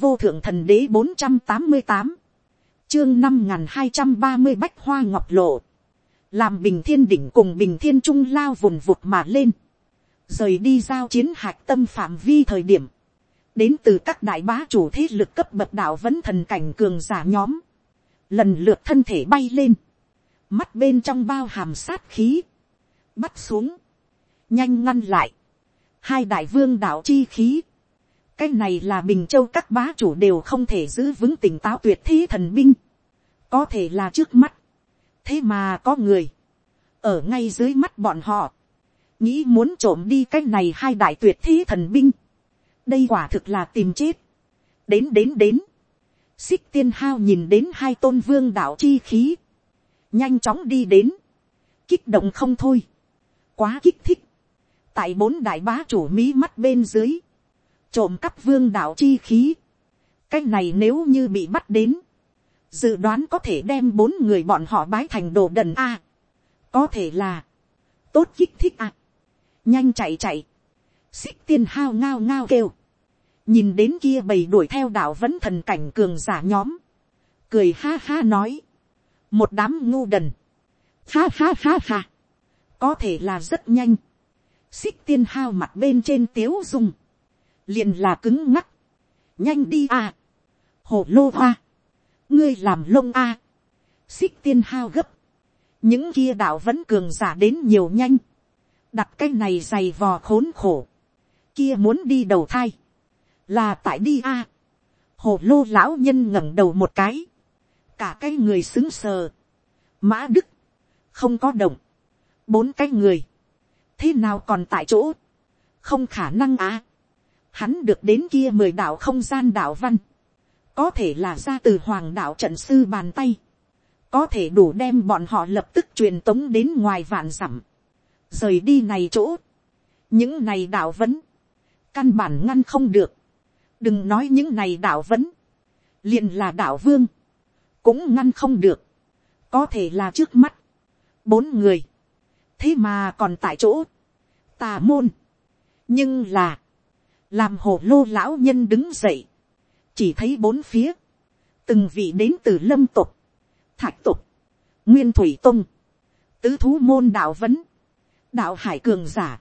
vô thượng thần đế bốn trăm tám mươi tám, chương năm n g h n hai trăm ba mươi bách hoa ngọc lộ, làm bình thiên đỉnh cùng bình thiên trung lao vùng vụt mà lên, rời đi giao chiến hạc tâm phạm vi thời điểm, đến từ các đại bá chủ thế lực cấp bậc đạo vẫn thần cảnh cường giả nhóm, lần lượt thân thể bay lên, mắt bên trong bao hàm sát khí, bắt xuống, nhanh ngăn lại, hai đại vương đạo chi khí, cái này là bình châu các bá chủ đều không thể giữ vững tỉnh táo tuyệt thế thần binh, có thể là trước mắt, thế mà có người, ở ngay dưới mắt bọn họ, nghĩ muốn trộm đi cái này hai đại tuyệt thế thần binh, đây quả thực là tìm chết, đến đến đến, xích tiên hao nhìn đến hai tôn vương đạo chi khí, nhanh chóng đi đến, kích động không thôi, quá kích thích, tại bốn đại bá chủ mí mắt bên dưới, trộm cắp vương đạo chi khí. cái này nếu như bị bắt đến, dự đoán có thể đem bốn người bọn họ bái thành đồ đần a. có thể là, tốt kích thích a. nhanh chạy chạy, xích tiên hao ngao ngao kêu, nhìn đến kia bầy đuổi theo đạo vẫn thần cảnh cường giả nhóm, cười ha ha nói, một đám ngu đần, ha ha ha ha, có thể là rất nhanh, xích tiên hao mặt bên trên tiếu dung, liền là cứng ngắc, nhanh đi à, hồ lô hoa, ngươi làm lông a, xích tiên hao gấp, những kia đạo vẫn cường giả đến nhiều nhanh, đặt cái này dày vò khốn khổ, kia muốn đi đầu thai, là tại đi a, hồ lô lão nhân ngẩng đầu một cái, cả cái người xứng sờ, mã đức, không có động, bốn cái người, thế nào còn tại chỗ, không khả năng á, hắn được đến kia mười đạo không gian đạo văn, có thể là ra từ hoàng đạo trận sư bàn tay, có thể đủ đem bọn họ lập tức truyền tống đến ngoài vạn dặm, rời đi này chỗ, những này đạo vấn, căn bản ngăn không được, đừng nói những này đạo vấn, liền là đạo vương, cũng ngăn không được, có thể là trước mắt, bốn người, thế mà còn tại chỗ, tà môn, nhưng là, làm hồ lô lão nhân đứng dậy, chỉ thấy bốn phía, từng vị đến từ lâm tục, thạch tục, nguyên thủy tung, tứ thú môn đạo vấn, đạo hải cường giả,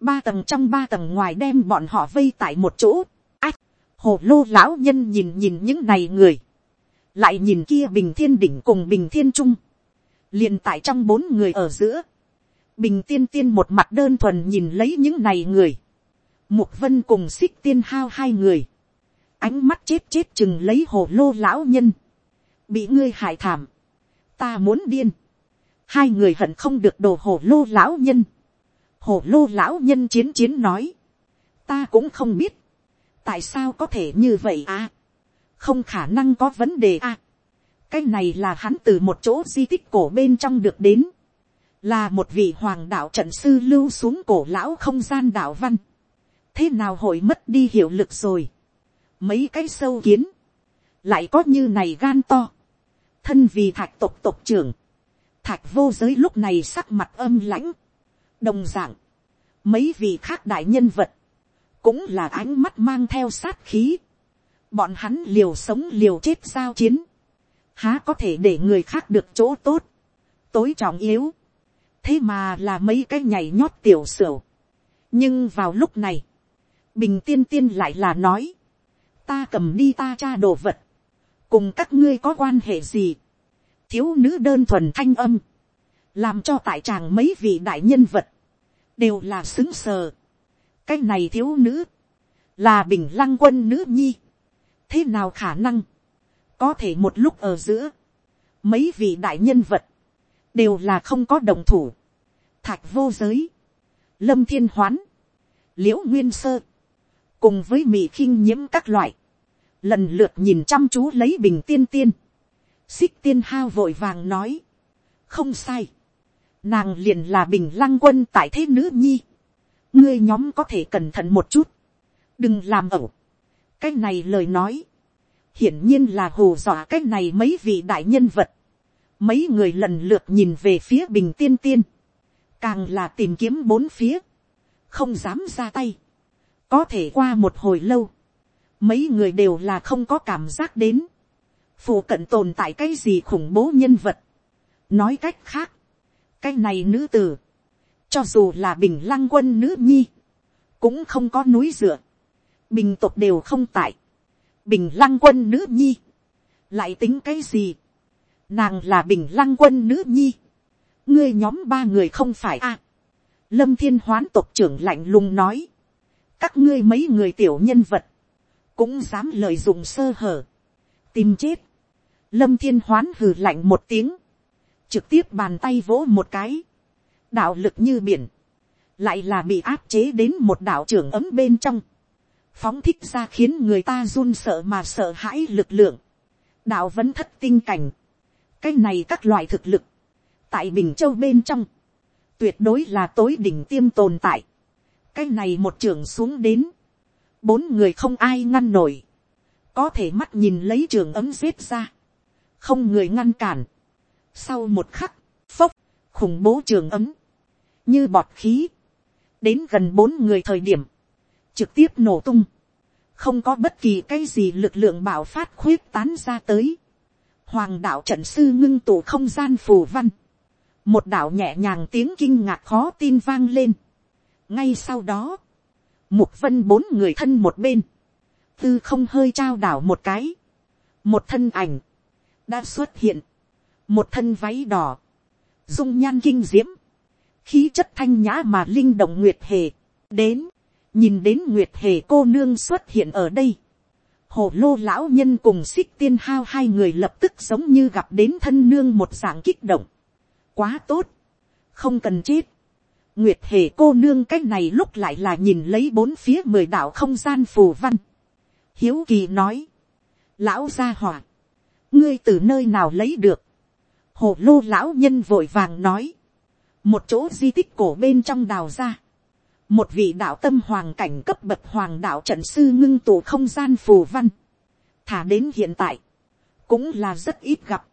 ba tầng trong ba tầng ngoài đem bọn họ vây tại một chỗ, ách, hồ lô lão nhân nhìn nhìn những này người, lại nhìn kia bình thiên đỉnh cùng bình thiên trung, liền tại trong bốn người ở giữa, bình tiên tiên một mặt đơn thuần nhìn lấy những này người, Mục vân cùng xích tiên hao hai người. Ánh mắt chết chết chừng lấy hồ lô lão nhân. Bị ngươi hại thảm. Ta muốn điên. Hai người hận không được đồ hồ lô lão nhân. Hồ lô lão nhân chiến chiến nói. Ta cũng không biết. Tại sao có thể như vậy à? Không khả năng có vấn đề à? Cái này là hắn từ một chỗ di tích cổ bên trong được đến là một vị hoàng đạo trận sư lưu xuống cổ lão không gian đạo văn thế nào hội mất đi hiệu lực rồi. mấy cái sâu kiến, lại có như này gan to, thân vì thạch tộc tộc trưởng, thạch vô giới lúc này sắc mặt âm lãnh, đồng d ạ n g mấy vị khác đại nhân vật, cũng là ánh mắt mang theo sát khí, bọn hắn liều sống liều chết giao chiến, há có thể để người khác được chỗ tốt, tối trọng yếu, thế mà là mấy cái nhảy nhót tiểu sửu, nhưng vào lúc này, bình tiên tiên lại là nói, ta cầm đi ta cha đồ vật, cùng các ngươi có quan hệ gì, thiếu nữ đơn thuần thanh âm, làm cho tại tràng mấy vị đại nhân vật, đều là xứng sờ. cái này thiếu nữ, là bình lăng quân nữ nhi, thế nào khả năng, có thể một lúc ở giữa, mấy vị đại nhân vật, đều là không có đồng thủ, thạch vô giới, lâm thiên hoán, Liễu nguyên sơ, cùng với mị khinh nhiễm các loại, lần lượt nhìn chăm chú lấy bình tiên tiên, xích tiên hao vội vàng nói, không sai, nàng liền là bình lăng quân tại thế nữ nhi, ngươi nhóm có thể cẩn thận một chút, đừng làm ẩu, cái này lời nói, hiển nhiên là hồ dọa cái này mấy vị đại nhân vật, mấy người lần lượt nhìn về phía bình tiên tiên, càng là tìm kiếm bốn phía, không dám ra tay, có thể qua một hồi lâu, mấy người đều là không có cảm giác đến, phù cận tồn tại cái gì khủng bố nhân vật. nói cách khác, cái này nữ tử, cho dù là bình lăng quân nữ nhi, cũng không có núi dựa, bình tộc đều không tại, bình lăng quân nữ nhi, lại tính cái gì, nàng là bình lăng quân nữ nhi, ngươi nhóm ba người không phải a, lâm thiên hoán tộc trưởng lạnh lùng nói, các ngươi mấy người tiểu nhân vật, cũng dám lợi dụng sơ hở, tìm chết, lâm thiên hoán hừ lạnh một tiếng, trực tiếp bàn tay vỗ một cái, đạo lực như biển, lại là bị áp chế đến một đạo trưởng ấm bên trong, phóng thích ra khiến người ta run sợ mà sợ hãi lực lượng, đạo vẫn thất tinh cảnh, cái này các loại thực lực, tại bình châu bên trong, tuyệt đối là tối đỉnh tiêm tồn tại, cái này một trường xuống đến, bốn người không ai ngăn nổi, có thể mắt nhìn lấy trường ấm giết ra, không người ngăn cản. Sau một khắc, phốc, khủng bố trường ấm, như bọt khí, đến gần bốn người thời điểm, trực tiếp nổ tung, không có bất kỳ cái gì lực lượng bảo phát khuyết tán ra tới. Hoàng đạo trận sư ngưng tụ không gian phù văn, một đạo nhẹ nhàng tiếng kinh ngạc khó tin vang lên ngay sau đó, mục vân bốn người thân một bên, tư không hơi trao đảo một cái, một thân ảnh, đã xuất hiện, một thân váy đỏ, dung nhan kinh diễm, khí chất thanh nhã mà linh động nguyệt hề, đến, nhìn đến nguyệt hề cô nương xuất hiện ở đây, hồ lô lão nhân cùng xích tiên hao hai người lập tức giống như gặp đến thân nương một dạng kích động, quá tốt, không cần chết, nguyệt hề cô nương cách này lúc lại là nhìn lấy bốn phía mười đạo không gian phù văn, hiếu kỳ nói, lão gia hỏa, ngươi từ nơi nào lấy được, hồ lô lão nhân vội vàng nói, một chỗ di tích cổ bên trong đào ra, một vị đạo tâm hoàng cảnh cấp bậc hoàng đạo trận sư ngưng tụ không gian phù văn, thả đến hiện tại, cũng là rất ít gặp,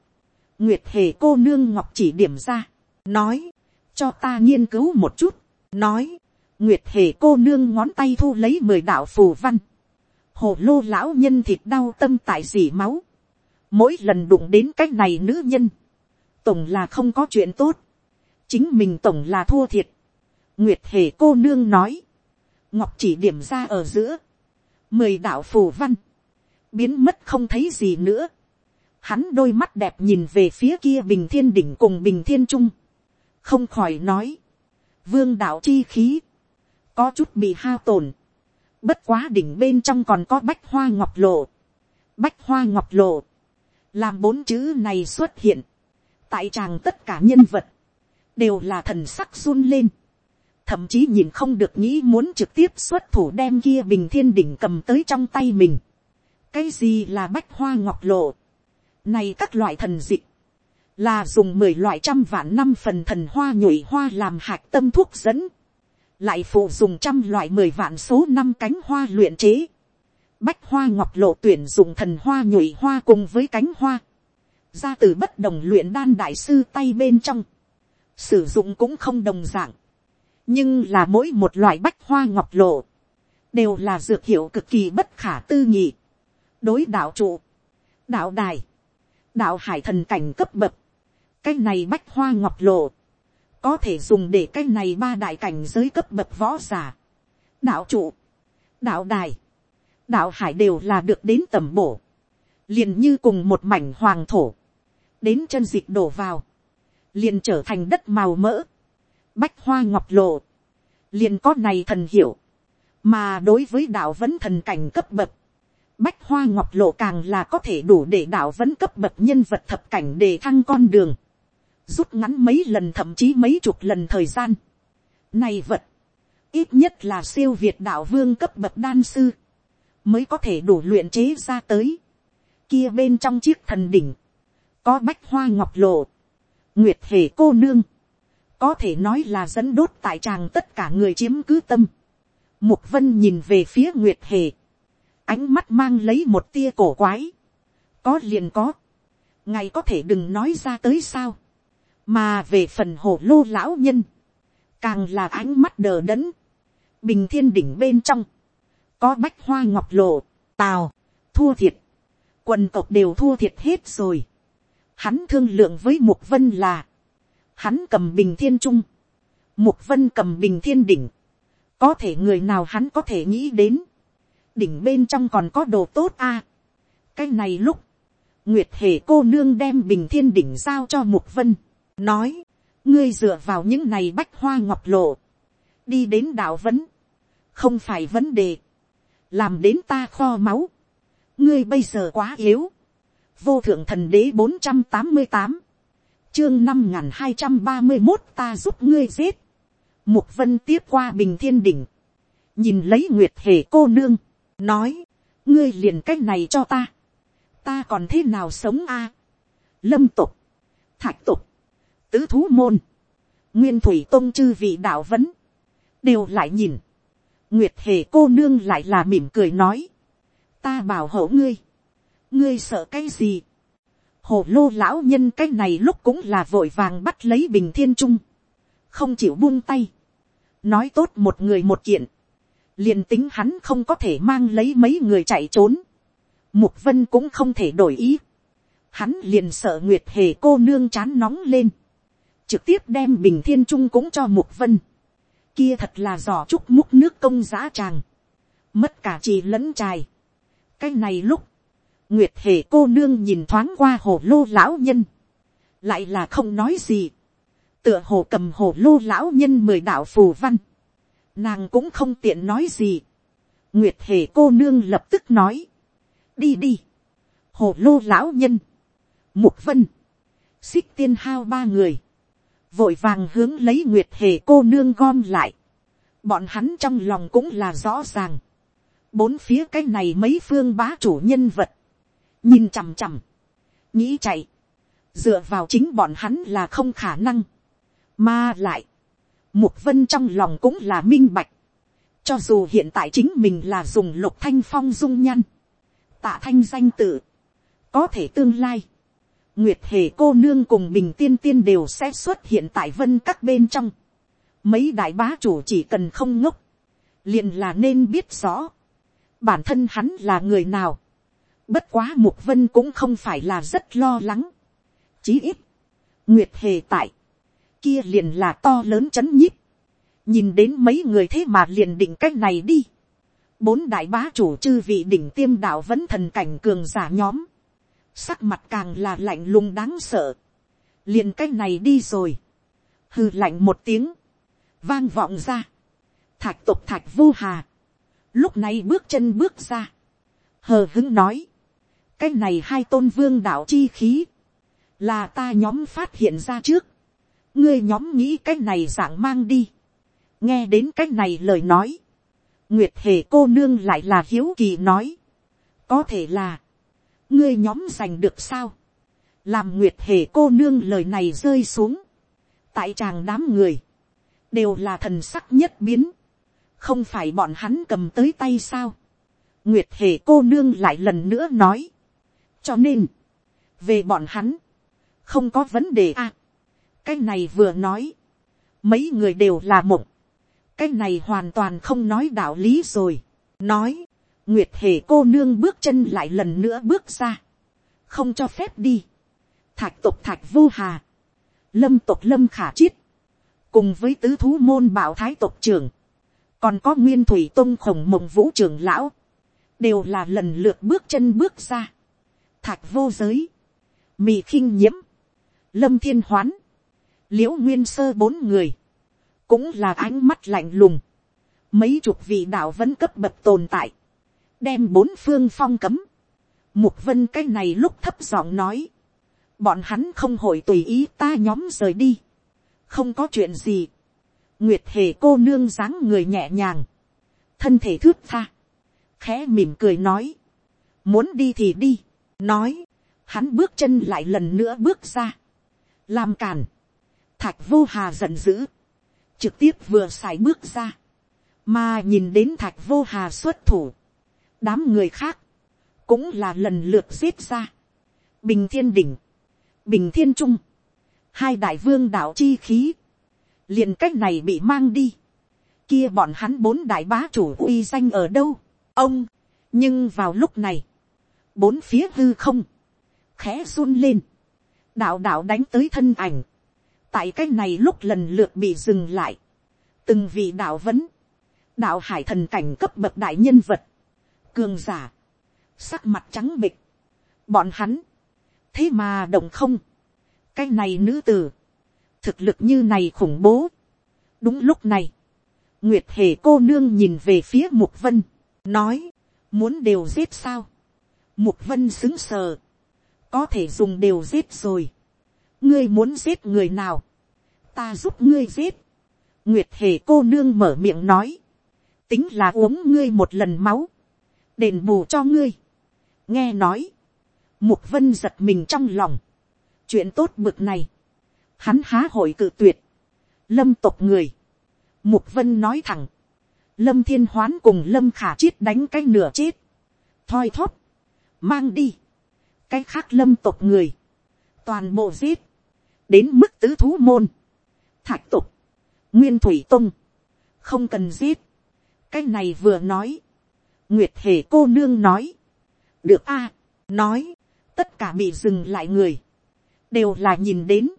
nguyệt hề cô nương ngọc chỉ điểm ra, nói, cho ta nghiên cứu một chút, nói, nguyệt hề cô nương ngón tay thu lấy mười đạo phù văn, hồ lô lão nhân thịt đau tâm tại dỉ máu, mỗi lần đụng đến cái này nữ nhân, tổng là không có chuyện tốt, chính mình tổng là thua thiệt, nguyệt hề cô nương nói, ngọc chỉ điểm ra ở giữa, mười đạo phù văn, biến mất không thấy gì nữa, hắn đôi mắt đẹp nhìn về phía kia bình thiên đỉnh cùng bình thiên trung, không khỏi nói, vương đạo chi khí, có chút bị hao tổn, bất quá đỉnh bên trong còn có bách hoa ngọc lộ, bách hoa ngọc lộ, làm bốn chữ này xuất hiện, tại tràng tất cả nhân vật, đều là thần sắc run lên, thậm chí nhìn không được nghĩ muốn trực tiếp xuất thủ đem kia bình thiên đỉnh cầm tới trong tay mình. cái gì là bách hoa ngọc lộ, này các loại thần dịch, là dùng mười loại trăm vạn năm phần thần hoa nhụy hoa làm hạt tâm thuốc dẫn, lại phụ dùng trăm loại mười vạn số năm cánh hoa luyện chế, bách hoa ngọc lộ tuyển dùng thần hoa nhụy hoa cùng với cánh hoa, ra từ bất đồng luyện đan đại sư tay bên trong, sử dụng cũng không đồng dạng, nhưng là mỗi một loại bách hoa ngọc lộ, đều là dược hiệu cực kỳ bất khả tư nghị, đối đạo trụ, đạo đài, đạo hải thần cảnh cấp bậc, cái này bách hoa ngọc lộ, có thể dùng để cái này ba đại cảnh giới cấp bậc võ giả, đạo trụ, đạo đài, đạo hải đều là được đến tầm bổ, liền như cùng một mảnh hoàng thổ, đến chân dịch đổ vào, liền trở thành đất màu mỡ, bách hoa ngọc lộ, liền có này thần hiểu, mà đối với đạo vẫn thần cảnh cấp bậc, bách hoa ngọc lộ càng là có thể đủ để đạo vẫn cấp bậc nhân vật thập cảnh để thăng con đường, rút ngắn mấy lần thậm chí mấy chục lần thời gian. Này vật, ít nhất là siêu việt đạo vương cấp bậc đan sư, mới có thể đủ luyện chế ra tới. Kia bên trong chiếc thần đỉnh, có bách hoa ngọc lộ, nguyệt hề cô nương, có thể nói là dẫn đốt tại tràng tất cả người chiếm cứ tâm. Mục vân nhìn về phía nguyệt hề, ánh mắt mang lấy một tia cổ quái, có liền có, ngày có thể đừng nói ra tới sao, mà về phần hồ lô lão nhân, càng là ánh mắt đờ đẫn, bình thiên đỉnh bên trong, có bách hoa ngọc lộ, tào, thua thiệt, quần tộc đều thua thiệt hết rồi. Hắn thương lượng với mục vân là, hắn cầm bình thiên trung, mục vân cầm bình thiên đỉnh, có thể người nào hắn có thể nghĩ đến, đỉnh bên trong còn có đồ tốt a. cái này lúc, nguyệt hề cô nương đem bình thiên đỉnh giao cho mục vân, nói, ngươi dựa vào những này bách hoa ngọc lộ, đi đến đạo vấn, không phải vấn đề, làm đến ta kho máu, ngươi bây giờ quá yếu, vô thượng thần đế bốn trăm tám mươi tám, chương năm n g h n hai trăm ba mươi một ta giúp ngươi giết, mục vân tiếp qua bình thiên đỉnh, nhìn lấy nguyệt hề cô nương, nói, ngươi liền cái này cho ta, ta còn thế nào sống a, lâm tục, thạch tục, tứ thú môn, nguyên thủy tôn chư vị đạo vấn, đều lại nhìn, nguyệt hề cô nương lại là mỉm cười nói, ta bảo hộ ngươi, ngươi sợ cái gì, hồ lô lão nhân cái này lúc cũng là vội vàng bắt lấy bình thiên trung, không chịu buông tay, nói tốt một người một kiện, liền tính hắn không có thể mang lấy mấy người chạy trốn, mục vân cũng không thể đổi ý, hắn liền sợ nguyệt hề cô nương chán nóng lên, trực tiếp đem bình thiên trung cũng cho mục vân, kia thật là giỏ chúc múc nước công giá tràng, mất cả trì lẫn trài. cái này lúc, nguyệt hề cô nương nhìn thoáng qua hồ lô lão nhân, lại là không nói gì, tựa hồ cầm hồ lô lão nhân mười đạo phù văn, nàng cũng không tiện nói gì, nguyệt hề cô nương lập tức nói, đi đi, hồ lô lão nhân, mục vân, xích tiên hao ba người, vội vàng hướng lấy nguyệt hề cô nương gom lại. bọn hắn trong lòng cũng là rõ ràng. bốn phía cái này mấy phương bá chủ nhân vật, nhìn chằm chằm, nghĩ chạy, dựa vào chính bọn hắn là không khả năng, mà lại, mục vân trong lòng cũng là minh bạch, cho dù hiện tại chính mình là dùng lục thanh phong dung nhăn, tạ thanh danh tự, có thể tương lai, Nguyệt hề cô nương cùng bình tiên tiên đều sẽ xuất hiện tại vân các bên trong. Mấy đại bá chủ chỉ cần không ngốc. liền là nên biết rõ. Bản thân hắn là người nào. Bất quá mục vân cũng không phải là rất lo lắng. Chí ít. Nguyệt hề tại. Kia liền là to lớn chấn nhíp. Nhìn đến mấy người thế mà liền định cách này đi. Bốn đại bá chủ chư vị đỉnh tiêm đạo vẫn thần cảnh cường giả nhóm sắc mặt càng là lạnh lùng đáng sợ, liền cái này đi rồi, hư lạnh một tiếng, vang vọng ra, thạch tục thạch vô hà, lúc này bước chân bước ra, hờ hứng nói, cái này hai tôn vương đạo chi khí, là ta nhóm phát hiện ra trước, ngươi nhóm nghĩ cái này dạng mang đi, nghe đến cái này lời nói, nguyệt hề cô nương lại là hiếu kỳ nói, có thể là, ngươi nhóm giành được sao, làm nguyệt hề cô nương lời này rơi xuống, tại chàng đám người, đều là thần sắc nhất biến, không phải bọn hắn cầm tới tay sao, nguyệt hề cô nương lại lần nữa nói, cho nên, về bọn hắn, không có vấn đề a, cái này vừa nói, mấy người đều là mộng, cái này hoàn toàn không nói đạo lý rồi, nói, Nguyệt hề cô nương bước chân lại lần nữa bước ra. Không cho phép đi. Thạch tộc thạch vô hà. Lâm tộc lâm khả chiết. Cùng với tứ thú môn bảo thái tộc trưởng. Còn có nguyên thủy tông khổng mộng vũ trưởng lão. Đều là lần lượt bước chân bước ra. Thạch vô giới. Mị khinh nhiễm. Lâm thiên hoán. Liễu nguyên sơ bốn người. Cũng là ánh mắt lạnh lùng. Mấy chục vị đạo vẫn cấp bậc tồn tại đem bốn phương phong cấm. Mục vân cái này lúc thấp giọng nói. Bọn hắn không hội tùy ý ta nhóm rời đi. Không có chuyện gì. Nguyệt hề cô nương dáng người nhẹ nhàng. Thân thể thước tha. Khẽ mỉm cười nói. Muốn đi thì đi. Nói. Hắn bước chân lại lần nữa bước ra. Làm cản. Thạch vô hà giận dữ. Trực tiếp vừa xài bước ra. Mà nhìn đến thạch vô hà xuất thủ đám người khác, cũng là lần lượt giết ra. bình thiên đỉnh, bình thiên trung, hai đại vương đạo chi khí, liền cách này bị mang đi, kia bọn hắn bốn đại bá chủ uy danh ở đâu, ông, nhưng vào lúc này, bốn phía hư không, khẽ run lên, đạo đạo đánh tới thân ảnh, tại cái này lúc lần lượt bị dừng lại, từng vị đạo vấn, đạo hải thần cảnh cấp bậc đại nhân vật, cường giả, sắc mặt trắng bịch, bọn hắn, thế mà động không, cái này nữ tử, thực lực như này khủng bố. đúng lúc này, nguyệt hề cô nương nhìn về phía mục vân, nói, muốn đều giết sao, mục vân xứng sờ, có thể dùng đều giết rồi, ngươi muốn giết người nào, ta giúp ngươi giết, nguyệt hề cô nương mở miệng nói, tính là uống ngươi một lần máu, đền bù cho ngươi, nghe nói, mục vân giật mình trong lòng, chuyện tốt bực này, hắn há hội cự tuyệt, lâm tộc người, mục vân nói thẳng, lâm thiên hoán cùng lâm khả chiết đánh cái nửa chết, thoi thóp, mang đi, cái khác lâm tộc người, toàn bộ giết, đến mức tứ thú môn, thạch tục, nguyên thủy tung, không cần giết, cái này vừa nói, nguyệt hề cô nương nói, được a, nói, tất cả bị dừng lại người, đều là nhìn đến,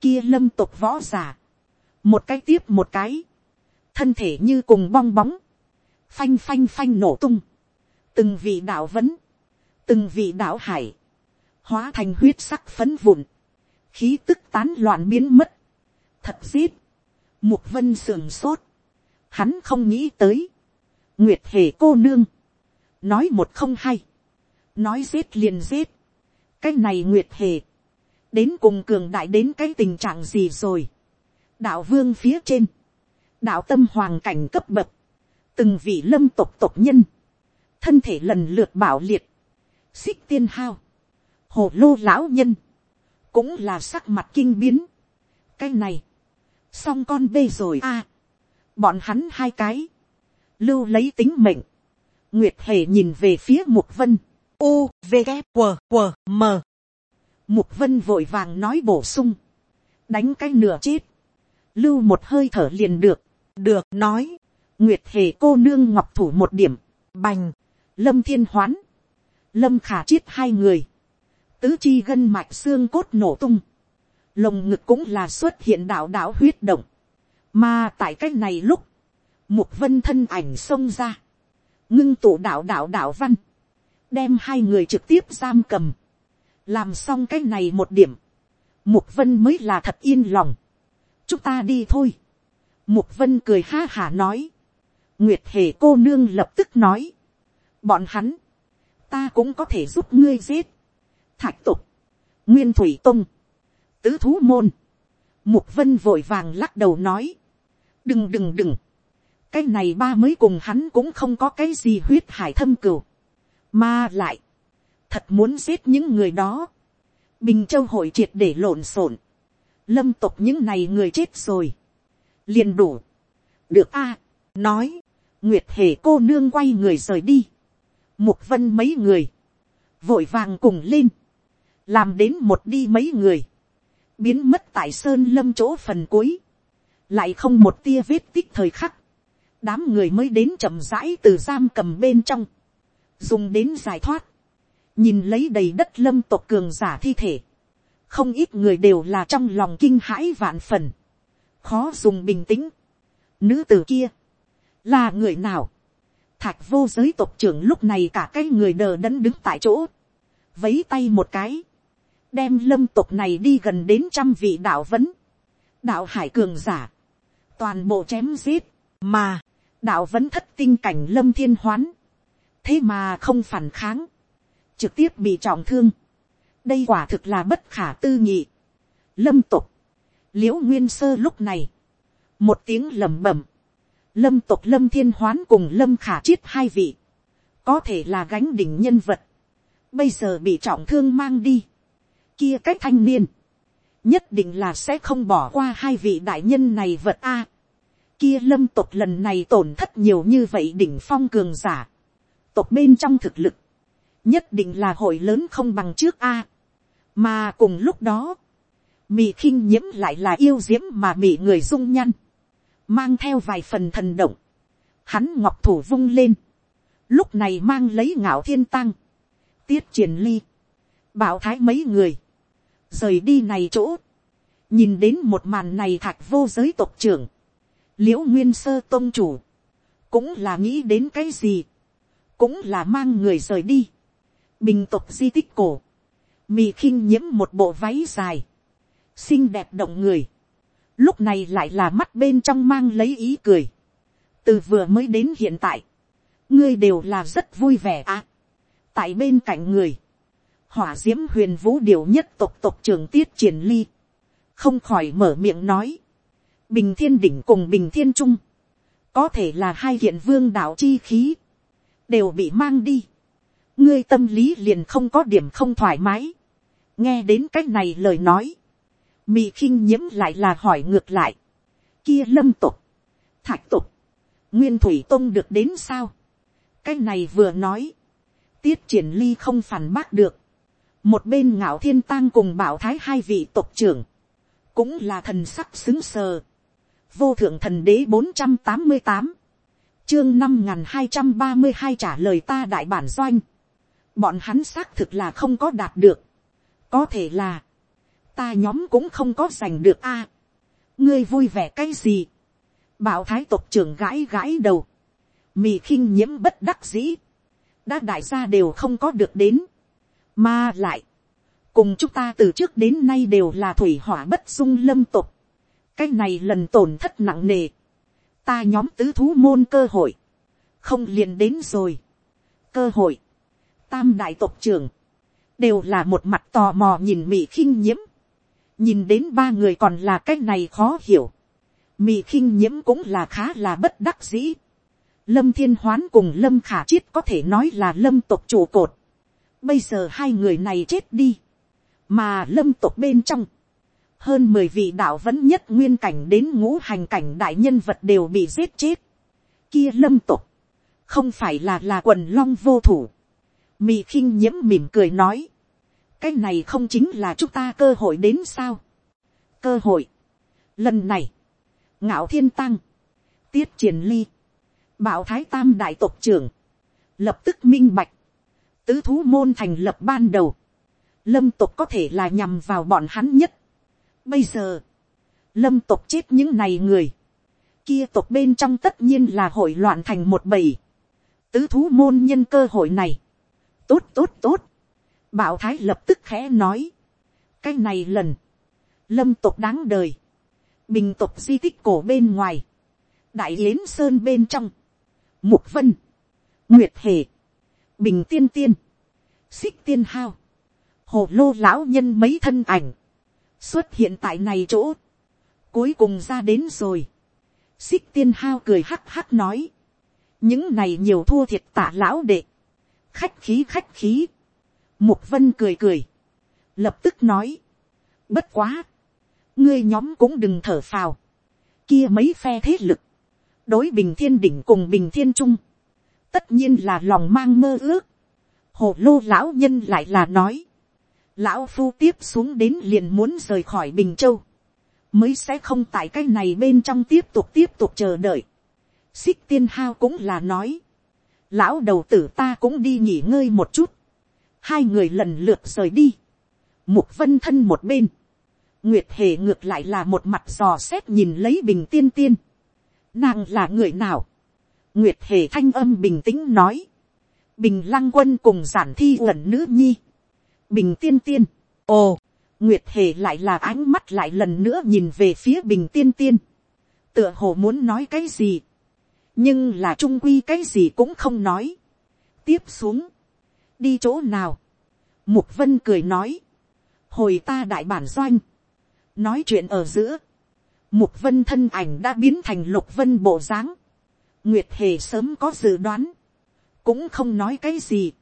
kia lâm tục võ giả, một cái tiếp một cái, thân thể như cùng bong bóng, phanh phanh phanh nổ tung, từng vị đạo vấn, từng vị đạo hải, hóa thành huyết sắc phấn vụn, khí tức tán loạn biến mất, thật giết, mục vân sườn sốt, hắn không nghĩ tới, nguyệt hề cô nương, nói một không hay, nói giết liền giết, cái này nguyệt hề, đến cùng cường đại đến cái tình trạng gì rồi. đạo vương phía trên, đạo tâm hoàng cảnh cấp bậc, từng vị lâm tộc tộc nhân, thân thể lần lượt bảo liệt, xích tiên hao, hồ lô lão nhân, cũng là sắc mặt kinh biến. cái này, xong con bê rồi a, bọn hắn hai cái, lưu lấy tính mệnh, nguyệt hề nhìn về phía mục vân, u v g q q m Mục vân vội vàng nói bổ sung. Đánh cái nửa chết. Lưu một hơi thở liền được. Được nói. Nguyệt hề cô nương ngọc thủ một điểm. Bành. Lâm thiên hoán. Lâm khả chiết hai người. Tứ chi gân mạch xương cốt nổ tung. Lồng ngực cũng là xuất hiện đạo đạo huyết động. Mà tại cái này lúc. Mục vân thân ảnh xông ra. Ngưng tụ đạo đạo đạo văn. Đem hai người trực tiếp giam cầm làm xong cái này một điểm, mục vân mới là thật yên lòng. chúng ta đi thôi. mục vân cười ha hả nói. nguyệt hề cô nương lập tức nói. bọn hắn, ta cũng có thể giúp ngươi giết. thạch tục, nguyên thủy tông, tứ thú môn. mục vân vội vàng lắc đầu nói. đừng đừng đừng cái này ba mới cùng hắn cũng không có cái gì huyết hải thâm cửu. mà lại, thật muốn giết những người đó, bình châu hội triệt để lộn xộn, lâm tục những này người chết rồi, liền đủ, được a, nói, nguyệt hề cô nương quay người rời đi, mục vân mấy người, vội vàng cùng lên, làm đến một đi mấy người, biến mất tại sơn lâm chỗ phần cuối, lại không một tia vết tích thời khắc, đám người mới đến chậm rãi từ giam cầm bên trong, dùng đến giải thoát, nhìn lấy đầy đất lâm tộc cường giả thi thể, không ít người đều là trong lòng kinh hãi vạn phần, khó dùng bình tĩnh. Nữ tử kia, là người nào, thạch vô giới tộc trưởng lúc này cả cái người đờ đẫn đứng tại chỗ, vấy tay một cái, đem lâm tộc này đi gần đến trăm vị đạo vấn, đạo hải cường giả, toàn bộ chém giết, mà, đạo vẫn thất tinh cảnh lâm thiên hoán, thế mà không phản kháng, trực tiếp bị trọng thương. đây quả thực là bất khả tư nghị. lâm tục, l i ễ u nguyên sơ lúc này, một tiếng lầm bẩm, lâm tục lâm thiên hoán cùng lâm khả chiết hai vị, có thể là gánh đỉnh nhân vật, bây giờ bị trọng thương mang đi, kia cách thanh niên, nhất định là sẽ không bỏ qua hai vị đại nhân này vật a kia lâm tộc lần này tổn thất nhiều như vậy đỉnh phong cường giả, tộc bên trong thực lực, nhất định là hội lớn không bằng trước a. mà cùng lúc đó, mị khinh nhiễm lại là yêu diễm mà mị người dung nhăn, mang theo vài phần thần động, hắn ngọc thủ vung lên, lúc này mang lấy ngạo thiên tăng, tiết triển ly, bảo thái mấy người, rời đi này chỗ, nhìn đến một màn này thạch vô giới tộc trưởng, Liễu nguyên sơ tôn chủ, cũng là nghĩ đến cái gì, cũng là mang người rời đi, bình tộc di tích cổ, mì khinh nhiễm một bộ váy dài, xinh đẹp động người, lúc này lại là mắt bên trong mang lấy ý cười, từ vừa mới đến hiện tại, ngươi đều là rất vui vẻ à. tại bên cạnh người, hỏa d i ễ m huyền vũ điều nhất tộc tộc trường tiết triển ly, không khỏi mở miệng nói, bình thiên đỉnh cùng bình thiên trung, có thể là hai hiện vương đạo chi khí, đều bị mang đi, ngươi tâm lý liền không có điểm không thoải mái, nghe đến c á c h này lời nói, mì khinh nhiễm lại là hỏi ngược lại, kia lâm tục, thạch tục, nguyên thủy tông được đến sao, cái này vừa nói, tiết triển ly không phản bác được, một bên ngạo thiên tang cùng bảo thái hai vị tộc trưởng, cũng là thần sắc xứng sờ vô thượng thần đế bốn trăm tám mươi tám, chương năm n g h n hai trăm ba mươi hai trả lời ta đại bản doanh, bọn hắn xác thực là không có đạt được, có thể là, ta nhóm cũng không có giành được a, ngươi vui vẻ cái gì, bảo thái tộc trưởng gãi gãi đầu, mì khinh nhiễm bất đắc dĩ, đã đại gia đều không có được đến, mà lại, cùng chúng ta từ trước đến nay đều là thủy hỏa bất dung lâm tục cái này lần tổn thất nặng nề. ta nhóm tứ thú môn cơ hội. không liền đến rồi. cơ hội. tam đại tộc trưởng. đều là một mặt tò mò nhìn mị khinh nhiễm. nhìn đến ba người còn là cái này khó hiểu. mị khinh nhiễm cũng là khá là bất đắc dĩ. lâm thiên hoán cùng lâm khả chiết có thể nói là lâm tộc trụ cột. bây giờ hai người này chết đi mà lâm tộc bên trong, hơn mười vị đạo vẫn nhất nguyên cảnh đến ngũ hành cảnh đại nhân vật đều bị giết chết. Kia lâm tộc, không phải là là quần long vô thủ. Mị khinh nhiễm mỉm cười nói, cái này không chính là chúng ta cơ hội đến sao. cơ hội, lần này, ngạo thiên tăng, tiết triển ly, bảo thái tam đại tộc trưởng, lập tức minh bạch, tứ thú môn thành lập ban đầu, lâm tộc có thể là nhằm vào bọn hắn nhất. Bây giờ, lâm tộc chết những này người, kia tộc bên trong tất nhiên là hội loạn thành một bầy. Tứ thú môn nhân cơ hội này. Tốt tốt tốt. Bảo Thái lập tức khẽ nói. Cái này lần, lâm tộc đáng đời. Bình tộc di tích cổ bên ngoài. Đại Yến Sơn bên trong. Mục Vân. Nguyệt Hề. Bình Tiên Tiên. Xích Tiên Hao hồ lô lão nhân mấy thân ảnh, xuất hiện tại này chỗ, cuối cùng ra đến rồi, xích tiên hao cười hắc hắc nói, những này nhiều thua thiệt tả lão đệ, khách khí khách khí, mục vân cười cười, lập tức nói, bất quá, ngươi nhóm cũng đừng thở phào, kia mấy phe thế lực, đối bình thiên đỉnh cùng bình thiên trung, tất nhiên là lòng mang mơ ước, hồ lô lão nhân lại là nói, lão phu tiếp xuống đến liền muốn rời khỏi bình châu, mới sẽ không tại cái này bên trong tiếp tục tiếp tục chờ đợi. xích tiên hao cũng là nói, lão đầu tử ta cũng đi nghỉ ngơi một chút, hai người lần lượt rời đi, mục vân thân một bên, nguyệt hề ngược lại là một mặt dò xét nhìn lấy bình tiên tiên, nàng là người nào, nguyệt hề thanh âm bình tĩnh nói, bình lăng quân cùng giản thi uẩn nữ nhi, bình tiên tiên. ồ, nguyệt hề lại là ánh mắt lại lần nữa nhìn về phía bình tiên tiên. tựa hồ muốn nói cái gì. nhưng là trung quy cái gì cũng không nói. tiếp xuống, đi chỗ nào. mục vân cười nói. hồi ta đại bản doanh. nói chuyện ở giữa. mục vân thân ảnh đã biến thành lục vân bộ dáng. nguyệt hề sớm có dự đoán. cũng không nói cái gì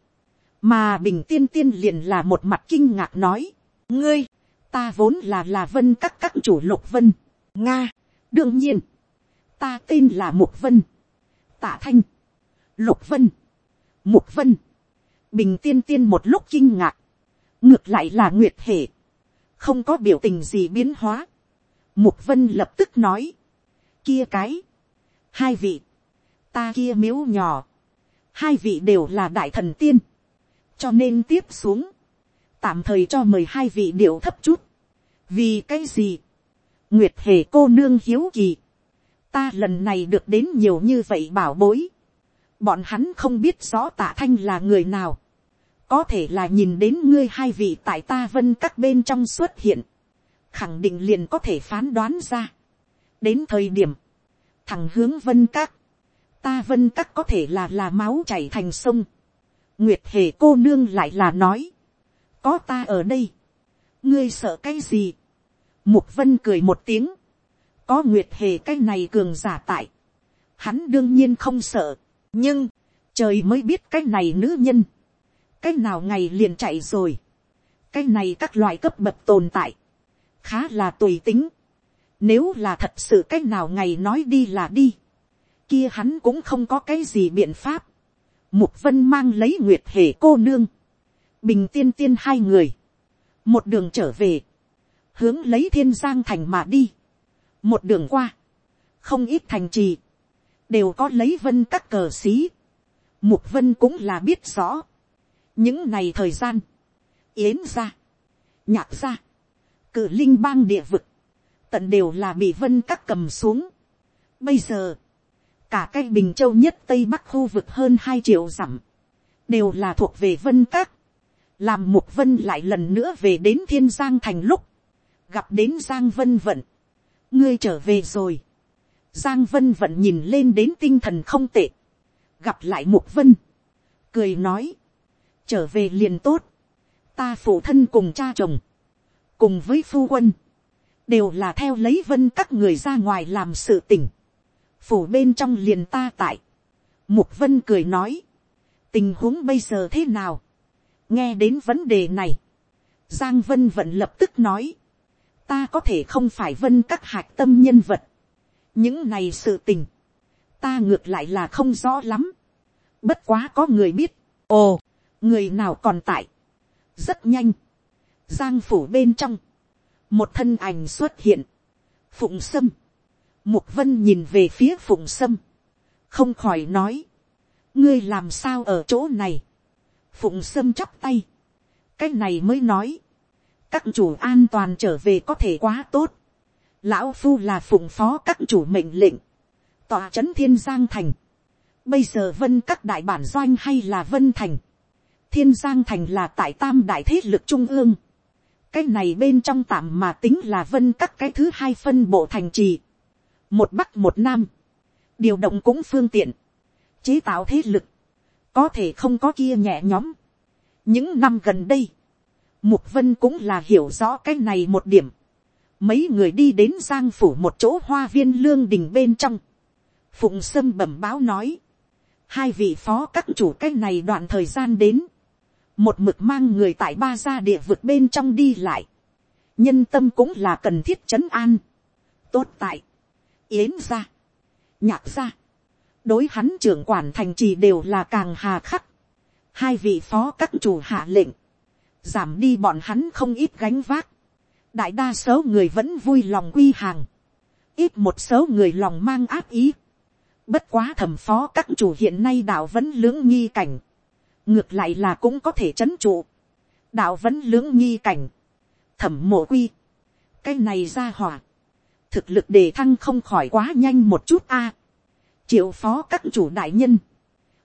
mà bình tiên tiên liền là một mặt kinh ngạc nói, ngươi, ta vốn là là vân các các chủ lục vân, nga, đương nhiên, ta tên là mục vân, tạ thanh, lục vân, mục vân, bình tiên tiên một lúc kinh ngạc, ngược lại là nguyệt hệ, không có biểu tình gì biến hóa, mục vân lập tức nói, kia cái, hai vị, ta kia miếu nhỏ, hai vị đều là đại thần tiên, cho nên tiếp xuống, tạm thời cho mời hai vị điệu thấp chút, vì cái gì, nguyệt hề cô nương hiếu kỳ, ta lần này được đến nhiều như vậy bảo bối, bọn hắn không biết rõ tạ thanh là người nào, có thể là nhìn đến ngươi hai vị tại ta vân các bên trong xuất hiện, khẳng định liền có thể phán đoán ra. đến thời điểm, thằng hướng vân các, ta vân các có thể là là máu chảy thành sông, nguyệt hề cô nương lại là nói, có ta ở đây, ngươi sợ cái gì, mục vân cười một tiếng, có nguyệt hề cái này cường giả tại, hắn đương nhiên không sợ, nhưng, trời mới biết cái này nữ nhân, cái nào ngày liền chạy rồi, cái này các loại cấp bậc tồn tại, khá là tùy tính, nếu là thật sự cái nào ngày nói đi là đi, kia hắn cũng không có cái gì biện pháp, mục vân mang lấy nguyệt hề cô nương, bình tiên tiên hai người, một đường trở về, hướng lấy thiên giang thành mà đi, một đường qua, không ít thành trì, đều có lấy vân các cờ xí, mục vân cũng là biết rõ, những này thời gian, yến ra, nhạc ra, cử linh bang địa vực, tận đều là bị vân các cầm xuống. Bây giờ, cả cái bình châu nhất tây bắc khu vực hơn hai triệu dặm, đều là thuộc về vân các. làm mục vân lại lần nữa về đến thiên giang thành lúc, gặp đến giang vân vận, ngươi trở về rồi. giang vân vận nhìn lên đến tinh thần không tệ, gặp lại mục vân, cười nói, trở về liền tốt, ta phụ thân cùng cha chồng, cùng với phu quân, đều là theo lấy vân các người ra ngoài làm sự tình, phủ bên trong liền ta tại, mục vân cười nói, tình huống bây giờ thế nào, nghe đến vấn đề này, giang vân vẫn lập tức nói, ta có thể không phải vân các hạc tâm nhân vật, những này sự tình, ta ngược lại là không rõ lắm, bất quá có người biết, ồ, người nào còn tại, rất nhanh, giang phủ bên trong, một thân ảnh xuất hiện, phụng sâm, mục vân nhìn về phía phụng sâm, không khỏi nói, ngươi làm sao ở chỗ này, phụng sâm chắp tay, cái này mới nói, các chủ an toàn trở về có thể quá tốt, lão phu là phụng phó các chủ mệnh lệnh, tòa trấn thiên giang thành, bây giờ vân các đại bản doanh hay là vân thành, thiên giang thành là tại tam đại thế lực trung ương, cái này bên trong tạm mà tính là vân các cái thứ hai phân bộ thành trì, một bắc một nam, điều động cũng phương tiện, chế tạo thế lực, có thể không có kia nhẹ nhóm. những năm gần đây, mục vân cũng là hiểu rõ cái này một điểm, mấy người đi đến giang phủ một chỗ hoa viên lương đình bên trong, phụng sâm bẩm báo nói, hai vị phó các chủ cái này đoạn thời gian đến, một mực mang người tại ba gia địa vực bên trong đi lại, nhân tâm cũng là cần thiết c h ấ n an, tốt tại, yến gia, nhạc gia, đối hắn trưởng quản thành trì đều là càng hà khắc, hai vị phó các chủ hạ lệnh, giảm đi bọn hắn không ít gánh vác, đại đa số người vẫn vui lòng quy hàng, ít một số người lòng mang áp ý, bất quá thẩm phó các chủ hiện nay đạo vẫn lưỡng nghi cảnh, ngược lại là cũng có thể c h ấ n trụ, đạo vẫn lưỡng nghi cảnh, thẩm mộ quy, cái này ra hỏa, thực lực đề thăng không khỏi quá nhanh một chút a, triệu phó các chủ đại nhân,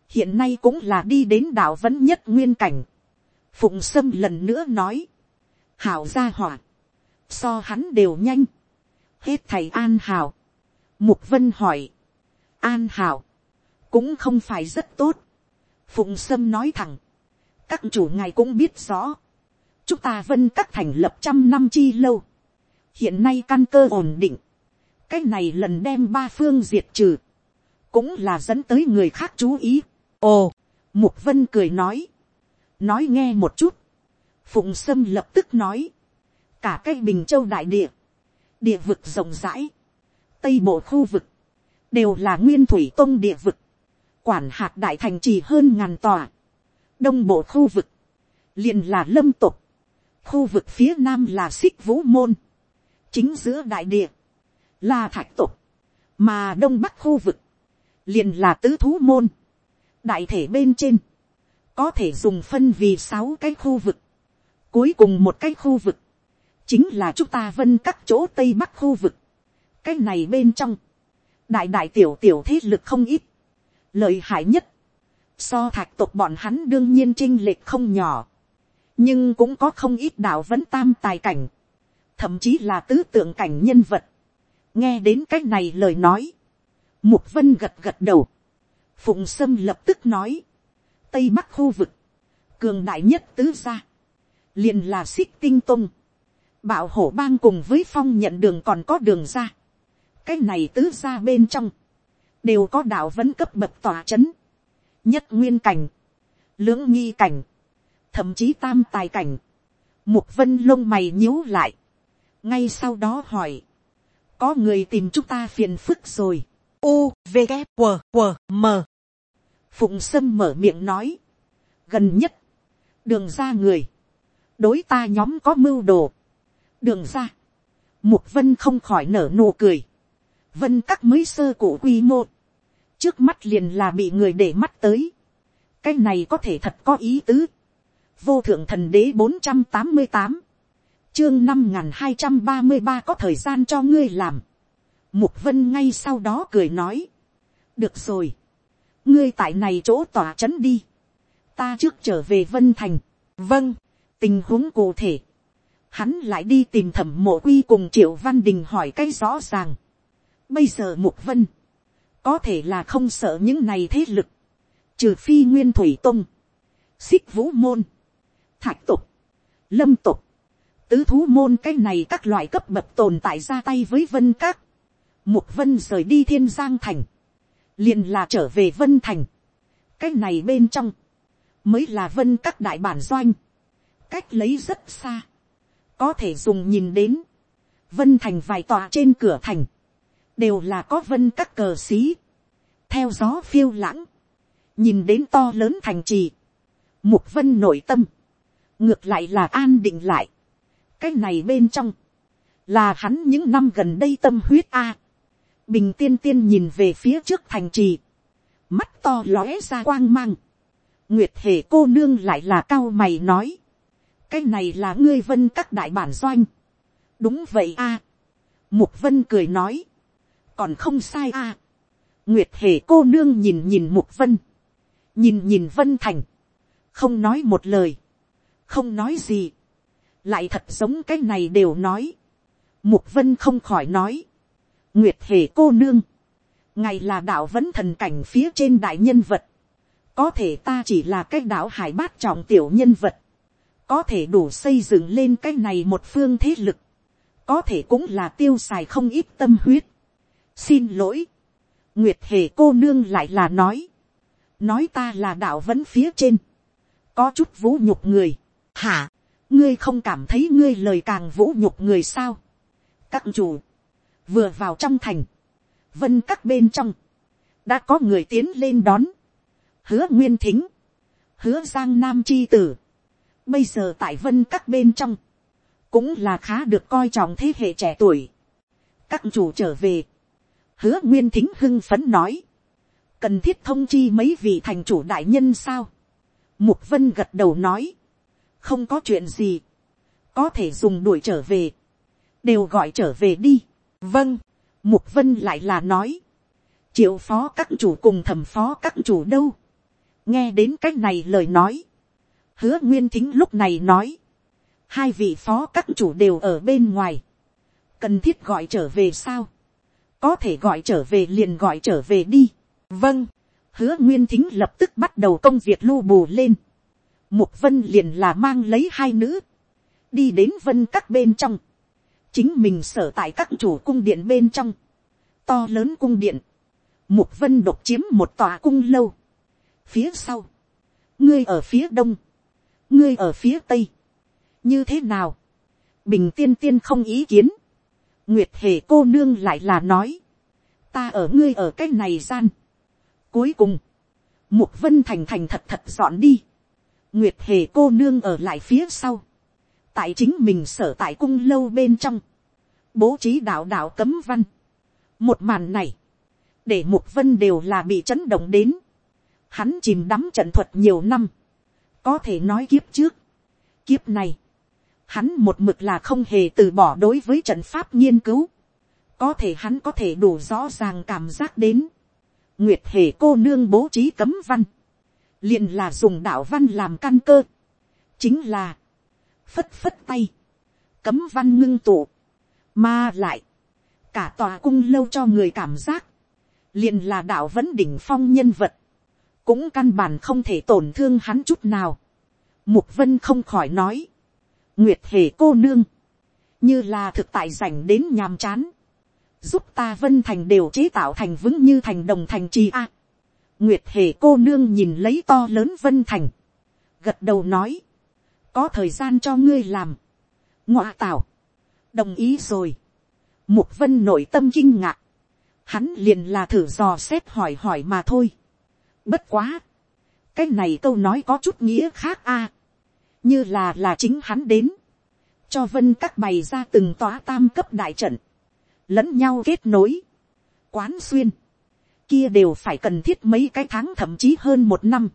hiện nay cũng là đi đến đạo vẫn nhất nguyên cảnh, phụng sâm lần nữa nói, hảo ra hỏa, so hắn đều nhanh, hết thầy an hảo. Mục vân hỏi, an hảo. Cũng không phải rất tốt, phụng sâm nói thẳng, các chủ ngài cũng biết rõ, chúng ta vân các thành lập trăm năm chi lâu, hiện nay căn cơ ổn định, cái này lần đem ba phương diệt trừ, cũng là dẫn tới người khác chú ý. ồ, mục vân cười nói, nói nghe một chút, phụng sâm lập tức nói, cả cái bình châu đại địa, địa vực rộng rãi, tây bộ khu vực, đều là nguyên thủy tôn địa vực, quản hạt đại thành trì hơn ngàn tòa, đông bộ khu vực, liền là lâm tục, khu vực phía nam là xích vũ môn, chính giữa đại địa, là thạch tục, mà đông bắc khu vực, liền là tứ thú môn, đại thể bên trên, có thể dùng phân vì sáu cái khu vực, cuối cùng một cái khu vực, chính là chúng ta vân các chỗ tây bắc khu vực, cái này bên trong, đại đại tiểu tiểu thế lực không ít, lợi hại nhất, so thạch tộc bọn hắn đương nhiên chinh lệch không nhỏ, nhưng cũng có không ít đạo vẫn tam tài cảnh, thậm chí là tứ tượng cảnh nhân vật, nghe đến cái này lời nói, mục vân gật gật đầu, phụng sâm lập tức nói, tây bắc khu vực, cường đại nhất tứ gia, liền là xích tinh tung, bảo hổ bang cùng với phong nhận đường còn có đường ra, cái này tứ gia bên trong, đều có đạo vẫn cấp bậc tòa c h ấ n nhất nguyên cảnh, lưỡng nghi cảnh, thậm chí tam tài cảnh, mục vân lông mày nhíu lại, ngay sau đó hỏi, có người tìm chúng ta phiền phức rồi, u v g q q m. Phụng sâm mở miệng nói, gần nhất, đường ra người, đối ta nhóm có mưu đồ, đường ra, mục vân không khỏi nở nụ cười, vân các mới sơ cổ quy mô, trước mắt liền là bị người để mắt tới. cái này có thể thật có ý tứ. vô thượng thần đế bốn trăm tám mươi tám, chương năm n g h n hai trăm ba mươi ba có thời gian cho ngươi làm. mục vân ngay sau đó cười nói. được rồi. ngươi tại này chỗ tỏa c h ấ n đi. ta trước trở về vân thành. vâng, tình huống cụ thể. hắn lại đi tìm thẩm mộ quy cùng triệu văn đình hỏi cái rõ ràng. bây giờ mục vân có thể là không sợ những này thế lực, trừ phi nguyên thủy tông, xích vũ môn, thạch tục, lâm tục, tứ thú môn cái này các loại cấp bậc tồn tại ra tay với vân các, mục vân rời đi thiên giang thành, liền là trở về vân thành, cái này bên trong, mới là vân các đại bản doanh, cách lấy rất xa, có thể dùng nhìn đến, vân thành vài tòa trên cửa thành, đều là có vân các cờ xí, theo gió phiêu lãng, nhìn đến to lớn thành trì, mục vân nội tâm, ngược lại là an định lại, cái này bên trong, là hắn những năm gần đây tâm huyết a, bình tiên tiên nhìn về phía trước thành trì, mắt to lóe ra quang mang, nguyệt hề cô nương lại là cao mày nói, cái này là ngươi vân các đại bản doanh, đúng vậy a, mục vân cười nói, còn không sai a. nguyệt hề cô nương nhìn nhìn mục vân, nhìn nhìn vân thành, không nói một lời, không nói gì, lại thật giống cái này đều nói, mục vân không khỏi nói, nguyệt hề cô nương, ngài là đạo vẫn thần cảnh phía trên đại nhân vật, có thể ta chỉ là cái đạo hải bát trọng tiểu nhân vật, có thể đủ xây dựng lên cái này một phương thế lực, có thể cũng là tiêu xài không ít tâm huyết, xin lỗi, nguyệt hề cô nương lại là nói, nói ta là đạo vẫn phía trên, có chút vũ nhục người, hả, ngươi không cảm thấy ngươi lời càng vũ nhục người sao, các chủ, vừa vào trong thành, vân các bên trong, đã có người tiến lên đón, hứa nguyên thính, hứa giang nam chi tử, bây giờ tại vân các bên trong, cũng là khá được coi trọng thế hệ trẻ tuổi, các chủ trở về, hứa nguyên thính hưng phấn nói, cần thiết thông chi mấy vị thành chủ đại nhân sao. mục vân gật đầu nói, không có chuyện gì, có thể dùng đuổi trở về, đều gọi trở về đi. vâng, mục vân lại là nói, triệu phó các chủ cùng thẩm phó các chủ đâu. nghe đến cái này lời nói, hứa nguyên thính lúc này nói, hai vị phó các chủ đều ở bên ngoài, cần thiết gọi trở về sao? Có thể gọi trở về liền gọi trở về đi. vâng, hứa nguyên thính lập tức bắt đầu công việc lưu bù lên mục vân liền là mang lấy hai nữ, đi đến vân các bên trong, chính mình sở tại các chủ cung điện bên trong, to lớn cung điện, mục vân độc chiếm một tòa cung lâu, phía sau, ngươi ở phía đông, ngươi ở phía tây, như thế nào, bình tiên tiên không ý kiến, nguyệt hề cô nương lại là nói, ta ở ngươi ở cái này gian. cuối cùng, mục vân thành thành thật thật dọn đi, nguyệt hề cô nương ở lại phía sau, tại chính mình sở tại cung lâu bên trong, bố trí đạo đạo cấm văn. một màn này, để mục vân đều là bị chấn động đến, hắn chìm đắm trận thuật nhiều năm, có thể nói kiếp trước, kiếp này, hắn một mực là không hề từ bỏ đối với trận pháp nghiên cứu, có thể hắn có thể đủ rõ ràng cảm giác đến, nguyệt hề cô nương bố trí cấm văn, liền là dùng đạo văn làm căn cơ, chính là, phất phất tay, cấm văn ngưng tụ, mà lại, cả tòa cung lâu cho người cảm giác, liền là đạo vẫn đỉnh phong nhân vật, cũng căn bản không thể tổn thương hắn chút nào. Mục vân không khỏi nói, nguyệt hề cô nương, như là thực tại dành đến nhàm chán, giúp ta vân thành đều chế tạo thành vững như thành đồng thành trì a nguyệt hề cô nương nhìn lấy to lớn vân thành, gật đầu nói, có thời gian cho ngươi làm, ngoạ tảo, đồng ý rồi, mục vân nội tâm kinh ngạc, hắn liền là thử dò xét hỏi hỏi mà thôi. Bất quá, cái này câu nói có chút nghĩa khác a, như là là chính hắn đến, cho vân các bày ra từng tòa tam cấp đại trận, lẫn nhau kết nối, quán xuyên, kia đều phải cần thiết mấy cái tháng thậm chí hơn một năm,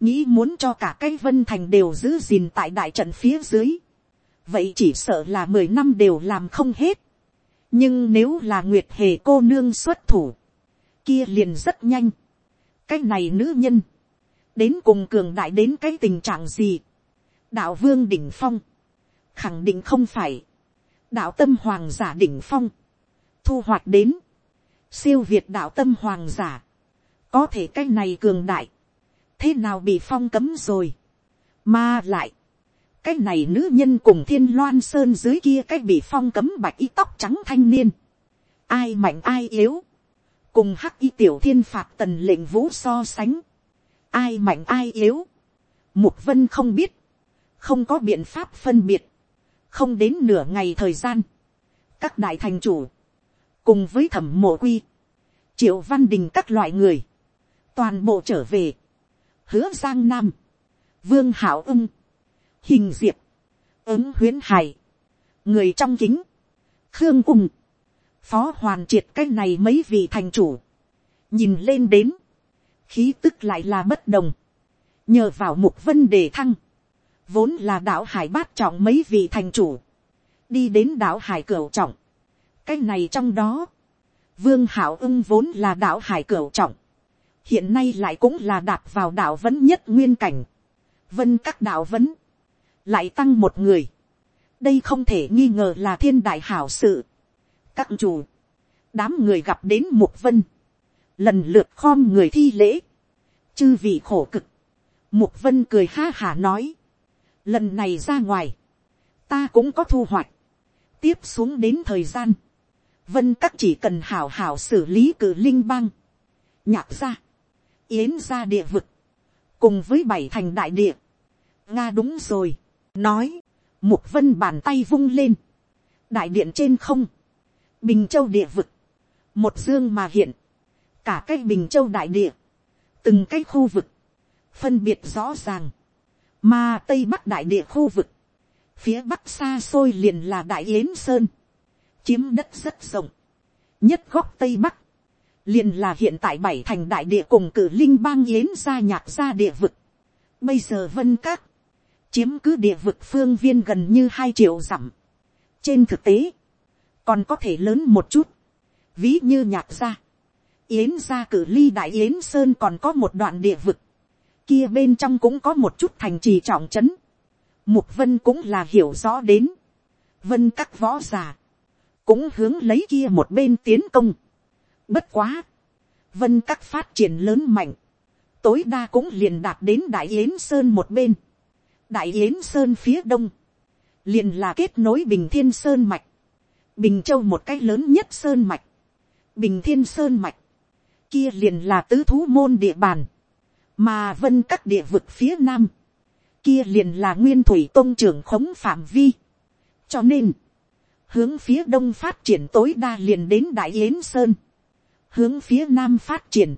nghĩ muốn cho cả cái vân thành đều giữ gìn tại đại trận phía dưới, vậy chỉ sợ là mười năm đều làm không hết, nhưng nếu là nguyệt hề cô nương xuất thủ, kia liền rất nhanh, cái này nữ nhân, đến cùng cường đại đến cái tình trạng gì, đạo vương đỉnh phong, khẳng định không phải, đạo tâm hoàng giả đỉnh phong, thu hoạch đến, siêu việt đạo tâm hoàng giả, có thể cái này cường đại, thế nào bị phong cấm rồi, mà lại, cái này nữ nhân cùng thiên loan sơn dưới kia cái bị phong cấm bạch y tóc trắng thanh niên, ai mạnh ai yếu, cùng hắc y tiểu thiên phạt tần lệnh vũ so sánh, ai mạnh ai yếu, mục vân không biết, không có biện pháp phân biệt, không đến nửa ngày thời gian, các đại thành chủ, cùng với thẩm mộ quy, triệu văn đình các loại người, toàn bộ trở về, hứa giang nam, vương hảo ưng, hình diệp, ứng huyến hải, người trong kính, khương ung, phó hoàn triệt cái này mấy vị thành chủ, nhìn lên đến, khí tức lại là bất đồng, nhờ vào mục vân đề thăng, vốn là đạo hải bát trọng mấy vị thành chủ, đi đến đạo hải cửu trọng, cái này trong đó, vương hảo ưng vốn là đạo hải cửu trọng, hiện nay lại cũng là đạp vào đạo vấn nhất nguyên cảnh, vân các đạo vấn, lại tăng một người, đây không thể nghi ngờ là thiên đại hảo sự. các chủ, đám người gặp đến mục vân, lần lượt khom người thi lễ, chư vị khổ cực, mục vân cười ha hả nói, lần này ra ngoài, ta cũng có thu hoạch, tiếp xuống đến thời gian, vân các chỉ cần hảo hảo xử lý cử linh bang, nhạc gia yến gia địa vực, cùng với bảy thành đại địa, nga đúng rồi, nói, mục vân bàn tay vung lên, đại điện trên không, bình châu địa vực, một dương mà hiện, cả cái bình châu đại địa, từng cái khu vực, phân biệt rõ ràng, mà tây bắc đại địa khu vực, phía bắc xa xôi liền là đại yến sơn, chiếm đất rất rộng, nhất góc tây bắc, liền là hiện tại bảy thành đại địa cùng cử linh bang yến gia nhạc gia địa vực. Bây giờ vân các, chiếm cứ địa vực phương viên gần như hai triệu dặm. trên thực tế, còn có thể lớn một chút, ví như nhạc gia, yến gia cử ly đại yến sơn còn có một đoạn địa vực, kia bên trong cũng có một chút thành trì trọng trấn, mục vân cũng là hiểu rõ đến, vân các võ giả cũng hướng lấy kia một bên tiến công, bất quá, vân các phát triển lớn mạnh, tối đa cũng liền đạt đến đại yến sơn một bên, đại yến sơn phía đông, liền là kết nối bình thiên sơn mạch, bình châu một cái lớn nhất sơn mạch, bình thiên sơn mạch, kia liền là tứ thú môn địa bàn, mà vân các địa vực phía nam, kia liền là nguyên thủy tôn trưởng khống phạm vi. cho nên, hướng phía đông phát triển tối đa liền đến đại yến sơn, hướng phía nam phát triển,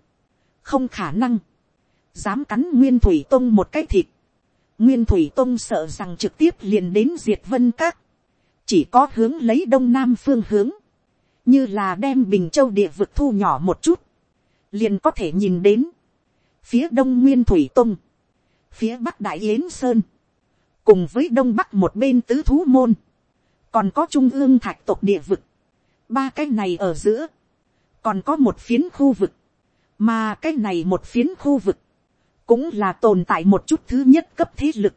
không khả năng, dám cắn nguyên thủy tông một cái thịt, Nguyên Thủy Tông sợ rằng trực tiếp liền đến diệt vân các. Chỉ có hướng lấy đông nam phương hướng. Như là đem Bình Châu địa vực thu nhỏ một chút. Liền có thể nhìn đến. phía đông nguyên thủy tông, phía bắc đại yến sơn, cùng với đông bắc một bên tứ thú môn, còn có trung ương thạch tộc địa vực, ba cái này ở giữa, còn có một phiến khu vực, mà cái này một phiến khu vực, cũng là tồn tại một chút thứ nhất cấp thế lực,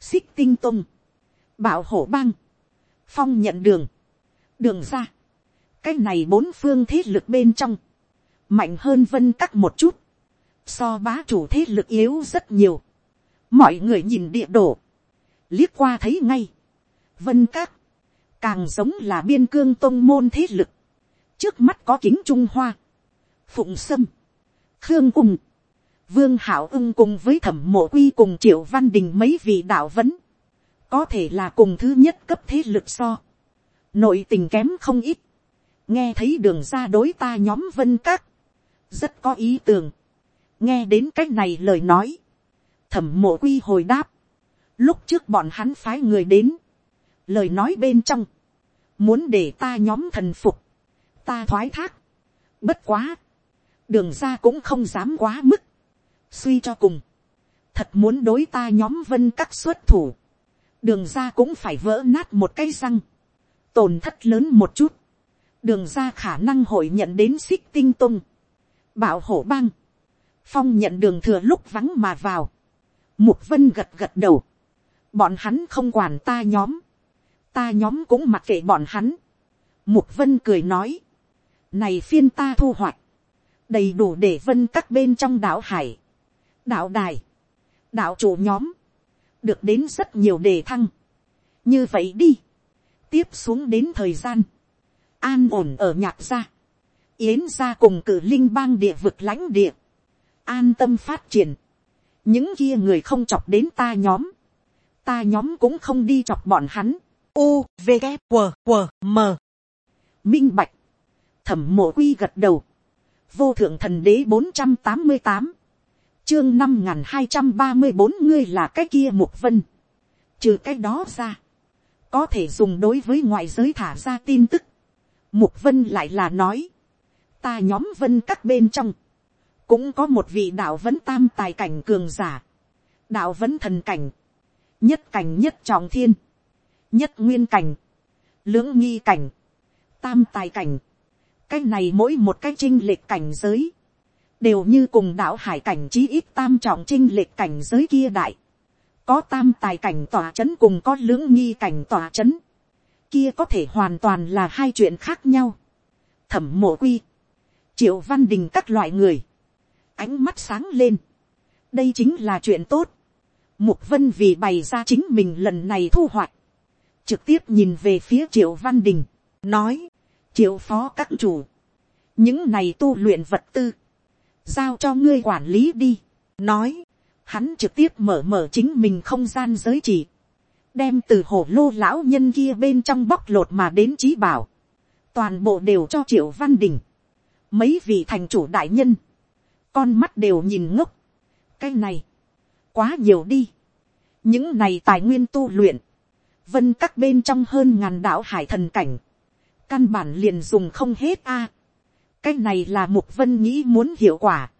xích tinh tung, bảo hổ bang, phong nhận đường, đường ra, cái này bốn phương thế lực bên trong, mạnh hơn vân các một chút, so bá chủ thế lực yếu rất nhiều, mọi người nhìn địa đồ, liếc qua thấy ngay, vân các, càng giống là biên cương tôn môn thế lực, trước mắt có kính trung hoa, phụng sâm, khương Cung vương hảo ưng cùng với thẩm mộ quy cùng triệu văn đình mấy vị đạo vấn, có thể là cùng thứ nhất cấp thế lực so, nội tình kém không ít, nghe thấy đường ra đối ta nhóm vân các, rất có ý tưởng, nghe đến c á c h này lời nói, thẩm mộ quy hồi đáp, lúc trước bọn hắn phái người đến, lời nói bên trong, muốn để ta nhóm thần phục, ta thoái thác, bất quá, đường ra cũng không dám quá mức, suy cho cùng, thật muốn đối ta nhóm vân các xuất thủ, đường ra cũng phải vỡ nát một cây răng, tổn thất lớn một chút, đường ra khả năng hội nhận đến xích tinh tung, bảo hổ bang, phong nhận đường thừa lúc vắng mà vào, mục vân gật gật đầu, bọn hắn không quản ta nhóm, ta nhóm cũng mặc kệ bọn hắn, mục vân cười nói, này phiên ta thu hoạch, đầy đủ để vân các bên trong đảo hải, đảo đài, đảo chủ nhóm, được đến rất nhiều đề thăng, như vậy đi, tiếp xuống đến thời gian, an ổn ở nhạc gia, yến gia cùng cử linh bang địa vực lãnh địa, an tâm phát triển, những kia người không chọc đến ta nhóm, ta nhóm cũng không đi chọc bọn hắn, u v g q q m minh bạch, thẩm mộ quy gật đầu, vô thượng thần đế bốn trăm tám mươi tám, chương năm n g h n hai trăm ba mươi bốn ngươi là cái kia mục vân, trừ cái đó ra, có thể dùng đối với ngoại giới thả ra tin tức, Mục vân lại là nói. Ta nhóm vân các bên trong. Cũng có một vị đạo vẫn tam tài cảnh cường giả. Đạo vẫn thần cảnh. Nhất cảnh nhất trọng thiên. Nhất nguyên cảnh. Lưỡng nghi cảnh. Tam tài cảnh. Cái này mỗi một cái trinh lệch cảnh giới. Đều như cùng đạo hải cảnh chí ít tam trọng trinh lệch cảnh giới kia đại. Có tam tài cảnh tỏa chấn cùng có lưỡng nghi cảnh tỏa chấn kia có thể hoàn toàn là hai chuyện khác nhau. thẩm mộ quy, triệu văn đình các loại người, ánh mắt sáng lên. đây chính là chuyện tốt. mục vân vì bày ra chính mình lần này thu hoạch, trực tiếp nhìn về phía triệu văn đình, nói, triệu phó các chủ, những này tu luyện vật tư, giao cho ngươi quản lý đi, nói, hắn trực tiếp mở mở chính mình không gian giới chỉ, đem từ hồ lô lão nhân kia bên trong bóc lột mà đến trí bảo, toàn bộ đều cho triệu văn đình, mấy vị thành chủ đại nhân, con mắt đều nhìn ngốc, cái này, quá nhiều đi, những này tài nguyên tu luyện, vân các bên trong hơn ngàn đạo hải thần cảnh, căn bản liền dùng không hết a, cái này là mục vân nghĩ muốn hiệu quả,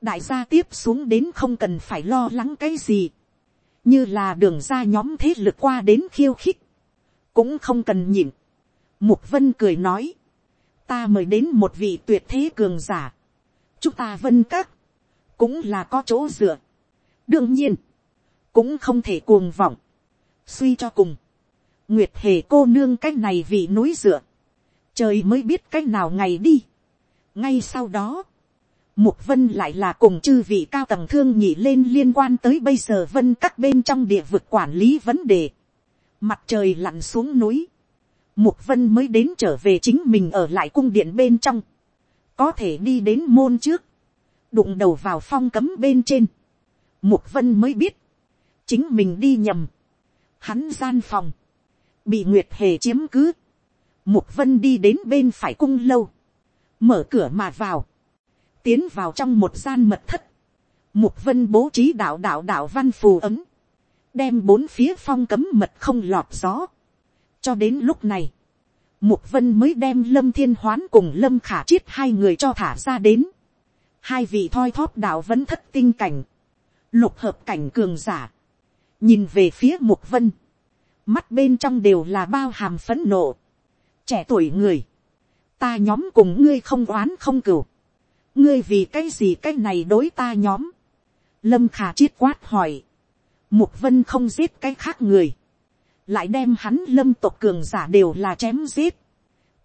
đại gia tiếp xuống đến không cần phải lo lắng cái gì, như là đường ra nhóm thế lực qua đến khiêu khích, cũng không cần nhịn. Mục vân cười nói, ta mời đến một vị tuyệt thế cường giả, chúng ta vân các, cũng là có chỗ dựa. đương nhiên, cũng không thể cuồng vọng, suy cho cùng, nguyệt hề cô nương cái này vì núi dựa, trời mới biết cái nào ngày đi. ngay sau đó, Mục vân lại là cùng chư vị cao tầng thương nhị lên liên quan tới bây giờ vân các bên trong địa vực quản lý vấn đề. Mặt trời lặn xuống núi. Mục vân mới đến trở về chính mình ở lại cung điện bên trong. Có thể đi đến môn trước. Đụng đầu vào phong cấm bên trên. Mục vân mới biết. Chính mình đi nhầm. Hắn gian phòng. Bị Nguyệt Hề chiếm cứ. Mục vân đi đến bên phải cung lâu. Mở cửa mà vào tiến vào trong một gian mật thất, mục vân bố trí đạo đạo đạo văn phù ấm, đem bốn phía phong cấm mật không lọt gió. cho đến lúc này, mục vân mới đem lâm thiên hoán cùng lâm khả chiết hai người cho thả ra đến. hai vị thoi thóp đạo vẫn thất tinh cảnh, lục hợp cảnh cường giả, nhìn về phía mục vân, mắt bên trong đều là bao hàm phấn nộ, trẻ tuổi người, ta nhóm cùng ngươi không oán không cừu, ngươi vì cái gì cái này đối ta nhóm, lâm khả chiết quát hỏi, mục vân không giết cái khác người, lại đem hắn lâm tộc cường giả đều là chém giết,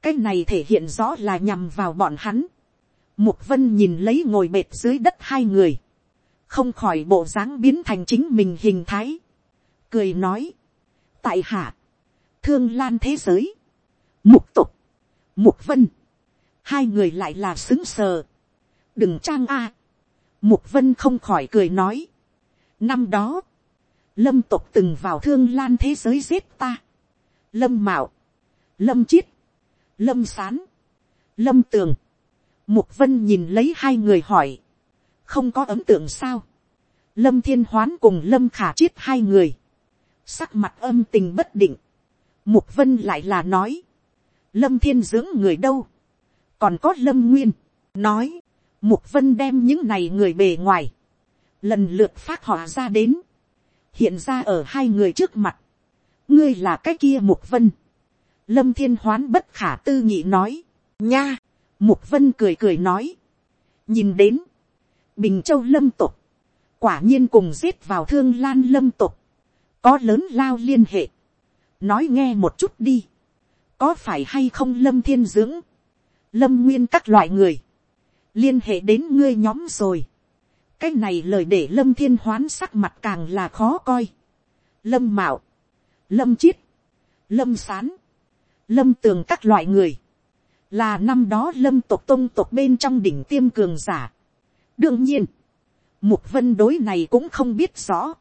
cái này thể hiện rõ là nhằm vào bọn hắn, mục vân nhìn lấy ngồi bệt dưới đất hai người, không khỏi bộ dáng biến thành chính mình hình thái, cười nói, tại hạ, thương lan thế giới, mục tục, mục vân, hai người lại là xứng sờ, đừng trang a, mục vân không khỏi cười nói, năm đó, lâm tục từng vào thương lan thế giới giết ta, lâm mạo, lâm chiết, lâm sán, lâm tường, mục vân nhìn lấy hai người hỏi, không có ấm tượng sao, lâm thiên hoán cùng lâm khả chiết hai người, sắc mặt âm tình bất định, mục vân lại là nói, lâm thiên dưỡng người đâu, còn có lâm nguyên, nói, mục vân đem những này người bề ngoài, lần lượt phát họ ra đến, hiện ra ở hai người trước mặt, ngươi là cái kia mục vân, lâm thiên hoán bất khả tư nghị nói, nha, mục vân cười cười nói, nhìn đến, bình châu lâm tục, quả nhiên cùng giết vào thương lan lâm tục, có lớn lao liên hệ, nói nghe một chút đi, có phải hay không lâm thiên dưỡng, lâm nguyên các loại người, liên hệ đến ngươi nhóm rồi, cái này lời để lâm thiên hoán sắc mặt càng là khó coi, lâm mạo, lâm chiết, lâm sán, lâm tường các loại người, là năm đó lâm tộc tông tộc bên trong đỉnh tiêm cường giả đương nhiên, mục vân đối này cũng không biết rõ.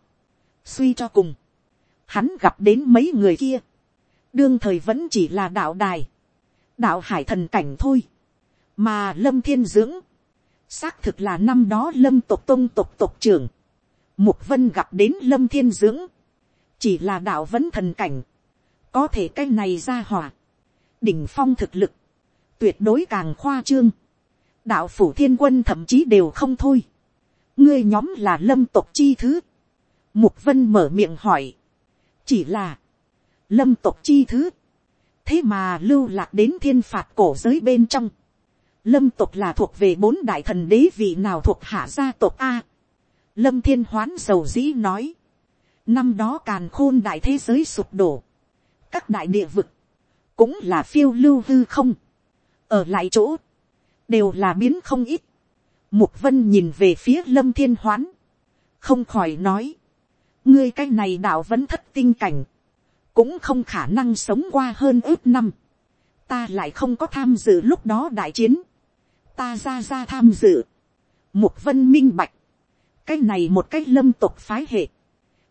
suy cho cùng, hắn gặp đến mấy người kia, đương thời vẫn chỉ là đạo đài, đạo hải thần cảnh thôi, mà lâm thiên dưỡng, xác thực là năm đó lâm tộc tông tộc tộc trưởng, mục vân gặp đến lâm thiên dưỡng, chỉ là đạo vẫn thần cảnh, có thể cái này ra hỏa, đỉnh phong thực lực, tuyệt đối càng khoa trương, đạo phủ thiên quân thậm chí đều không thôi, ngươi nhóm là lâm tộc chi thứ, mục vân mở miệng hỏi, chỉ là, lâm tộc chi thứ, thế mà lưu lạc đến thiên phạt cổ giới bên trong, lâm tộc là thuộc về bốn đại thần đế vị nào thuộc hạ gia tộc a, lâm thiên hoán dầu dĩ nói, năm đó càn khôn đại thế giới sụp đổ, các đại địa vực, cũng là phiêu lưu hư không, ở lại chỗ, đều là biến không ít. Mục vân nhìn về phía lâm thiên hoán, không khỏi nói, ngươi cái này đạo vẫn thất tinh cảnh, cũng không khả năng sống qua hơn ước năm, ta lại không có tham dự lúc đó đại chiến, ta ra ra tham dự, mục vân minh bạch, cái này một cái lâm tộc phái hệ,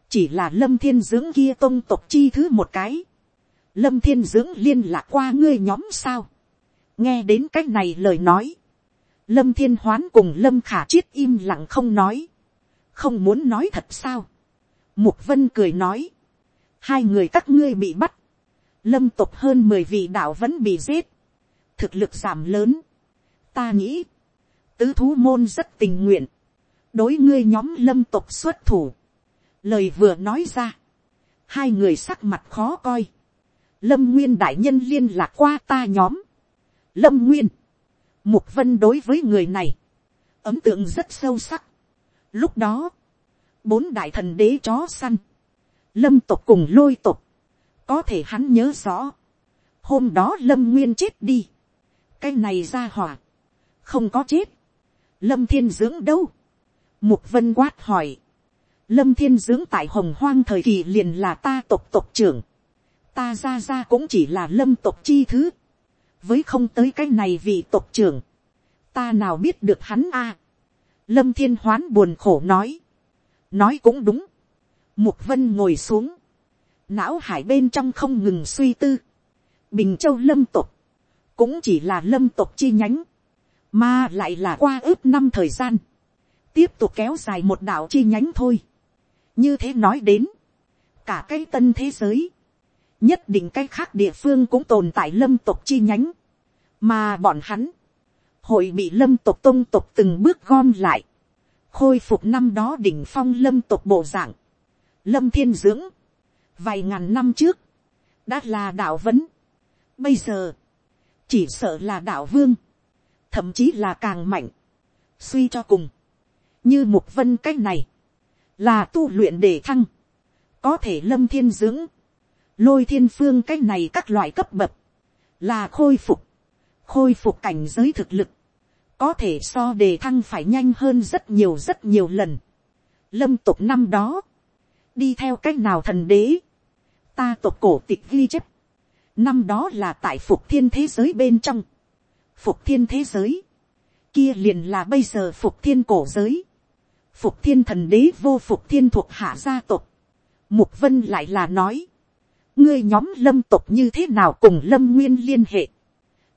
chỉ là lâm thiên dưỡng kia tôn tộc chi thứ một cái, lâm thiên dưỡng liên lạc qua ngươi nhóm sao, nghe đến cái này lời nói, lâm thiên hoán cùng lâm khả chiết im lặng không nói, không muốn nói thật sao, mục vân cười nói, hai người các ngươi bị bắt, lâm tục hơn mười vị đạo vẫn bị giết, thực lực giảm lớn, ta nghĩ, tứ thú môn rất tình nguyện, đối ngươi nhóm lâm tục xuất thủ, lời vừa nói ra, hai người sắc mặt khó coi, lâm nguyên đại nhân liên lạc qua ta nhóm, lâm nguyên, mục vân đối với người này, ấn tượng rất sâu sắc. Lúc đó, bốn đại thần đế chó săn, lâm tộc cùng lôi tộc, có thể hắn nhớ rõ, hôm đó lâm nguyên chết đi, cái này ra hỏa, không có chết, lâm thiên dưỡng đâu, mục vân quát hỏi, lâm thiên dưỡng tại hồng hoang thời kỳ liền là ta tộc tộc trưởng, ta ra ra cũng chỉ là lâm tộc chi thứ, với không tới cái này vị tộc trưởng, ta nào biết được hắn a. lâm thiên hoán buồn khổ nói, nói cũng đúng, mục vân ngồi xuống, não hải bên trong không ngừng suy tư, bình châu lâm tộc, cũng chỉ là lâm tộc chi nhánh, mà lại là qua ước năm thời gian, tiếp tục kéo dài một đạo chi nhánh thôi. như thế nói đến, cả cái tân thế giới, nhất định cái khác địa phương cũng tồn tại lâm tộc chi nhánh, mà bọn hắn, hội bị lâm tộc tôn tộc từng bước gom lại, khôi phục năm đó đỉnh phong lâm tộc bộ dạng, lâm thiên dưỡng, vài ngàn năm trước, đã là đạo vấn, bây giờ, chỉ sợ là đạo vương, thậm chí là càng mạnh, suy cho cùng, như mục vân c á c h này, là tu luyện để thăng, có thể lâm thiên dưỡng, lôi thiên phương cái này các loại cấp bậc, là khôi phục, khôi phục cảnh giới thực lực, có thể so đề thăng phải nhanh hơn rất nhiều rất nhiều lần. Lâm tục năm đó, đi theo cách nào thần đế, ta tộc cổ tịch ghi chép, năm đó là tại phục thiên thế giới bên trong, phục thiên thế giới, kia liền là bây giờ phục thiên cổ giới, phục thiên thần đế vô phục thiên thuộc hạ gia tộc. Mục vân lại là nói, ngươi nhóm lâm tộc như thế nào cùng lâm nguyên liên hệ,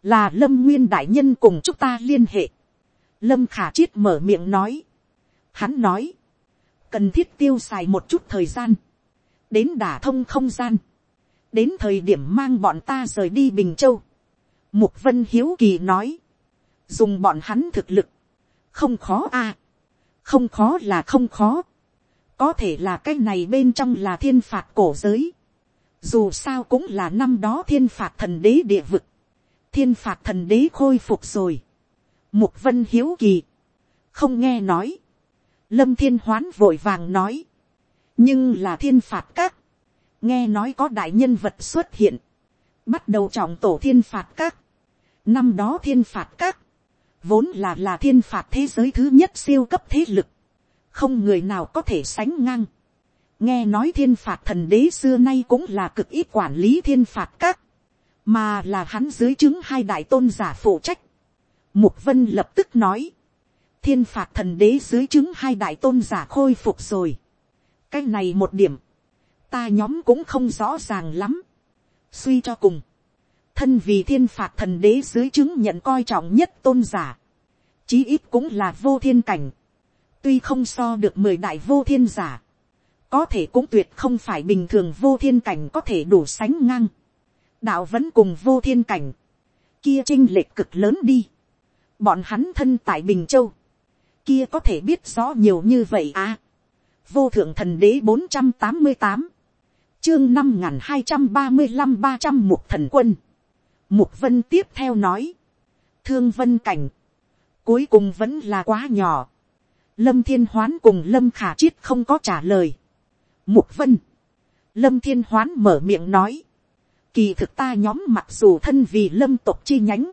là lâm nguyên đại nhân cùng chúng ta liên hệ. lâm khả chiết mở miệng nói, hắn nói, cần thiết tiêu xài một chút thời gian, đến đả thông không gian, đến thời điểm mang bọn ta rời đi bình châu. Mục vân hiếu kỳ nói, dùng bọn hắn thực lực, không khó a không khó là không khó, có thể là cái này bên trong là thiên phạt cổ giới, dù sao cũng là năm đó thiên phạt thần đế địa vực, thiên phạt thần đế khôi phục rồi, mục vân hiếu kỳ, không nghe nói, lâm thiên hoán vội vàng nói, nhưng là thiên phạt các, nghe nói có đại nhân vật xuất hiện, bắt đầu trọng tổ thiên phạt các, năm đó thiên phạt các, vốn là là thiên phạt thế giới thứ nhất siêu cấp thế lực, không người nào có thể sánh ngang nghe nói thiên phạt thần đế xưa nay cũng là cực ít quản lý thiên phạt các, mà là hắn dưới chứng hai đại tôn giả phụ trách. mục vân lập tức nói, thiên phạt thần đế dưới chứng hai đại tôn giả khôi phục rồi. cái này một điểm, ta nhóm cũng không rõ ràng lắm. suy cho cùng, thân vì thiên phạt thần đế dưới chứng nhận coi trọng nhất tôn giả, chí ít cũng là vô thiên cảnh, tuy không so được mười đại vô thiên giả, có thể cũng tuyệt không phải bình thường vô thiên cảnh có thể đủ sánh ngang, đạo vẫn cùng vô thiên cảnh, kia chinh lệch cực lớn đi, bọn hắn thân tại bình châu, kia có thể biết rõ nhiều như vậy à, vô thượng thần đế bốn trăm tám mươi tám, chương năm n g h n hai trăm ba mươi năm ba trăm một thần quân, Mục vân tiếp theo nói. Thương vân cảnh. Cuối cùng vẫn là quá nhỏ. Lâm thiên hoán cùng lâm khả chiết không có trả lời. Mục vân. Lâm thiên hoán mở miệng nói. Kỳ thực ta nhóm mặc dù thân vì lâm tộc chi nhánh.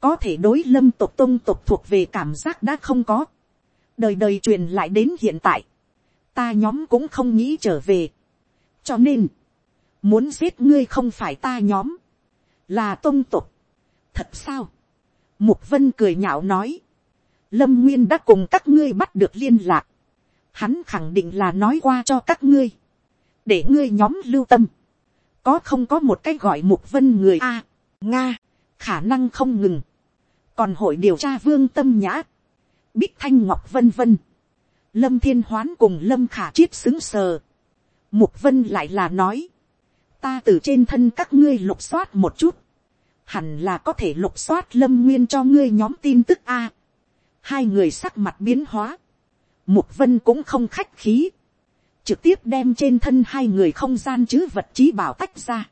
Có thể đối lâm tộc tông tộc thuộc về cảm giác đã không có. Đời đời truyền lại đến hiện tại. Ta nhóm cũng không nghĩ trở về. Cho nên. Muốn giết ngươi không phải ta nhóm là tôn tục. thật sao, mục vân cười nhạo nói, lâm nguyên đã cùng các ngươi bắt được liên lạc, hắn khẳng định là nói qua cho các ngươi, để ngươi nhóm lưu tâm, có không có một cái gọi mục vân người a, nga, khả năng không ngừng, còn hội điều tra vương tâm nhã, bích thanh ngọc vân vân, lâm thiên hoán cùng lâm khả chiết xứng sờ, mục vân lại là nói, ta từ trên thân các ngươi lục soát một chút, hẳn là có thể lục soát lâm nguyên cho ngươi nhóm tin tức a. hai người sắc mặt biến hóa, mục vân cũng không khách khí, trực tiếp đem trên thân hai người không gian chứ vật trí bảo tách ra,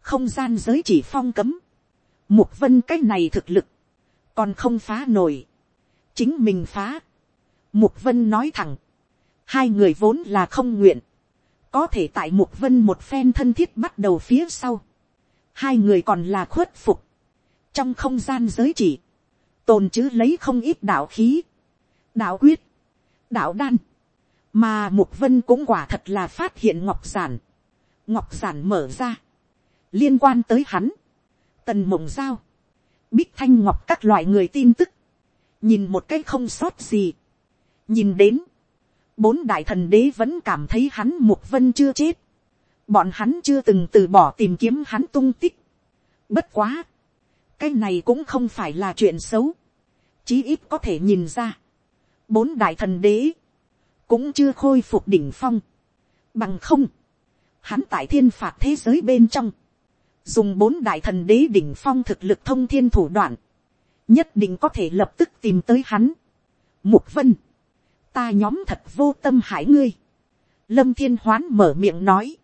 không gian giới chỉ phong cấm, mục vân cái này thực lực, còn không phá nổi, chính mình phá, mục vân nói thẳng, hai người vốn là không nguyện, có thể tại mục vân một phen thân thiết bắt đầu phía sau, hai người còn là khuất phục, trong không gian giới chỉ, tồn chứ lấy không ít đạo khí, đạo quyết, đạo đan, mà mục vân cũng quả thật là phát hiện ngọc giản, ngọc giản mở ra, liên quan tới hắn, tần mộng giao, bích thanh ngọc các loại người tin tức, nhìn một cái không sót gì, nhìn đến, bốn đại thần đế vẫn cảm thấy hắn mục vân chưa chết, bọn hắn chưa từng từ bỏ tìm kiếm hắn tung tích. Bất quá, cái này cũng không phải là chuyện xấu, chí ít có thể nhìn ra, bốn đại thần đế, cũng chưa khôi phục đỉnh phong, bằng không, hắn tại thiên phạt thế giới bên trong, dùng bốn đại thần đế đỉnh phong thực lực thông thiên thủ đoạn, nhất định có thể lập tức tìm tới hắn. Mục vân, ta nhóm thật vô tâm hại ngươi. Lâm thiên hoán mở miệng nói,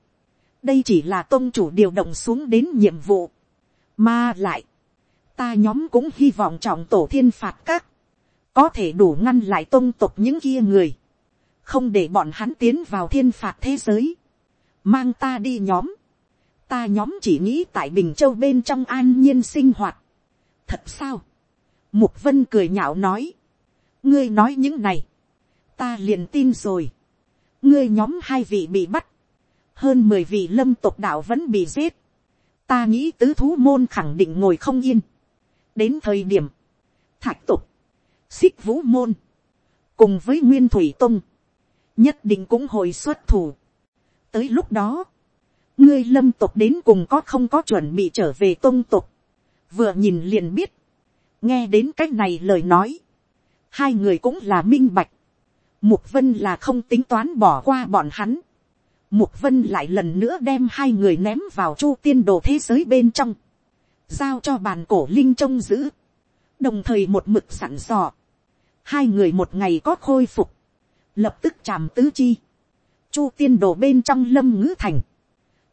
đây chỉ là tôn chủ điều động xuống đến nhiệm vụ, mà lại, ta nhóm cũng hy vọng trọng tổ thiên phạt các, có thể đủ ngăn lại tôn tục những kia người, không để bọn hắn tiến vào thiên phạt thế giới, mang ta đi nhóm, ta nhóm chỉ nghĩ tại bình châu bên trong an nhiên sinh hoạt, thật sao, mục vân cười nhạo nói, ngươi nói những này, ta liền tin rồi, ngươi nhóm hai vị bị bắt, hơn mười vị lâm tộc đạo vẫn bị giết, ta nghĩ tứ thú môn khẳng định ngồi không yên, đến thời điểm, thạch tục, xích vũ môn, cùng với nguyên thủy tông, nhất định cũng hồi xuất thủ. tới lúc đó, ngươi lâm tục đến cùng có không có chuẩn bị trở về tông tục, vừa nhìn liền biết, nghe đến c á c h này lời nói, hai người cũng là minh bạch, mục vân là không tính toán bỏ qua bọn hắn, mục vân lại lần nữa đem hai người ném vào chu tiên đồ thế giới bên trong, giao cho bàn cổ linh trông giữ, đồng thời một mực sẵn sò hai người một ngày có khôi phục, lập tức chạm tứ chi, chu tiên đồ bên trong lâm ngữ thành,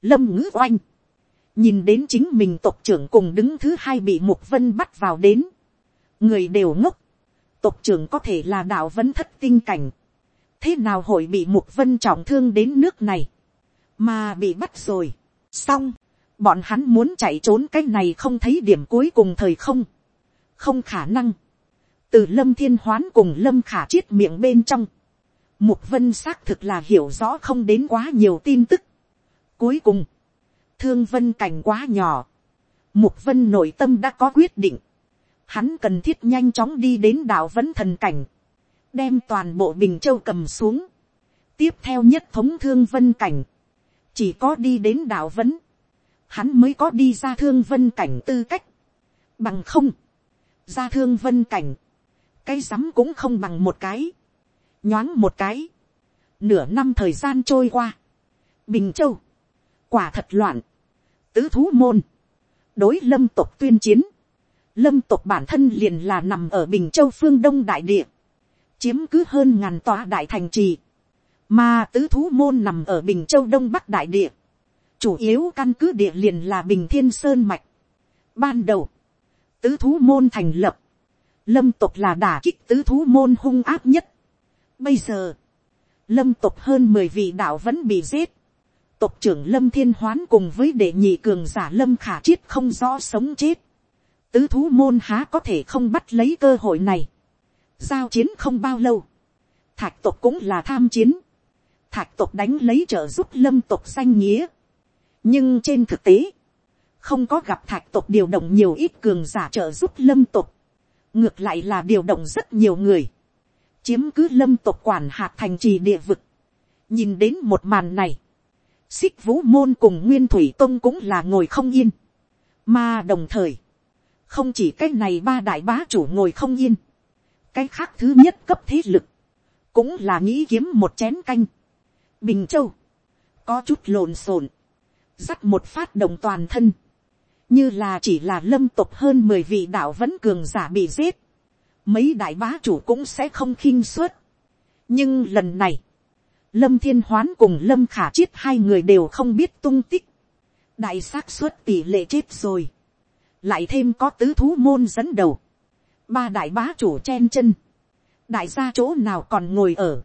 lâm ngữ oanh, nhìn đến chính mình tộc trưởng cùng đứng thứ hai bị mục vân bắt vào đến, người đều ngốc, tộc trưởng có thể là đạo vẫn thất tinh cảnh, thế nào hội bị mục vân trọng thương đến nước này, mà bị bắt rồi, xong, bọn hắn muốn chạy trốn cái này không thấy điểm cuối cùng thời không, không khả năng, từ lâm thiên hoán cùng lâm khả chiết miệng bên trong, mục vân xác thực là hiểu rõ không đến quá nhiều tin tức. cuối cùng, thương vân cảnh quá nhỏ, mục vân nội tâm đã có quyết định, hắn cần thiết nhanh chóng đi đến đảo vẫn thần cảnh, đem toàn bộ bình châu cầm xuống, tiếp theo nhất thống thương vân cảnh, chỉ có đi đến đảo vẫn, hắn mới có đi ra thương vân cảnh tư cách, bằng không, ra thương vân cảnh, cái rắm cũng không bằng một cái, nhoáng một cái, nửa năm thời gian trôi qua, bình châu, quả thật loạn, tứ thú môn, đối lâm tộc tuyên chiến, lâm tộc bản thân liền là nằm ở bình châu phương đông đại địa, chiếm cứ hơn ngàn tòa đại thành trì, mà tứ thú môn nằm ở bình châu đông bắc đại địa, chủ yếu căn cứ địa liền là bình thiên sơn mạch. Ban đầu, tứ thú môn thành lập, lâm tộc là đả kích tứ thú môn hung áp nhất. Bây giờ, lâm tộc hơn mười vị đạo vẫn bị giết, tộc trưởng lâm thiên hoán cùng với đệ nhị cường giả lâm khả chiết không rõ sống chết tứ thú môn há có thể không bắt lấy cơ hội này. giao chiến không bao lâu, thạch tộc cũng là tham chiến, thạch tộc đánh lấy trợ giúp lâm tộc danh nghĩa. nhưng trên thực tế, không có gặp thạch tộc điều động nhiều ít cường giả trợ giúp lâm tộc, ngược lại là điều động rất nhiều người, chiếm cứ lâm tộc quản hạt thành trì địa vực. nhìn đến một màn này, xích vũ môn cùng nguyên thủy tông cũng là ngồi không yên, mà đồng thời, không chỉ cái này ba đại bá chủ ngồi không yên, cái khác thứ nhất cấp thế lực, cũng là nghĩ kiếm một chén canh. bình châu, có chút lộn xộn, dắt một phát động toàn thân, như là chỉ là lâm tục hơn mười vị đạo vẫn cường giả bị giết, mấy đại bá chủ cũng sẽ không khinh suất. nhưng lần này, lâm thiên hoán cùng lâm khả chiết hai người đều không biết tung tích, đại xác suất tỷ lệ chết rồi. Lại thêm có tứ thú môn dẫn đầu, ba đại bá chủ chen chân, đại gia chỗ nào còn ngồi ở,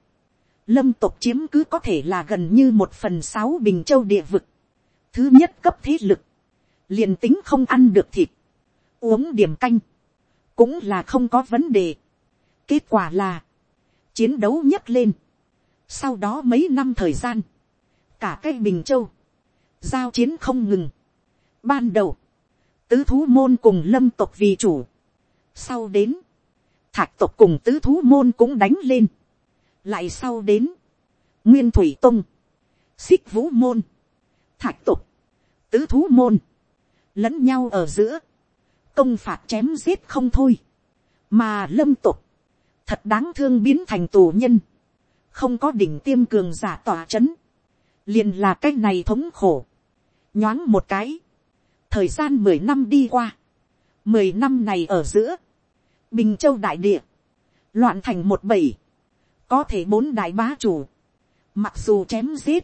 lâm tộc chiếm cứ có thể là gần như một phần sáu bình châu địa vực, thứ nhất cấp thế lực, liền tính không ăn được thịt, uống điểm canh, cũng là không có vấn đề. kết quả là, chiến đấu nhấc lên, sau đó mấy năm thời gian, cả cái bình châu, giao chiến không ngừng. ban đầu, tứ thú môn cùng lâm tộc vì chủ. Sau đến, thạch tộc cùng tứ thú môn cũng đánh lên. Lại sau đến, nguyên thủy tông, xích vũ môn, thạch tộc, tứ thú môn, lẫn nhau ở giữa, công phạt chém giết không thôi. Mà lâm tục, thật đáng thương biến thành tù nhân, không có đỉnh tiêm cường giả tỏa c h ấ n liền là cái này thống khổ, nhoáng một cái, thời gian mười năm đi qua, mười năm này ở giữa, bình châu đại địa, loạn thành một bảy, có thể bốn đại bá chủ, mặc dù chém giết,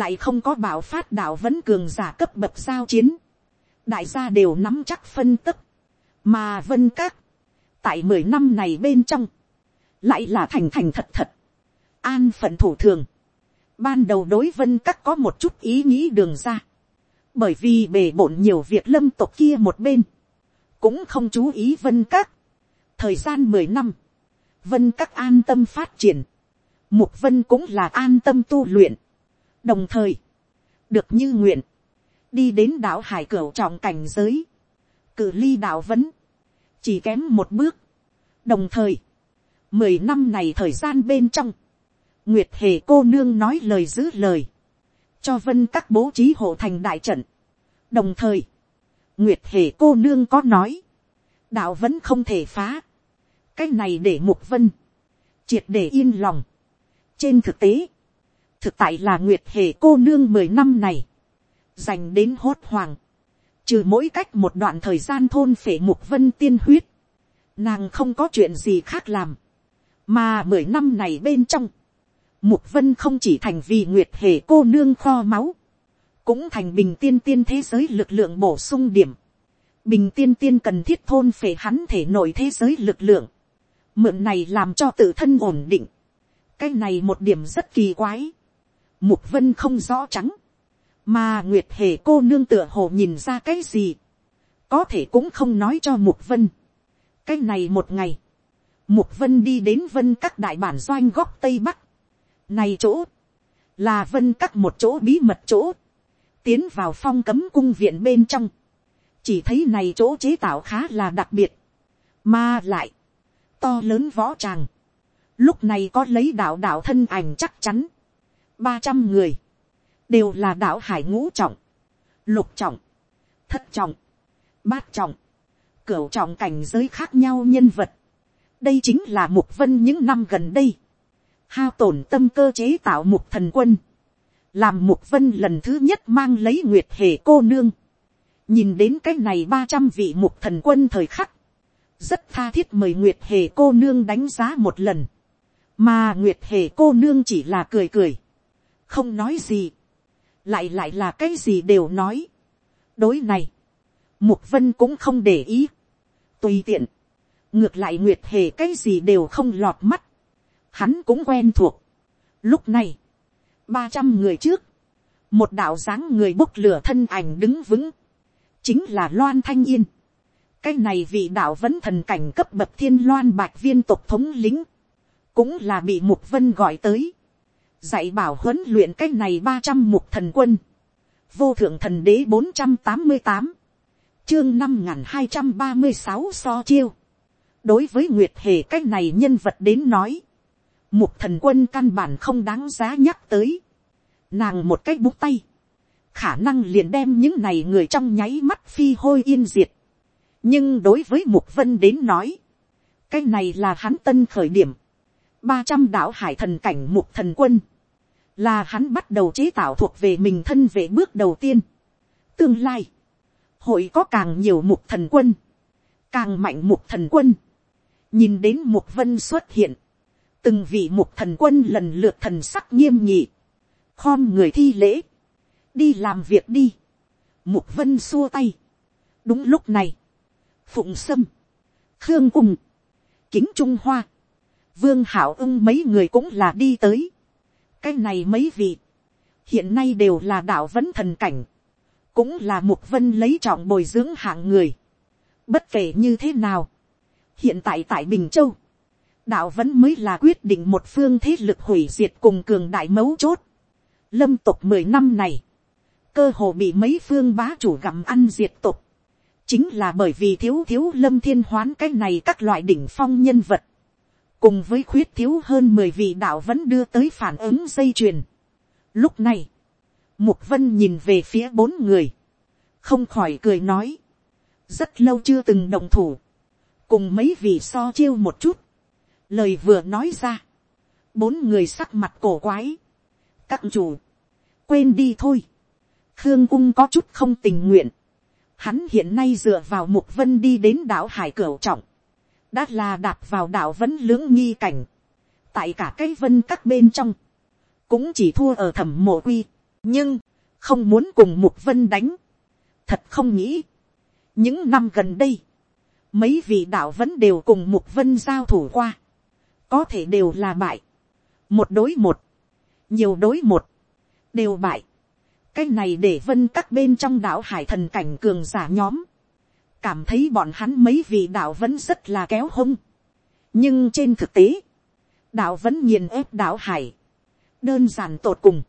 lại không có bảo phát đạo vẫn cường giả cấp bậc giao chiến, đại gia đều nắm chắc phân tức, mà vân các, tại mười năm này bên trong, lại là thành thành thật thật, an phận thủ thường, ban đầu đối vân các có một chút ý nghĩ đường ra, bởi vì bề bộn nhiều việc lâm tộc kia một bên, cũng không chú ý vân các, thời gian mười năm, vân các an tâm phát triển, mục vân cũng là an tâm tu luyện, đồng thời, được như nguyện, đi đến đảo hải cửu trọng cảnh giới, cử ly đạo vấn, chỉ kém một bước, đồng thời, mười năm này thời gian bên trong, nguyệt hề cô nương nói lời giữ lời, cho vân các bố trí hộ thành đại trận, đồng thời, nguyệt hề cô nương có nói, đạo vẫn không thể phá, cái này để mục vân, triệt để yên lòng. trên thực tế, thực tại là nguyệt hề cô nương mười năm này, dành đến hốt hoàng, trừ mỗi cách một đoạn thời gian thôn phể mục vân tiên huyết, nàng không có chuyện gì khác làm, mà mười năm này bên trong, mục vân không chỉ thành vì nguyệt hề cô nương kho máu, cũng thành bình tiên tiên thế giới lực lượng bổ sung điểm, bình tiên tiên cần thiết thôn phể hắn thể nội thế giới lực lượng, mượn này làm cho tự thân ổn định, cái này một điểm rất kỳ quái, mục vân không rõ trắng, mà nguyệt hề cô nương tựa hồ nhìn ra cái gì, có thể cũng không nói cho mục vân. cái này một ngày, mục vân đi đến vân các đại bản doanh góc tây bắc, này chỗ, là vân các một chỗ bí mật chỗ, tiến vào phong cấm cung viện bên trong, chỉ thấy này chỗ chế tạo khá là đặc biệt, mà lại, to lớn võ tràng, lúc này có lấy đạo đạo thân ảnh chắc chắn, ba trăm người, đều là đạo hải ngũ trọng, lục trọng, thất trọng, bát trọng, cửu trọng cảnh giới khác nhau nhân vật. đây chính là mục vân những năm gần đây, hao tổn tâm cơ chế tạo mục thần quân, làm mục vân lần thứ nhất mang lấy nguyệt hề cô nương, nhìn đến cái này ba trăm vị mục thần quân thời khắc, rất tha thiết mời nguyệt hề cô nương đánh giá một lần, mà nguyệt hề cô nương chỉ là cười cười, không nói gì, lại lại là cái gì đều nói. đối này, mục vân cũng không để ý, tùy tiện, ngược lại nguyệt hề cái gì đều không lọt mắt, hắn cũng quen thuộc. lúc này, ba trăm người trước, một đạo dáng người bốc lửa thân ảnh đứng vững, chính là loan thanh yên. cái này vị đạo vẫn thần cảnh cấp bậc thiên loan bạch viên tộc thống lính, cũng là bị mục vân gọi tới dạy bảo huấn luyện cái này ba trăm mục thần quân, vô thượng thần đế bốn trăm tám mươi tám, chương năm n g h n hai trăm ba mươi sáu so chiêu, đối với nguyệt hề cái này nhân vật đến nói, mục thần quân căn bản không đáng giá nhắc tới, nàng một cái bút tay, khả năng liền đem những này người trong nháy mắt phi hôi yên diệt, nhưng đối với mục vân đến nói, cái này là hắn tân khởi điểm, ba trăm đạo hải thần cảnh mục thần quân, là hắn bắt đầu chế tạo thuộc về mình thân về bước đầu tiên. Tương lai, hội có càng nhiều mục thần quân, càng mạnh mục thần quân, nhìn đến mục vân xuất hiện, từng vị mục thần quân lần lượt thần sắc nghiêm nhị, khom người thi lễ, đi làm việc đi, mục vân xua tay, đúng lúc này, phụng sâm, khương cùng kính trung hoa, vương hảo ưng mấy người cũng là đi tới, cái này mấy vị, hiện nay đều là đạo vẫn thần cảnh, cũng là mục vân lấy trọng bồi dưỡng hạng người. Bất kể như thế nào, hiện tại tại Bình Châu, đạo vẫn mới là quyết định một phương thế lực hủy diệt cùng cường đại mấu chốt. Lâm tục mười năm này, cơ hồ bị mấy phương bá chủ gặm ăn diệt tục. Chính là bởi vì thiếu thiếu lâm thiên hoán cái này các loại đỉnh phong nhân vật cùng với khuyết thiếu hơn mười vị đạo vẫn đưa tới phản ứng dây chuyền. Lúc này, mục vân nhìn về phía bốn người, không khỏi cười nói, rất lâu chưa từng đồng thủ, cùng mấy vị so chiêu một chút, lời vừa nói ra, bốn người sắc mặt cổ quái, các chủ, quên đi thôi, khương cung có chút không tình nguyện, hắn hiện nay dựa vào mục vân đi đến đảo hải cửu trọng, đã là đạp vào đạo vẫn lưỡng nghi cảnh, tại cả cái vân các bên trong, cũng chỉ thua ở thẩm mộ quy, nhưng, không muốn cùng mục vân đánh, thật không nghĩ, những năm gần đây, mấy vị đạo vẫn đều cùng mục vân giao thủ qua, có thể đều là bại, một đối một, nhiều đối một, đều bại, cái này để vân các bên trong đảo hải thần cảnh cường giả nhóm, cảm thấy bọn hắn mấy vị đạo vẫn rất là kéo hung, nhưng trên thực tế, đạo vẫn nghiền ép đạo hải, đơn giản tột cùng,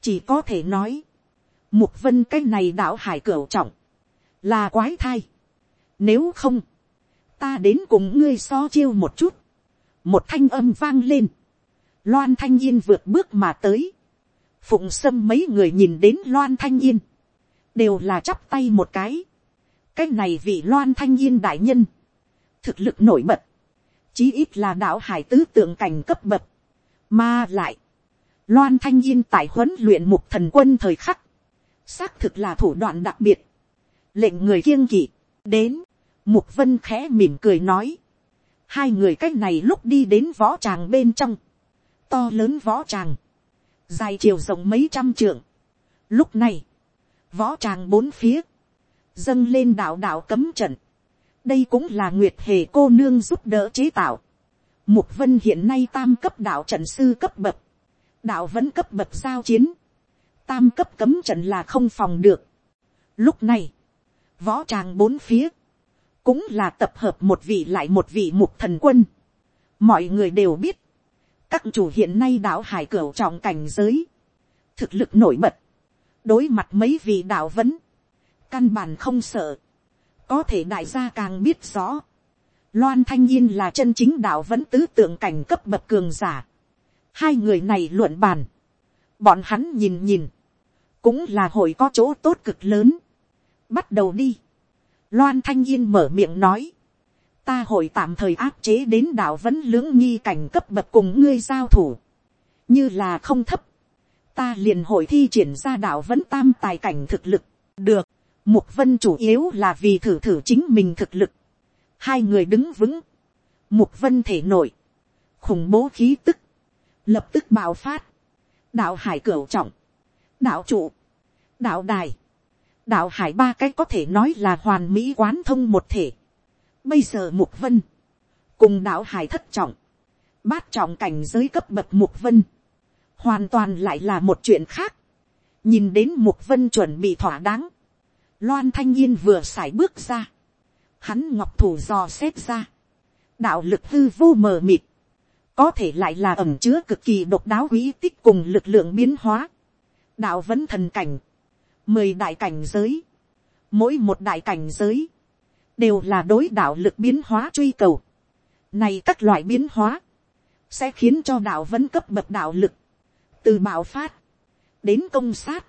chỉ có thể nói, mục vân cái này đạo hải cửu trọng, là quái thai. Nếu không, ta đến cùng ngươi so chiêu một chút, một thanh âm vang lên, loan thanh yên vượt bước mà tới, phụng sâm mấy người nhìn đến loan thanh yên, đều là chắp tay một cái, cái này vị loan thanh yên đại nhân, thực lực nổi bật, chí ít là đạo hải tứ tượng cảnh cấp bậc, mà lại, loan thanh yên tại huấn luyện mục thần quân thời khắc, xác thực là thủ đoạn đặc biệt, lệnh người kiêng kỵ, đến, mục vân khẽ mỉm cười nói, hai người cách này lúc đi đến võ tràng bên trong, to lớn võ tràng, dài chiều rộng mấy trăm trượng. Lúc này, võ tràng bốn phía, dâng lên đạo đạo cấm trận. đây cũng là nguyệt hề cô nương giúp đỡ chế tạo. mục vân hiện nay tam cấp đạo trận sư cấp bậc, đạo vẫn cấp bậc giao chiến, tam cấp cấm trận là không phòng được. lúc này, võ tràng bốn phía, cũng là tập hợp một vị lại một vị mục thần quân. mọi người đều biết, các chủ hiện nay đạo hải cửu trọng cảnh giới, thực lực nổi bật, đối mặt mấy vị đạo vấn, căn bản không sợ, có thể đại gia càng biết rõ, loan thanh yên là chân chính đạo vẫn tứ tượng cảnh cấp bậc cường giả, hai người này luận bàn, bọn hắn nhìn nhìn, cũng là hội có chỗ tốt cực lớn, bắt đầu đi, loan thanh yên mở miệng nói, ta hội tạm thời áp chế đến đạo vẫn lưỡng nghi cảnh cấp bậc cùng ngươi giao thủ, như là không thấp, ta liền hội thi triển ra đạo vẫn tam tài cảnh thực lực, được, mục vân chủ yếu là vì thử thử chính mình thực lực, hai người đứng vững, mục vân thể nổi, khủng bố khí tức, lập tức bạo phát, đạo hải cửu trọng, đạo trụ, đạo đài, đạo hải ba cái có thể nói là hoàn mỹ quán thông một thể, Bây giờ Mục Vân. Cùng đạo hải thất trọng. Bát trọng cảnh giới cấp bậc Mục Vân. Hoàn toàn lại là một chuyện khác. Nhìn đến Mục Vân chuẩn bị thỏa đáng. Loan Thanh Yên vừa xài bước ra. Hắn ngọc thủ dò xét ra. Đạo lực hư vô mờ mịt. Có thể lại là ẩm chứa cực kỳ độc đáo quý tích cùng lực lượng biến hóa. Đạo vẫn thần cảnh. Mười đại cảnh giới. Mỗi một đại cảnh giới đều là đối đạo lực biến hóa truy cầu. Này các loại biến hóa, sẽ khiến cho đạo vẫn cấp bậc đạo lực, từ bạo phát, đến công sát,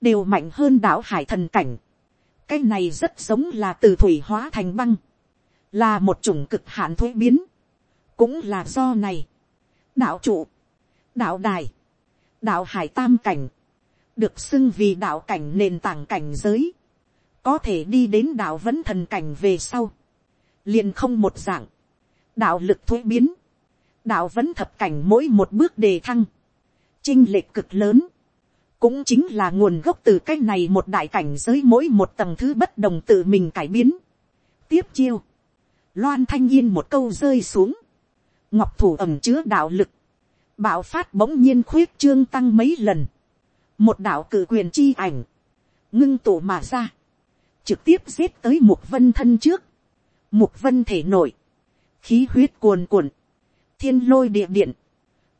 đều mạnh hơn đạo hải thần cảnh cái này rất giống là từ thủy hóa thành băng, là một chủng cực hạn thuế biến, cũng là do này, đạo trụ, đạo đài, đạo hải tam cảnh, được xưng vì đạo cảnh nền tảng cảnh giới, có thể đi đến đạo vẫn thần cảnh về sau, liền không một dạng, đạo lực thuế biến, đạo vẫn thập cảnh mỗi một bước đề thăng, chinh lệch cực lớn, cũng chính là nguồn gốc từ cái này một đại cảnh giới mỗi một tầng thứ bất đồng tự mình cải biến. tiếp chiêu, loan thanh yên một câu rơi xuống, ngọc thủ ẩm chứa đạo lực, bạo phát bỗng nhiên khuyết trương tăng mấy lần, một đạo cử quyền chi ảnh, ngưng tụ mà ra, trực tiếp giết tới mục vân thân trước, mục vân thể nổi, khí huyết cuồn cuộn, thiên lôi địa điện,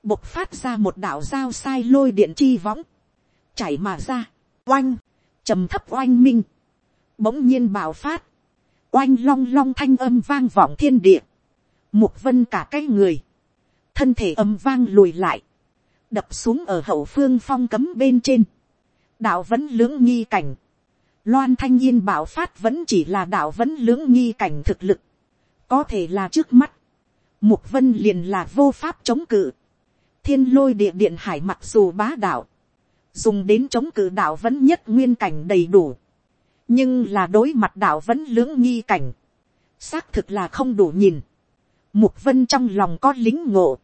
bộc phát ra một đạo giao sai lôi điện chi võng, chảy mà ra, oanh, trầm thấp oanh minh, bỗng nhiên bạo phát, oanh long long thanh âm vang vọng thiên địa, mục vân cả cái người, thân thể âm vang lùi lại, đập xuống ở hậu phương phong cấm bên trên, đạo vẫn lưỡng nghi cảnh, Loan thanh yên bảo phát vẫn chỉ là đạo vẫn lưỡng nghi cảnh thực lực. Có thể là trước mắt. Mục vân liền là vô pháp chống cự. Thiên lôi địa điện hải mặc dù bá đạo. Dùng đến chống cự đạo vẫn nhất nguyên cảnh đầy đủ. Nhưng là đối mặt đạo vẫn lưỡng nghi cảnh. Xác thực là không đủ nhìn. Mục vân trong lòng có lính ngộ.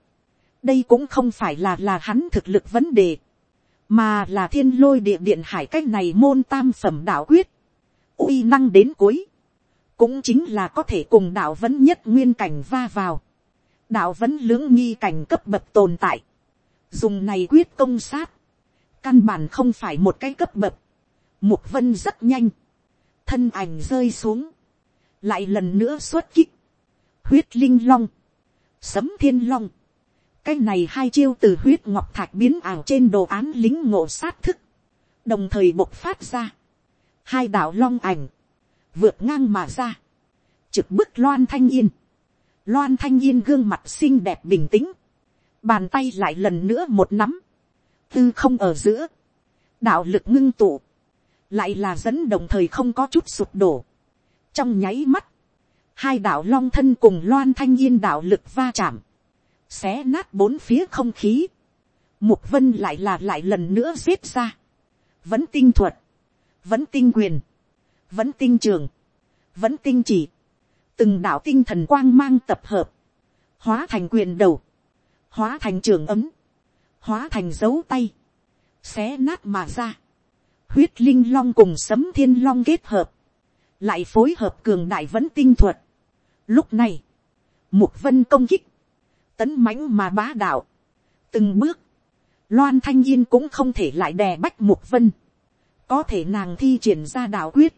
Đây cũng không phải là là hắn thực lực vấn đề. Mà là thiên lôi địa điện hải cách này môn tam phẩm đạo quyết. uy năng đến cuối. Cũng chính là có thể cùng đạo vẫn nhất nguyên cảnh va vào. Đạo vẫn lưỡng nghi cảnh cấp bậc tồn tại. Dùng này quyết công sát. Căn bản không phải một cái cấp bậc. Mục vân rất nhanh. Thân ảnh rơi xuống. Lại lần nữa xuất kích. Huyết linh long, sấm thiên long, cái này hai chiêu từ huyết ngọc thạch biến ảo trên đồ án lính ngộ sát thức, đồng thời bộc phát ra, hai đạo long ảnh, vượt ngang mà ra, trực bức loan thanh yên, loan thanh yên gương mặt xinh đẹp bình tĩnh, bàn tay lại lần nữa một nắm, tư không ở giữa, đạo lực ngưng tụ, lại là dẫn đồng thời không có chút sụp đổ, trong nháy mắt, hai đạo long thân cùng loan thanh yên đạo lực va chạm, xé nát bốn phía không khí, mục vân lại là lại lần nữa giết ra, vẫn tinh thuật, vẫn tinh quyền, vẫn tinh trường, vẫn tinh chỉ, từng đạo tinh thần quang mang tập hợp, hóa thành quyền đầu, hóa thành trường ấm, hóa thành dấu tay, xé nát mà ra, huyết linh long cùng sấm thiên long kết hợp, lại phối hợp cường đại vẫn tinh thuật, Lúc này, mục vân công kích, tấn mãnh mà bá đạo. Từng bước, loan thanh yên cũng không thể lại đè bách mục vân. Có thể nàng thi triển ra đạo quyết,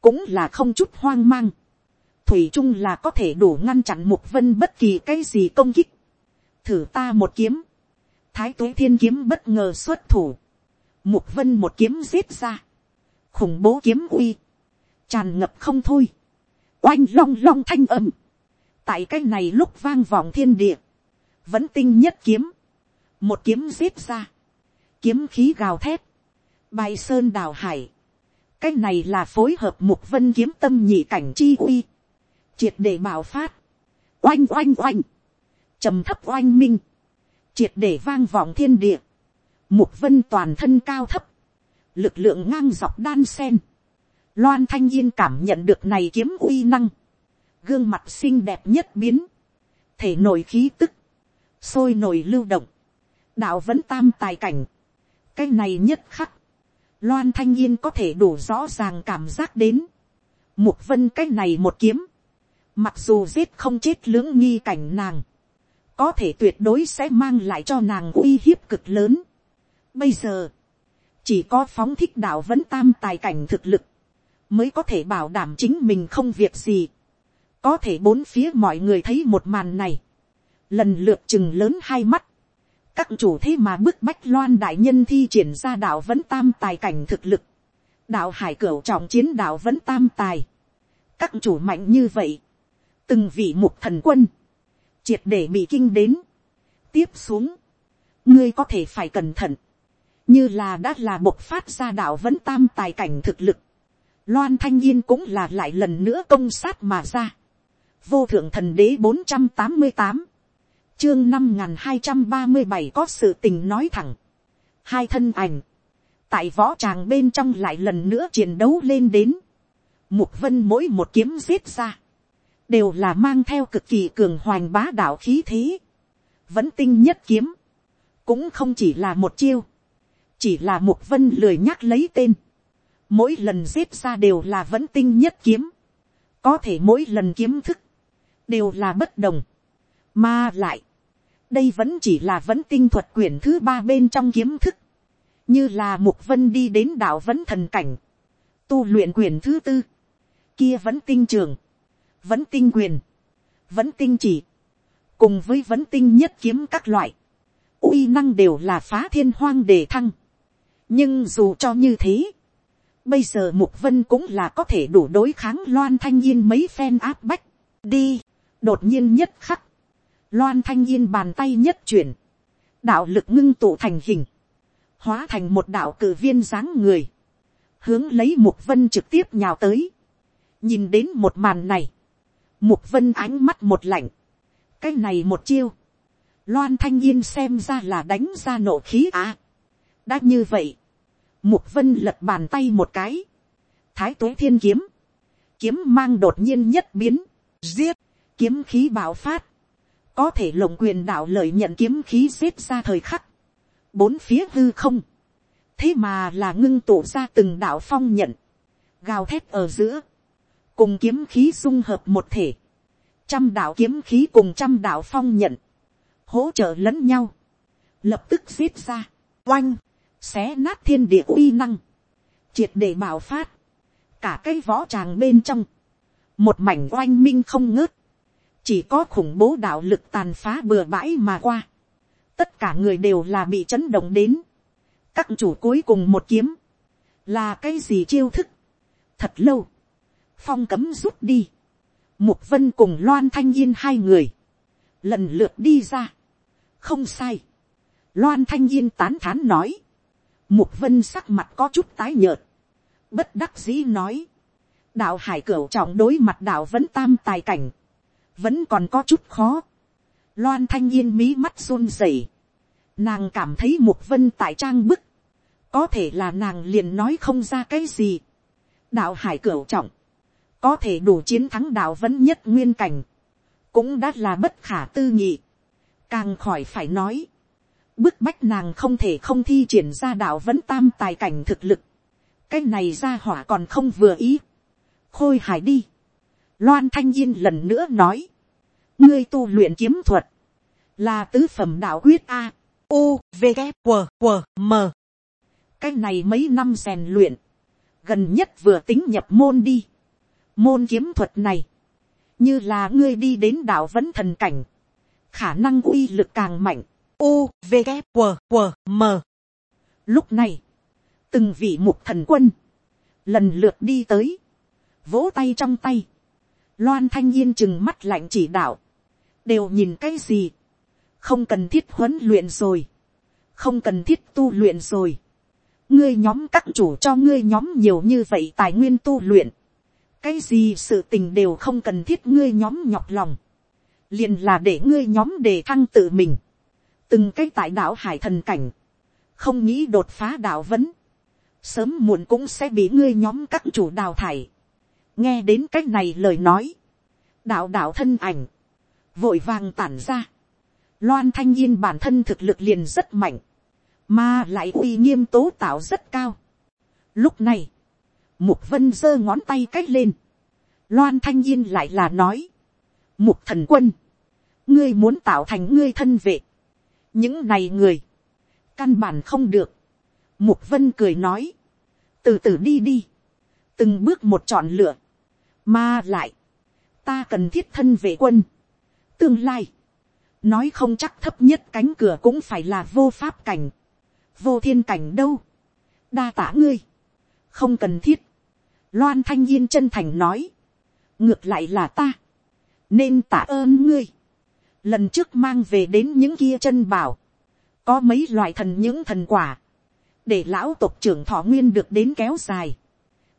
cũng là không chút hoang mang. Thủy chung là có thể đủ ngăn chặn mục vân bất kỳ cái gì công kích. Thử ta một kiếm. Thái tuế thiên kiếm bất ngờ xuất thủ. Mục vân một kiếm giết ra. Khủng bố kiếm uy. Tràn ngập không thôi. Oanh long long thanh âm, tại cái này lúc vang vọng thiên địa, vẫn tinh nhất kiếm, một kiếm giết ra, kiếm khí gào thét, bài sơn đào hải, cái này là phối hợp mục vân kiếm tâm nhị cảnh chi uy, triệt để bảo phát, oanh oanh oanh, trầm thấp oanh minh, triệt để vang vọng thiên địa, mục vân toàn thân cao thấp, lực lượng ngang dọc đan sen, Loan Thanh Yên cảm nhận được này kiếm uy năng. Gương mặt xinh đẹp nhất biến. Thể nổi khí tức. Sôi nổi lưu động. Đạo vẫn tam tài cảnh. Cái này nhất khắc. Loan Thanh Yên có thể đủ rõ ràng cảm giác đến. Mục vân cái này một kiếm. Mặc dù giết không chết lưỡng nghi cảnh nàng. Có thể tuyệt đối sẽ mang lại cho nàng uy hiếp cực lớn. Bây giờ. Chỉ có phóng thích đạo vẫn tam tài cảnh thực lực mới có thể bảo đảm chính mình không việc gì. có thể bốn phía mọi người thấy một màn này, lần lượt chừng lớn hai mắt, các chủ thế mà bức bách loan đại nhân thi triển ra đạo vẫn tam tài cảnh thực lực, đạo hải cửu trọng chiến đạo vẫn tam tài, các chủ mạnh như vậy, từng vị mục thần quân, triệt để bị kinh đến, tiếp xuống, ngươi có thể phải cẩn thận, như là đã là bộc phát ra đạo vẫn tam tài cảnh thực lực, Loan Thanh Yên cũng là lại lần nữa công sát mà ra. Vô thượng thần đế bốn trăm tám mươi tám Chương năm hai trăm ba mươi bảy có sự tình nói thẳng. Hai thân ảnh. Tại võ tràng bên trong lại lần nữa chiến đấu lên đến. Mục vân mỗi một kiếm giết ra. Đều là mang theo cực kỳ cường hoành bá đạo khí thế. Vẫn tinh nhất kiếm. Cũng không chỉ là một chiêu. Chỉ là một vân lười nhắc lấy tên. Mỗi lần giết ra đều là vẫn tinh nhất kiếm, có thể mỗi lần kiếm thức, đều là bất đồng, mà lại, đây vẫn chỉ là vẫn tinh thuật quyển thứ ba bên trong kiếm thức, như là mục vân đi đến đạo vẫn thần cảnh, tu luyện quyển thứ tư, kia vẫn tinh trường, vẫn tinh quyền, vẫn tinh chỉ, cùng với vẫn tinh nhất kiếm các loại, uy năng đều là phá thiên hoang đề thăng. nhưng dù cho như thế, Bây giờ Mục Vân cũng là có thể đủ đối kháng Loan Thanh Yên mấy phen áp bách. Đi. Đột nhiên nhất khắc. Loan Thanh Yên bàn tay nhất chuyển. Đạo lực ngưng tụ thành hình. Hóa thành một đạo cử viên dáng người. Hướng lấy Mục Vân trực tiếp nhào tới. Nhìn đến một màn này. Mục Vân ánh mắt một lạnh. Cái này một chiêu. Loan Thanh Yên xem ra là đánh ra nộ khí á. đã như vậy Mục vân lật bàn tay một cái. Thái tuế thiên kiếm. Kiếm mang đột nhiên nhất biến. Giết. Kiếm khí bạo phát. có thể lộng quyền đạo lợi nhận kiếm khí giết ra thời khắc, bốn phía hư không, thế mà là ngưng tụ ra từng đạo phong nhận, gào thét ở giữa, cùng kiếm khí dung hợp một thể, trăm đạo kiếm khí cùng trăm đạo phong nhận, hỗ trợ lẫn nhau, lập tức giết ra, oanh, xé nát thiên địa uy năng, triệt để bảo phát, cả cái võ tràng bên trong, một mảnh oanh minh không ngớt, chỉ có khủng bố đạo lực tàn phá bừa bãi mà qua, tất cả người đều là bị chấn động đến, các chủ cuối cùng một kiếm, là cái gì chiêu thức, thật lâu, phong cấm rút đi, mục vân cùng loan thanh yên hai người, lần lượt đi ra, không sai, loan thanh yên tán thán nói, mục vân sắc mặt có chút tái nhợt, bất đắc dĩ nói, đạo hải cửu trọng đối mặt đạo vẫn tam tài cảnh, vẫn còn có chút khó. Loan thanh yên mí mắt run rẩy, nàng cảm thấy mục vân tại trang bức, có thể là nàng liền nói không ra cái gì. đạo hải cửu trọng, có thể đủ chiến thắng đạo vẫn nhất nguyên cảnh, cũng đã là bất khả tư nghị, càng khỏi phải nói, bức bách nàng không thể không thi triển ra đạo vẫn tam tài cảnh thực lực, cái này ra hỏa còn không vừa ý, khôi hài đi, loan thanh yên lần nữa nói, ngươi tu luyện kiếm thuật, là tứ phẩm đạo quyết a, u, v, g, q, q, m. cái này mấy năm rèn luyện, gần nhất vừa tính nhập môn đi, môn kiếm thuật này, như là ngươi đi đến đạo vẫn thần cảnh, khả năng uy lực càng mạnh, u, v, g, q, q, m. lúc này, từng vị mục thần quân, lần lượt đi tới, vỗ tay trong tay, loan thanh yên chừng mắt lạnh chỉ đạo, đều nhìn cái gì, không cần thiết huấn luyện rồi, không cần thiết tu luyện rồi, ngươi nhóm các chủ cho ngươi nhóm nhiều như vậy tài nguyên tu luyện, cái gì sự tình đều không cần thiết ngươi nhóm nhọc lòng, liền là để ngươi nhóm đề thăng tự mình, từng cái tại đạo hải thần cảnh, không nghĩ đột phá đạo vấn, sớm muộn cũng sẽ bị ngươi nhóm các chủ đào thải. nghe đến c á c h này lời nói, đạo đạo thân ảnh, vội vàng tản ra, loan thanh yên bản thân thực lực liền rất mạnh, mà lại uy nghiêm tố tạo rất cao. lúc này, mục vân giơ ngón tay cách lên, loan thanh yên lại là nói, mục thần quân, ngươi muốn tạo thành ngươi thân vệ, những này người, căn bản không được, Mục vân cười nói. Từ từ đi đi. Từng bước một chọn lựa. Mà lại. Ta cần thiết thân vệ quân. Tương lai. Nói không chắc thấp nhất cánh cửa cũng phải là vô pháp cảnh. Vô thiên cảnh đâu. Đa tả ngươi. Không cần thiết. Loan thanh yên chân thành nói. Ngược lại là ta. Nên tạ ơn ngươi. Lần trước mang về đến những kia chân bảo. Có mấy loại thần những thần quả để lão tộc trưởng thọ nguyên được đến kéo dài.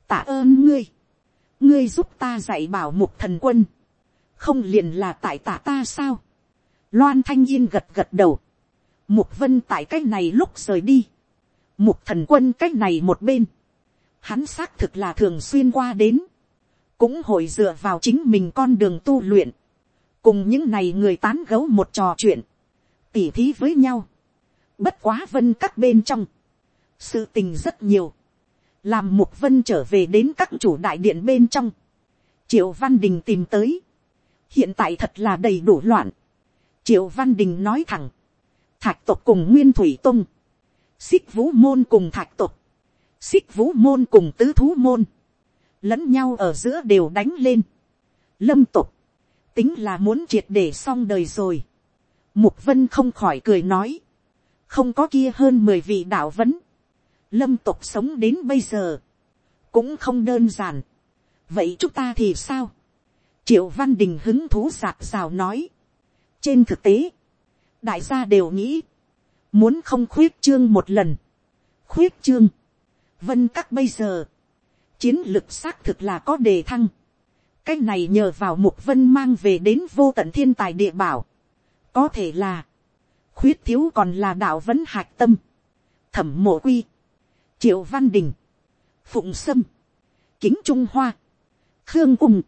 tạ ơn ngươi, ngươi giúp ta dạy bảo mục thần quân, không liền là tại tạ ta sao. loan thanh yên gật gật đầu, mục vân tại cái này lúc rời đi, mục thần quân cái này một bên, hắn xác thực là thường xuyên qua đến, cũng hội dựa vào chính mình con đường tu luyện, cùng những này người tán gấu một trò chuyện, tỉ thí với nhau, bất quá vân các bên trong, sự tình rất nhiều, làm mục vân trở về đến các chủ đại điện bên trong, triệu văn đình tìm tới, hiện tại thật là đầy đủ loạn, triệu văn đình nói thẳng, thạch tộc cùng nguyên thủy tung, xích vũ môn cùng thạch tộc, xích vũ môn cùng tứ thú môn, lẫn nhau ở giữa đều đánh lên, lâm tộc, tính là muốn triệt để xong đời rồi, mục vân không khỏi cười nói, không có kia hơn mười vị đạo vấn, lâm tộc sống đến bây giờ, cũng không đơn giản. vậy chúng ta thì sao, triệu văn đình hứng thú sạc rào nói. trên thực tế, đại gia đều nghĩ, muốn không khuyết trương một lần, khuyết trương, vân các bây giờ, chiến lược xác thực là có đề thăng, cái này nhờ vào mục vân mang về đến vô tận thiên tài địa bảo, có thể là, khuyết thiếu còn là đạo vẫn hạc tâm, thẩm mộ quy, triệu văn đình, phụng sâm, kính trung hoa, khương ung,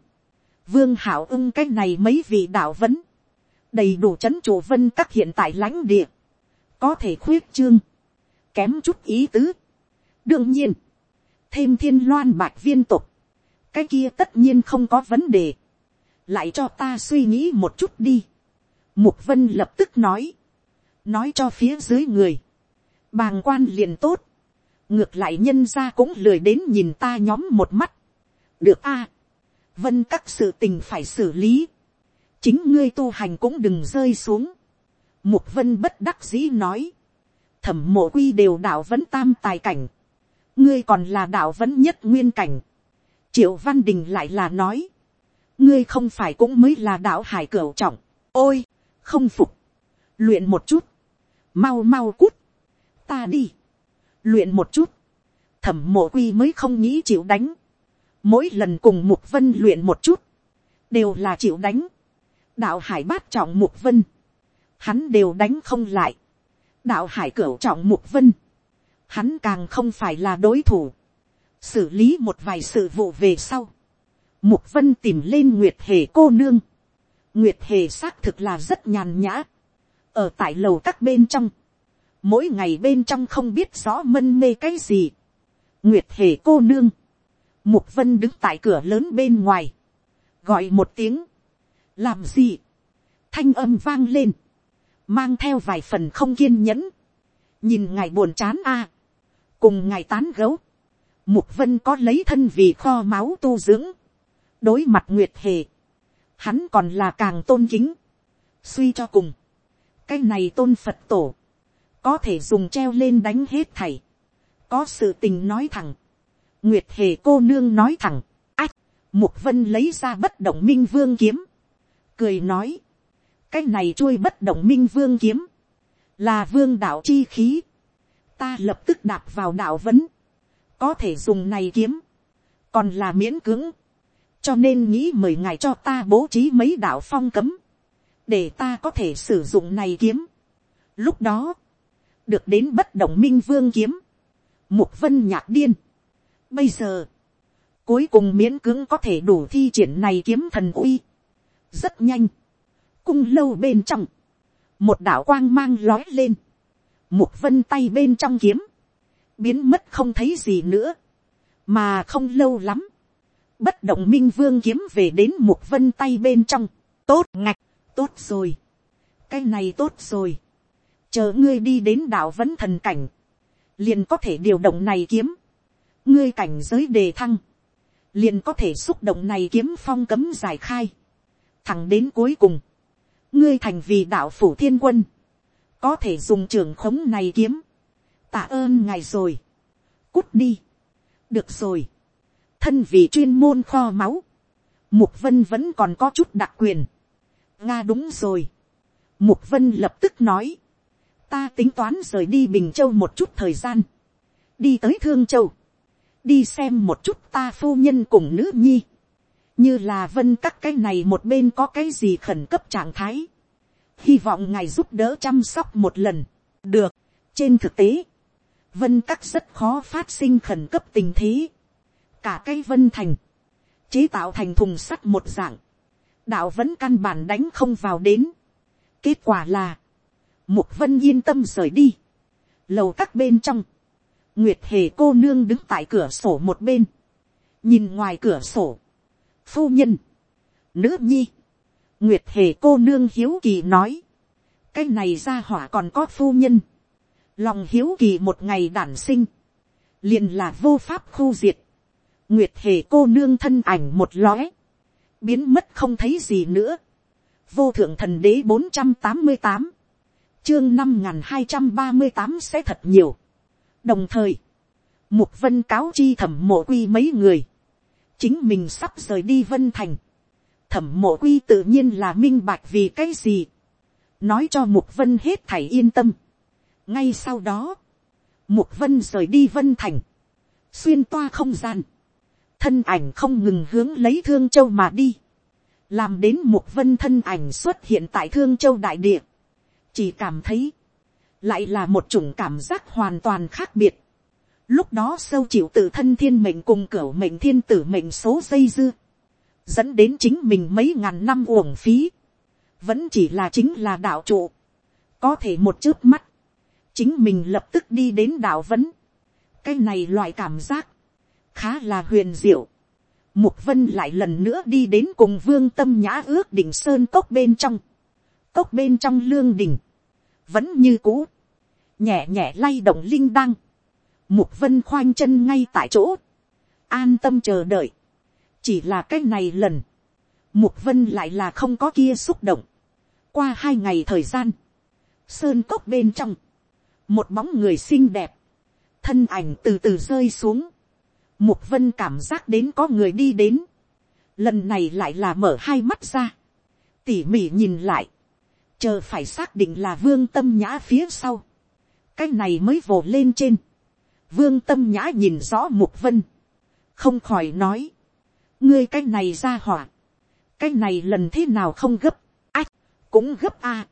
vương hảo ưng cái này mấy vị đạo vấn, đầy đủ c h ấ n chủ vân các hiện tại lãnh địa, có thể khuyết trương, kém chút ý tứ đương nhiên, thêm thiên loan bạch viên tục, cái kia tất nhiên không có vấn đề, lại cho ta suy nghĩ một chút đi. Mục vân lập tức nói, nói cho phía dưới người, bàng quan liền tốt, ngược lại nhân ra cũng lười đến nhìn ta nhóm một mắt, được a, vân các sự tình phải xử lý, chính ngươi tu hành cũng đừng rơi xuống. Mục vân bất đắc dĩ nói. Thẩm mộ quy đều đạo vẫn tam tài cảnh. Ngươi còn là đạo vẫn nhất nguyên cảnh. Triệu Văn Đình lại là nói. Ngươi không phải cũng mới là đạo hải cửu trọng. Ôi, không phục. Luyện một chút. Mau mau cút. Ta đi. Luyện một chút. Thẩm mộ quy mới không nghĩ chịu đánh. Mỗi lần cùng Mục Vân luyện một chút. Đều là chịu đánh đạo hải bát trọng mục vân, hắn đều đánh không lại, đạo hải cửu trọng mục vân, hắn càng không phải là đối thủ, xử lý một vài sự vụ về sau, mục vân tìm lên nguyệt hề cô nương, nguyệt hề xác thực là rất nhàn nhã, ở tại lầu các bên trong, mỗi ngày bên trong không biết rõ mân mê cái gì, nguyệt hề cô nương, mục vân đứng tại cửa lớn bên ngoài, gọi một tiếng, làm gì, thanh âm vang lên, mang theo vài phần không kiên nhẫn, nhìn ngài buồn chán a, cùng ngài tán gấu, mục vân có lấy thân vì kho máu tu dưỡng, đối mặt nguyệt hề, hắn còn là càng tôn kính, suy cho cùng, cái này tôn phật tổ, có thể dùng treo lên đánh hết thảy, có sự tình nói thẳng, nguyệt hề cô nương nói thẳng, ách, mục vân lấy ra bất động minh vương kiếm, cười nói, cái này chui bất động minh vương kiếm, là vương đạo chi khí, ta lập tức đạp vào đạo vấn, có thể dùng này kiếm, còn là miễn cưỡng, cho nên nghĩ mời ngài cho ta bố trí mấy đạo phong cấm, để ta có thể sử dụng này kiếm. Lúc đó, được đến bất động minh vương kiếm, mục vân nhạc điên. Bây giờ, cuối cùng miễn cưỡng có thể đủ thi triển này kiếm thần uy. Rất nhanh, cung lâu bên trong, một đạo quang mang lói lên, mục vân tay bên trong kiếm, biến mất không thấy gì nữa, mà không lâu lắm, bất động minh vương kiếm về đến mục vân tay bên trong, tốt ngạch, tốt rồi, cái này tốt rồi, chờ ngươi đi đến đạo vẫn thần cảnh, liền có thể điều động này kiếm, ngươi cảnh giới đề thăng, liền có thể xúc động này kiếm phong cấm giải khai, thẳng đến cuối cùng, ngươi thành vì đạo phủ thiên quân, có thể dùng trường khống này kiếm, tạ ơn ngài rồi, cút đi, được rồi, thân vì chuyên môn kho máu, mục vân vẫn còn có chút đặc quyền, nga đúng rồi, mục vân lập tức nói, ta tính toán rời đi bình châu một chút thời gian, đi tới thương châu, đi xem một chút ta phu nhân cùng nữ nhi, như là vân các cái này một bên có cái gì khẩn cấp trạng thái, hy vọng ngài giúp đỡ chăm sóc một lần, được, trên thực tế, vân các rất khó phát sinh khẩn cấp tình thế, cả cái vân thành, chế tạo thành thùng sắt một dạng, đạo vẫn căn bản đánh không vào đến, kết quả là, mục vân yên tâm rời đi, lầu các bên trong, nguyệt hề cô nương đứng tại cửa sổ một bên, nhìn ngoài cửa sổ, phu nhân, nữ nhi, nguyệt hề cô nương hiếu kỳ nói, cái này ra hỏa còn có phu nhân, lòng hiếu kỳ một ngày đản sinh, liền là vô pháp khu diệt, nguyệt hề cô nương thân ảnh một lóe, biến mất không thấy gì nữa, vô thượng thần đế bốn trăm tám mươi tám, chương năm n g h n hai trăm ba mươi tám sẽ thật nhiều, đồng thời, mục vân cáo chi thẩm mộ quy mấy người, chính mình sắp rời đi vân thành, thẩm mộ quy tự nhiên là minh bạch vì cái gì, nói cho mục vân hết thảy yên tâm. ngay sau đó, mục vân rời đi vân thành, xuyên toa không gian, thân ảnh không ngừng hướng lấy thương châu mà đi, làm đến mục vân thân ảnh xuất hiện tại thương châu đại địa, chỉ cảm thấy, lại là một chủng cảm giác hoàn toàn khác biệt, Lúc đó sâu chịu tự thân thiên mệnh cùng cửu mệnh thiên tử mệnh số dây dưa. Dẫn đến chính mình mấy ngàn năm uổng phí. vẫn chỉ là chính là đạo trụ, có thể một chớp mắt, chính mình lập tức đi đến đạo vấn, cái này loại cảm giác, khá là huyền diệu. Mục vân lại lần nữa đi đến cùng vương tâm nhã ước đỉnh sơn cốc bên trong, cốc bên trong lương đỉnh, vẫn như cũ, nhẹ nhẹ lay động linh đăng, mục vân khoanh chân ngay tại chỗ, an tâm chờ đợi, chỉ là cái này lần, mục vân lại là không có kia xúc động, qua hai ngày thời gian, sơn cốc bên trong, một bóng người xinh đẹp, thân ảnh từ từ rơi xuống, mục vân cảm giác đến có người đi đến, lần này lại là mở hai mắt ra, tỉ mỉ nhìn lại, chờ phải xác định là vương tâm nhã phía sau, cái này mới vồ lên trên, vương tâm nhã nhìn rõ mục vân, không khỏi nói, ngươi cái này ra hỏa, cái này lần thế nào không gấp, ách, cũng gấp a.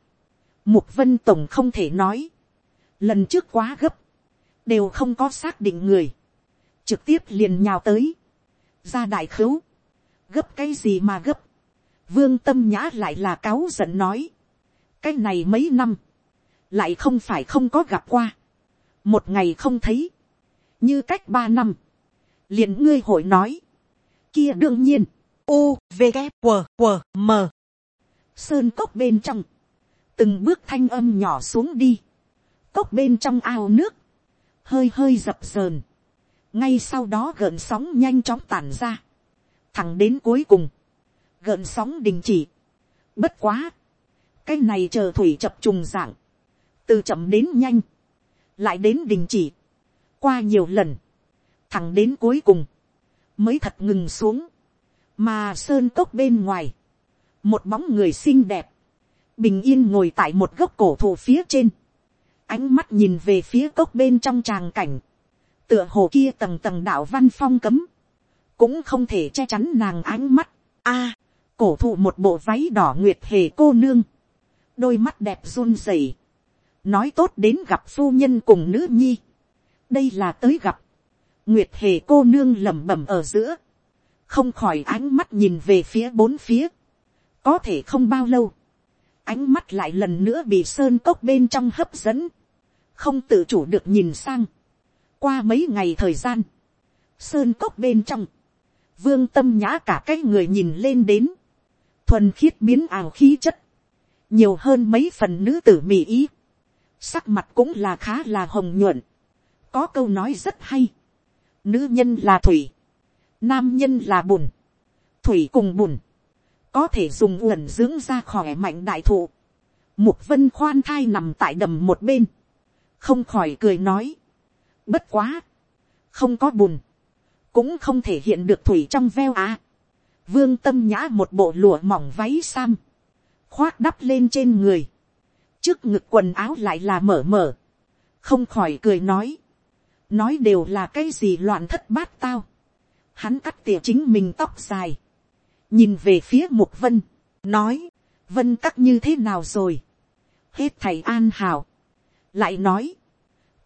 mục vân tổng không thể nói, lần trước quá gấp, đều không có xác định người, trực tiếp liền nhào tới, ra đại khứu, gấp cái gì mà gấp, vương tâm nhã lại là cáu giận nói, cái này mấy năm, lại không phải không có gặp qua, một ngày không thấy, như cách ba năm, liền ngươi hội nói, kia đương nhiên, u v g w, w, m. Sơn cốc bên trong, từng bước thanh âm nhỏ xuống đi, cốc bên trong ao nước, hơi hơi dập sờn, ngay sau đó gợn sóng nhanh chóng tản ra, thẳng đến cuối cùng, gợn sóng đình chỉ, bất quá, cái này chờ thủy chập trùng dạng, từ chậm đến nhanh, lại đến đình chỉ, qua nhiều lần, thẳng đến cuối cùng, mới thật ngừng xuống, mà sơn cốc bên ngoài, một bóng người xinh đẹp, bình yên ngồi tại một gốc cổ thụ phía trên, ánh mắt nhìn về phía cốc bên trong tràng cảnh, tựa hồ kia tầng tầng đạo văn phong cấm, cũng không thể che chắn nàng ánh mắt. A, cổ thụ một bộ váy đỏ nguyệt hề cô nương, đôi mắt đẹp run rẩy, nói tốt đến gặp phu nhân cùng nữ nhi, đây là tới gặp, nguyệt hề cô nương lẩm bẩm ở giữa, không khỏi ánh mắt nhìn về phía bốn phía, có thể không bao lâu, ánh mắt lại lần nữa bị sơn cốc bên trong hấp dẫn, không tự chủ được nhìn sang, qua mấy ngày thời gian, sơn cốc bên trong, vương tâm nhã cả cái người nhìn lên đến, thuần khiết biến ảo khí chất, nhiều hơn mấy phần nữ tử mỹ ý, sắc mặt cũng là khá là hồng nhuận, có câu nói rất hay, nữ nhân là thủy, nam nhân là bùn, thủy cùng bùn, có thể dùng uẩn dưỡng ra khỏe mạnh đại thụ, mục vân khoan thai nằm tại đầm một bên, không khỏi cười nói, bất quá, không có bùn, cũng không thể hiện được thủy trong veo á. vương tâm nhã một bộ lụa mỏng váy sam, khoác đắp lên trên người, trước ngực quần áo lại là mở mở, không khỏi cười nói, nói đều là cái gì loạn thất bát tao, hắn cắt tỉa chính mình tóc dài, nhìn về phía mục vân, nói, vân cắt như thế nào rồi, hết thầy an hào, lại nói,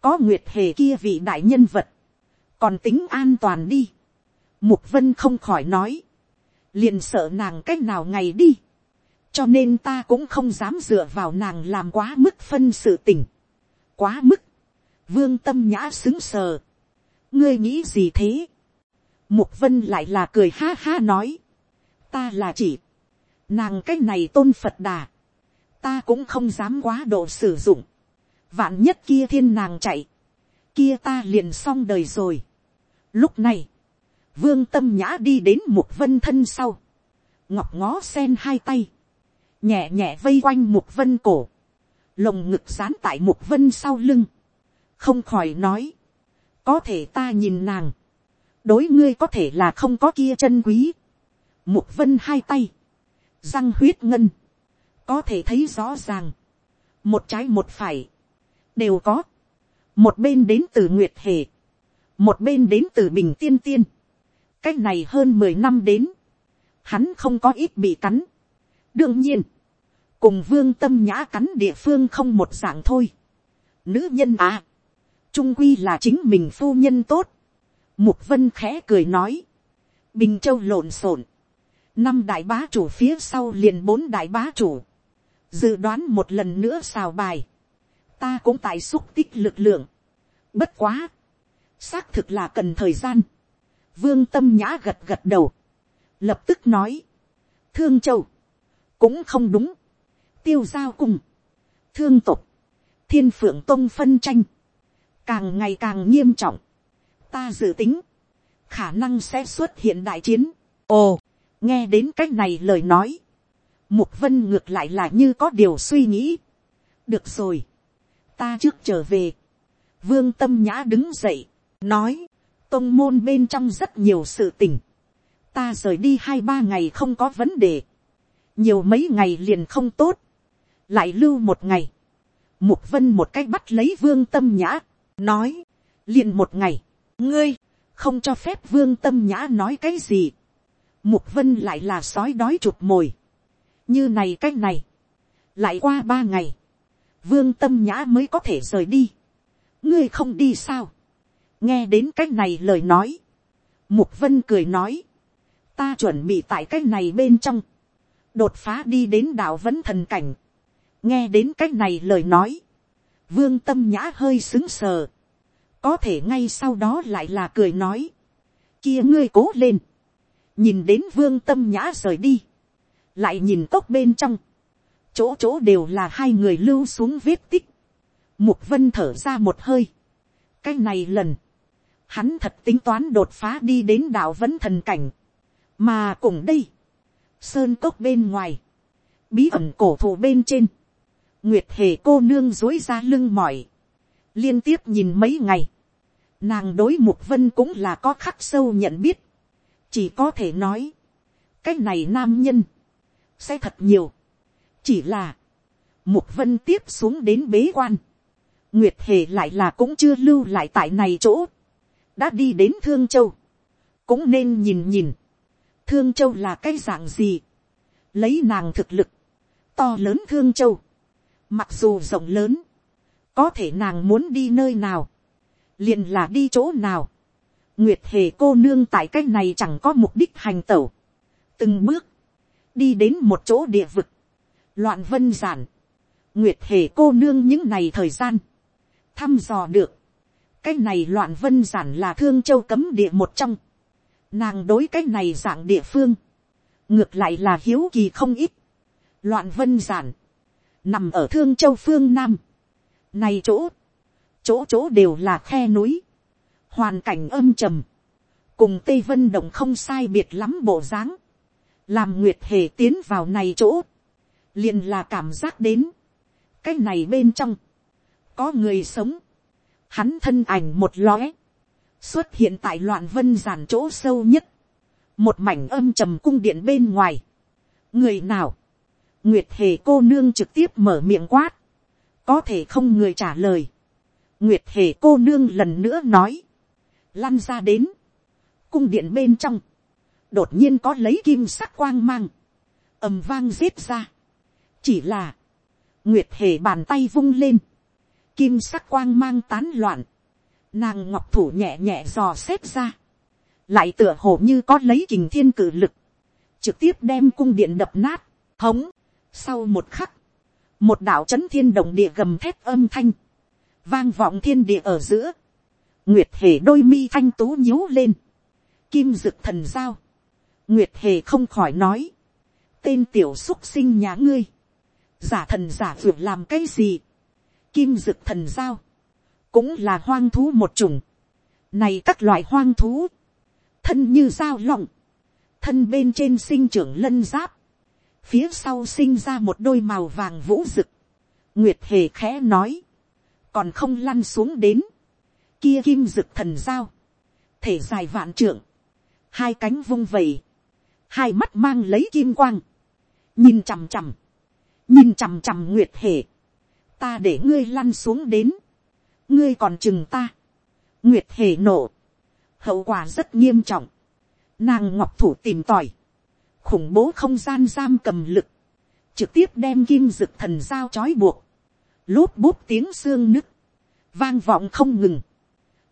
có nguyệt hề kia vị đại nhân vật, còn tính an toàn đi, mục vân không khỏi nói, liền sợ nàng cách nào ngày đi, cho nên ta cũng không dám dựa vào nàng làm quá mức phân sự tình, quá mức, vương tâm nhã xứng sờ, ngươi nghĩ gì thế, mục vân lại là cười ha ha nói, ta là chỉ, nàng cái này tôn phật đà, ta cũng không dám quá độ sử dụng, vạn nhất kia thiên nàng chạy, kia ta liền xong đời rồi. Lúc này, vương tâm nhã đi đến mục vân thân sau, ngọc ngó sen hai tay, nhẹ nhẹ vây quanh mục vân cổ, lồng ngực dán tại mục vân sau lưng, không khỏi nói, có thể ta nhìn nàng, đối ngươi có thể là không có kia chân quý, mục vân hai tay, răng huyết ngân, có thể thấy rõ ràng, một trái một phải, đều có. Một bên đến từ Nguyệt Hề. Một bên đến từ Bình Tiên Tiên. Cách này hơn mười năm đến. Hắn không có ít bị cắn. Đương nhiên. Cùng vương tâm nhã cắn địa phương không một dạng thôi. Nữ nhân à. Trung quy là chính mình phu nhân tốt. Mục vân khẽ cười nói. Bình châu lộn xộn. Năm đại bá chủ phía sau liền bốn đại bá chủ. dự đoán một lần nữa xào bài, ta cũng tại xúc tích lực lượng, bất quá, xác thực là cần thời gian, vương tâm nhã gật gật đầu, lập tức nói, thương châu, cũng không đúng, tiêu giao cùng, thương tục, thiên phượng tông phân tranh, càng ngày càng nghiêm trọng, ta dự tính, khả năng sẽ xuất hiện đại chiến. ồ, nghe đến c á c h này lời nói, mục vân ngược lại là như có điều suy nghĩ. được rồi, ta trước trở về, vương tâm nhã đứng dậy, nói, tông môn bên trong rất nhiều sự tình, ta rời đi hai ba ngày không có vấn đề, nhiều mấy ngày liền không tốt, lại lưu một ngày, mục vân một cách bắt lấy vương tâm nhã, nói, liền một ngày, ngươi, không cho phép vương tâm nhã nói cái gì. mục vân lại là sói đói chụp mồi. như này cách này. lại qua ba ngày. vương tâm nhã mới có thể rời đi. ngươi không đi sao. nghe đến cách này lời nói. mục vân cười nói. ta chuẩn bị tại cách này bên trong. đột phá đi đến đảo Vấn thần cảnh. nghe đến cách này lời nói vương tâm nhã hơi xứng sờ. Có thể ngay sau đó lại là cười nói, kia ngươi cố lên, nhìn đến vương tâm nhã rời đi, lại nhìn cốc bên trong, chỗ chỗ đều là hai người lưu xuống vết tích, mục vân thở ra một hơi, cái này lần, hắn thật tính toán đột phá đi đến đạo vẫn thần cảnh, mà cùng đây, sơn cốc bên ngoài, bí ẩn cổ thụ bên trên, nguyệt hề cô nương dối ra lưng mỏi, liên tiếp nhìn mấy ngày, nàng đối mục vân cũng là có khắc sâu nhận biết, chỉ có thể nói, cái này nam nhân, sẽ thật nhiều, chỉ là, mục vân tiếp xuống đến bế quan, nguyệt hề lại là cũng chưa lưu lại tại này chỗ, đã đi đến thương châu, cũng nên nhìn nhìn, thương châu là cái dạng gì, lấy nàng thực lực, to lớn thương châu, mặc dù rộng lớn, có thể nàng muốn đi nơi nào, liền là đi chỗ nào. nguyệt hề cô nương tại cách này chẳng có mục đích hành tẩu. từng bước, đi đến một chỗ địa vực, loạn vân giản, nguyệt hề cô nương những này thời gian, thăm dò được, cái này loạn vân giản là thương châu cấm địa một trong, nàng đối cái này dạng địa phương, ngược lại là hiếu kỳ không ít, loạn vân giản, nằm ở thương châu phương nam, này chỗ, chỗ chỗ đều là khe núi, hoàn cảnh âm trầm, cùng tây vân động không sai biệt lắm bộ dáng, làm nguyệt hề tiến vào này chỗ, liền là cảm giác đến, cái này bên trong, có người sống, hắn thân ảnh một lóe, xuất hiện tại loạn vân giàn chỗ sâu nhất, một mảnh âm trầm cung điện bên ngoài, người nào, nguyệt hề cô nương trực tiếp mở miệng quát, có thể không người trả lời, nguyệt hề cô nương lần nữa nói, lăn ra đến, cung điện bên trong, đột nhiên có lấy kim sắc quang mang, ầm vang giết ra, chỉ là, nguyệt hề bàn tay vung lên, kim sắc quang mang tán loạn, nàng ngọc thủ nhẹ nhẹ dò xếp ra, lại tựa hồ như có lấy kình thiên cử lực, trực tiếp đem cung điện đập nát, hống, sau một khắc, một đạo c h ấ n thiên động địa gầm thép âm thanh, vang vọng thiên địa ở giữa, nguyệt hề đôi mi thanh tú nhíu lên, kim dực thần giao, nguyệt hề không khỏi nói, tên tiểu xúc sinh nhà ngươi, giả thần giả vượt làm cái gì, kim dực thần giao, cũng là hoang thú một chủng, này các loại hoang thú, thân như dao lọng, thân bên trên sinh trưởng lân giáp, phía sau sinh ra một đôi màu vàng vũ rực, nguyệt hề khẽ nói, còn không lăn xuống đến, kia kim rực thần dao, thể dài vạn trượng, hai cánh vung vầy, hai mắt mang lấy kim quang, nhìn chằm chằm, nhìn chằm chằm nguyệt hề, ta để ngươi lăn xuống đến, ngươi còn chừng ta, nguyệt hề nổ, hậu quả rất nghiêm trọng, nàng ngọc thủ tìm tòi, khủng bố không gian giam cầm lực, trực tiếp đem kim dực thần dao trói buộc, lốp bút tiếng xương nứt, vang vọng không ngừng,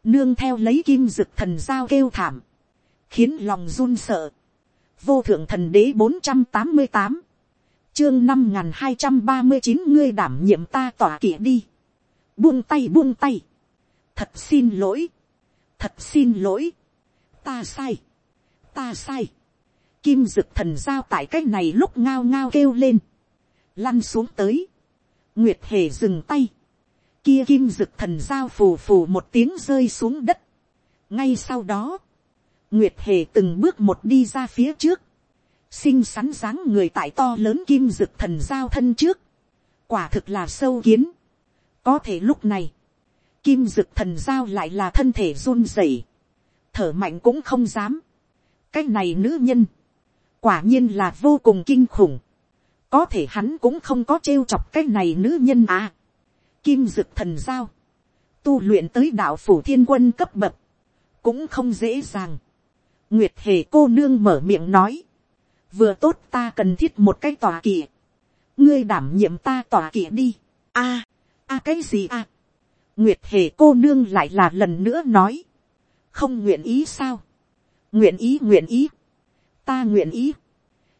nương theo lấy kim dực thần giao kêu thảm, khiến lòng run sợ, vô thượng thần đế bốn trăm tám mươi tám, chương năm n hai trăm ba mươi chín ngươi đảm nhiệm ta tỏa kỵ đi. buông tay buông tay. thật xin lỗi. thật xin lỗi. ta sai. ta sai kim dực thần giao tại cái này lúc ngao ngao kêu lên. lăn xuống tới. nguyệt hề dừng tay. kia kim dực thần giao phù phù một tiếng rơi xuống đất. ngay sau đó, nguyệt hề từng bước một đi ra phía trước xinh xắn dáng người tại to lớn kim dực thần giao thân trước, quả thực là sâu kiến. có thể lúc này, kim dực thần giao lại là thân thể run rẩy, thở mạnh cũng không dám. cái này nữ nhân, quả nhiên là vô cùng kinh khủng, có thể hắn cũng không có trêu chọc cái này nữ nhân à. kim dực thần giao, tu luyện tới đạo phủ thiên quân cấp bậc, cũng không dễ dàng. nguyệt hề cô nương mở miệng nói, vừa tốt ta cần thiết một cái tòa kỵ, ngươi đảm nhiệm ta tòa kỵ đi, a, a cái gì a, nguyệt hề cô nương lại là lần nữa nói, không nguyện ý sao, nguyện ý nguyện ý, ta nguyện ý,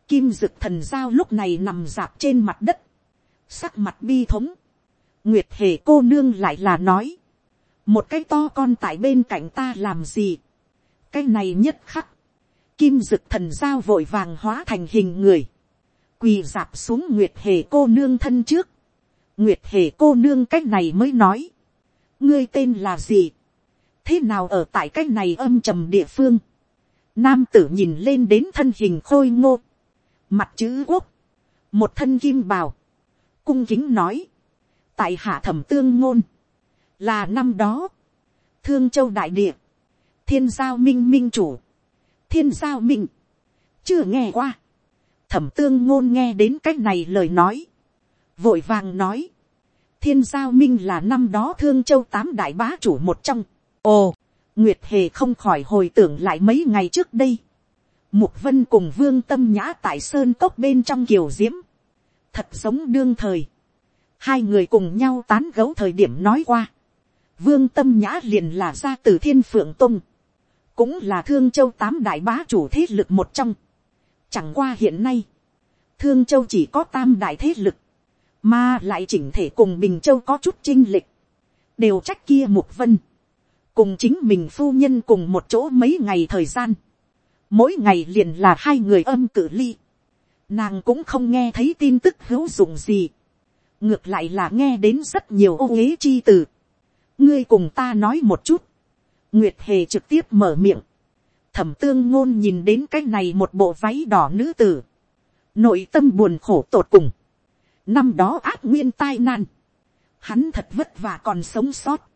kim dực thần giao lúc này nằm dạp trên mặt đất, sắc mặt bi thống, nguyệt hề cô nương lại là nói, một cái to con tại bên cạnh ta làm gì, cái này nhất khắc, kim dực thần giao vội vàng hóa thành hình người, quỳ dạp xuống nguyệt hề cô nương thân trước, nguyệt hề cô nương cách này mới nói, ngươi tên là gì, thế nào ở tại cách này âm trầm địa phương, nam tử nhìn lên đến thân hình khôi ngô, mặt chữ quốc, một thân kim bào, cung kính nói, tại hạ thẩm tương ngôn, là năm đó, thương châu đại địa, thiên giao minh minh chủ, thiên giao minh, chưa nghe qua, thẩm tương ngôn nghe đến cách này lời nói, vội vàng nói, thiên giao minh là năm đó thương châu tám đại bá chủ một trong, ồ, nguyệt hề không khỏi hồi tưởng lại mấy ngày trước đây, mục vân cùng vương tâm nhã tại sơn cốc bên trong kiều diễm, thật giống đương thời, hai người cùng nhau tán gấu thời điểm nói qua, vương tâm nhã liền là ra từ thiên phượng tung, cũng là thương châu tám đại bá chủ thế lực một trong. Chẳng qua hiện nay, thương châu chỉ có tam đại thế lực, mà lại chỉnh thể cùng bình châu có chút chinh lịch, đều trách kia mục vân, cùng chính mình phu nhân cùng một chỗ mấy ngày thời gian, mỗi ngày liền là hai người âm cử ly, nàng cũng không nghe thấy tin tức hữu dụng gì, ngược lại là nghe đến rất nhiều ô uế chi từ, ngươi cùng ta nói một chút, Nguyệt hề trực tiếp mở miệng. Thẩm tương ngôn nhìn đến cái này một bộ váy đỏ nữ tử. Nội tâm buồn khổ tột cùng. Năm đó ác nguyên tai nan. Hắn thật vất vả còn sống sót.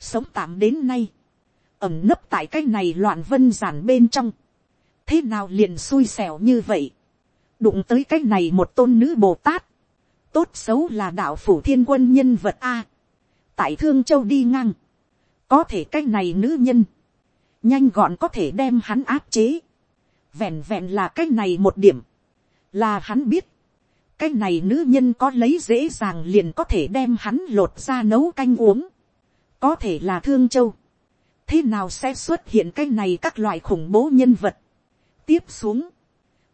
Sống tạm đến nay. Ẩm nấp tại cái này loạn vân giản bên trong. Thế nào liền xui xẻo như vậy. Đụng tới cái này một tôn nữ Bồ Tát. Tốt xấu là đạo phủ thiên quân nhân vật A. Tại Thương Châu đi ngang có thể cái này nữ nhân, nhanh gọn có thể đem hắn áp chế, vẹn vẹn là cái này một điểm, là hắn biết, cái này nữ nhân có lấy dễ dàng liền có thể đem hắn lột ra nấu canh uống, có thể là thương châu, thế nào sẽ xuất hiện cái này các loại khủng bố nhân vật, tiếp xuống,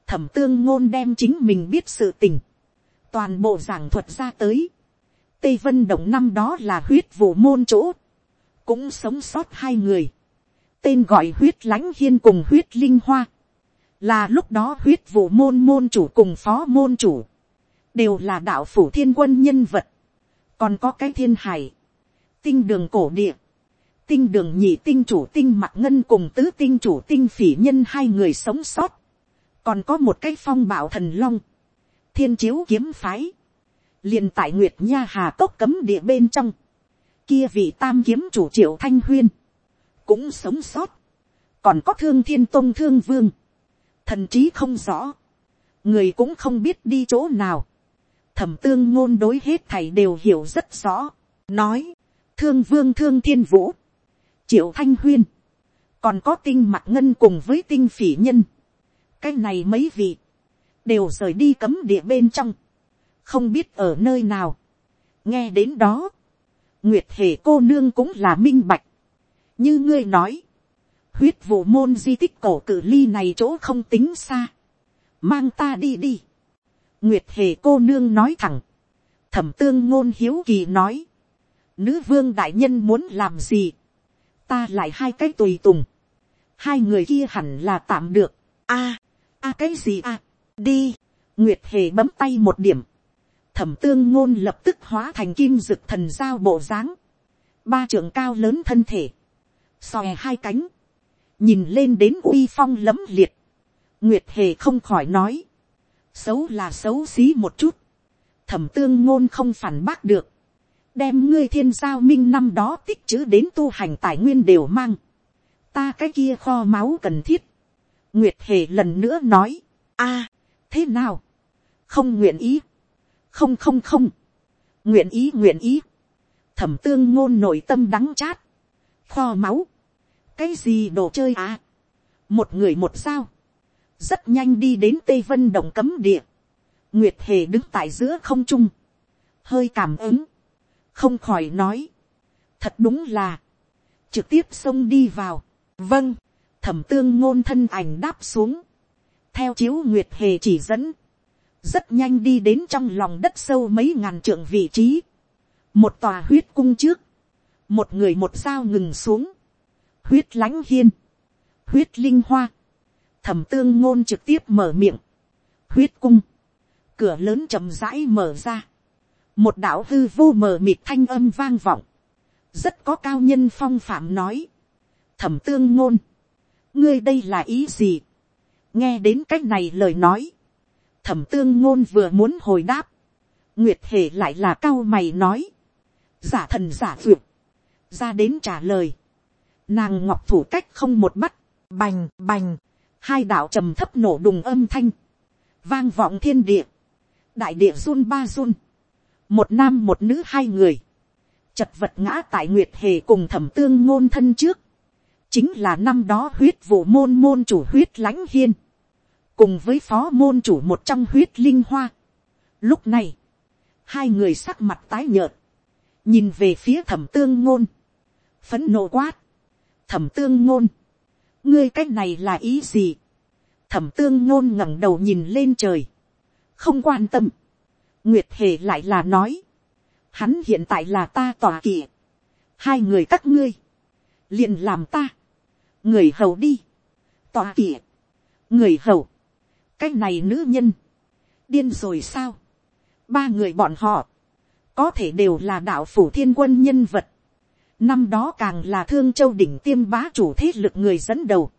thẩm tương ngôn đem chính mình biết sự tình, toàn bộ giảng thuật ra tới, tây vân động năm đó là huyết vụ môn chỗ, cũng sống sót hai người, tên gọi huyết lãnh hiên cùng huyết linh hoa, là lúc đó huyết vụ môn môn chủ cùng phó môn chủ, đều là đạo phủ thiên quân nhân vật, còn có cái thiên hải, tinh đường cổ địa, tinh đường nhị tinh chủ tinh mặt ngân cùng tứ tinh chủ tinh phỉ nhân hai người sống sót, còn có một cái phong bảo thần long, thiên chiếu kiếm phái, liền tại nguyệt nha hà cốc cấm địa bên trong, kia vị tam kiếm chủ triệu thanh huyên, cũng sống sót, còn có thương thiên tôn thương vương, thần trí không rõ, người cũng không biết đi chỗ nào, thẩm tương ngôn đối hết thầy đều hiểu rất rõ, nói, thương vương thương thiên vũ, triệu thanh huyên, còn có tinh mặt ngân cùng với tinh phỉ nhân, cái này mấy vị, đều rời đi cấm địa bên trong, không biết ở nơi nào, nghe đến đó, nguyệt hề cô nương cũng là minh bạch. như ngươi nói, huyết vụ môn di tích cổ cử ly này chỗ không tính xa. mang ta đi đi. nguyệt hề cô nương nói thẳng, thẩm tương ngôn hiếu kỳ nói, nữ vương đại nhân muốn làm gì, ta lại hai cái tùy tùng, hai người kia hẳn là tạm được, a, a cái gì a, đi, nguyệt hề bấm tay một điểm, thẩm tương ngôn lập tức hóa thành kim dực thần giao bộ dáng, ba trưởng cao lớn thân thể, xòe hai cánh, nhìn lên đến uy phong lấm liệt, nguyệt hề không khỏi nói, xấu là xấu xí một chút, thẩm tương ngôn không phản bác được, đem ngươi thiên giao minh năm đó tích chữ đến tu hành tài nguyên đều mang, ta cái kia kho máu cần thiết, nguyệt hề lần nữa nói, a, thế nào, không nguyện ý, không không không, nguyện ý nguyện ý, thẩm tương ngôn nội tâm đắng chát, kho máu, cái gì đồ chơi à, một người một sao, rất nhanh đi đến tây vân đồng cấm địa, nguyệt hề đứng tại giữa không trung, hơi cảm ứng, không khỏi nói, thật đúng là, trực tiếp xông đi vào, vâng, thẩm tương ngôn thân ảnh đáp xuống, theo chiếu nguyệt hề chỉ dẫn, rất nhanh đi đến trong lòng đất sâu mấy ngàn trượng vị trí, một tòa huyết cung trước, một người một dao ngừng xuống, huyết lãnh hiên, huyết linh hoa, thẩm tương ngôn trực tiếp mở miệng, huyết cung, cửa lớn chậm rãi mở ra, một đạo hư vô mờ mịt thanh âm vang vọng, rất có cao nhân phong phạm nói, thẩm tương ngôn, ngươi đây là ý gì, nghe đến c á c h này lời nói, thẩm tương ngôn vừa muốn hồi đáp, nguyệt hề lại là cao mày nói, giả thần giả duyệt, ra đến trả lời, nàng ngọc thủ cách không một bắt, bành bành, hai đạo trầm thấp nổ đùng âm thanh, vang vọng thiên địa, đại địa run ba run, một nam một nữ hai người, chật vật ngã tại nguyệt hề cùng thẩm tương ngôn thân trước, chính là năm đó huyết vụ môn môn chủ huyết lãnh hiên, cùng với phó môn chủ một trong huyết linh hoa. Lúc này, hai người sắc mặt tái nhợt, nhìn về phía thẩm tương ngôn, phấn nộ quát, thẩm tương ngôn, ngươi cái này là ý gì, thẩm tương ngôn ngẩng đầu nhìn lên trời, không quan tâm, nguyệt hề lại là nói, hắn hiện tại là ta tòa kỵ, hai người các ngươi, liền làm ta, người hầu đi, tòa kỵ, người hầu, cái này nữ nhân, điên rồi sao, ba người bọn họ, có thể đều là đạo phủ thiên quân nhân vật, năm đó càng là thương châu đỉnh tiêm bá chủ thế lực người dẫn đầu,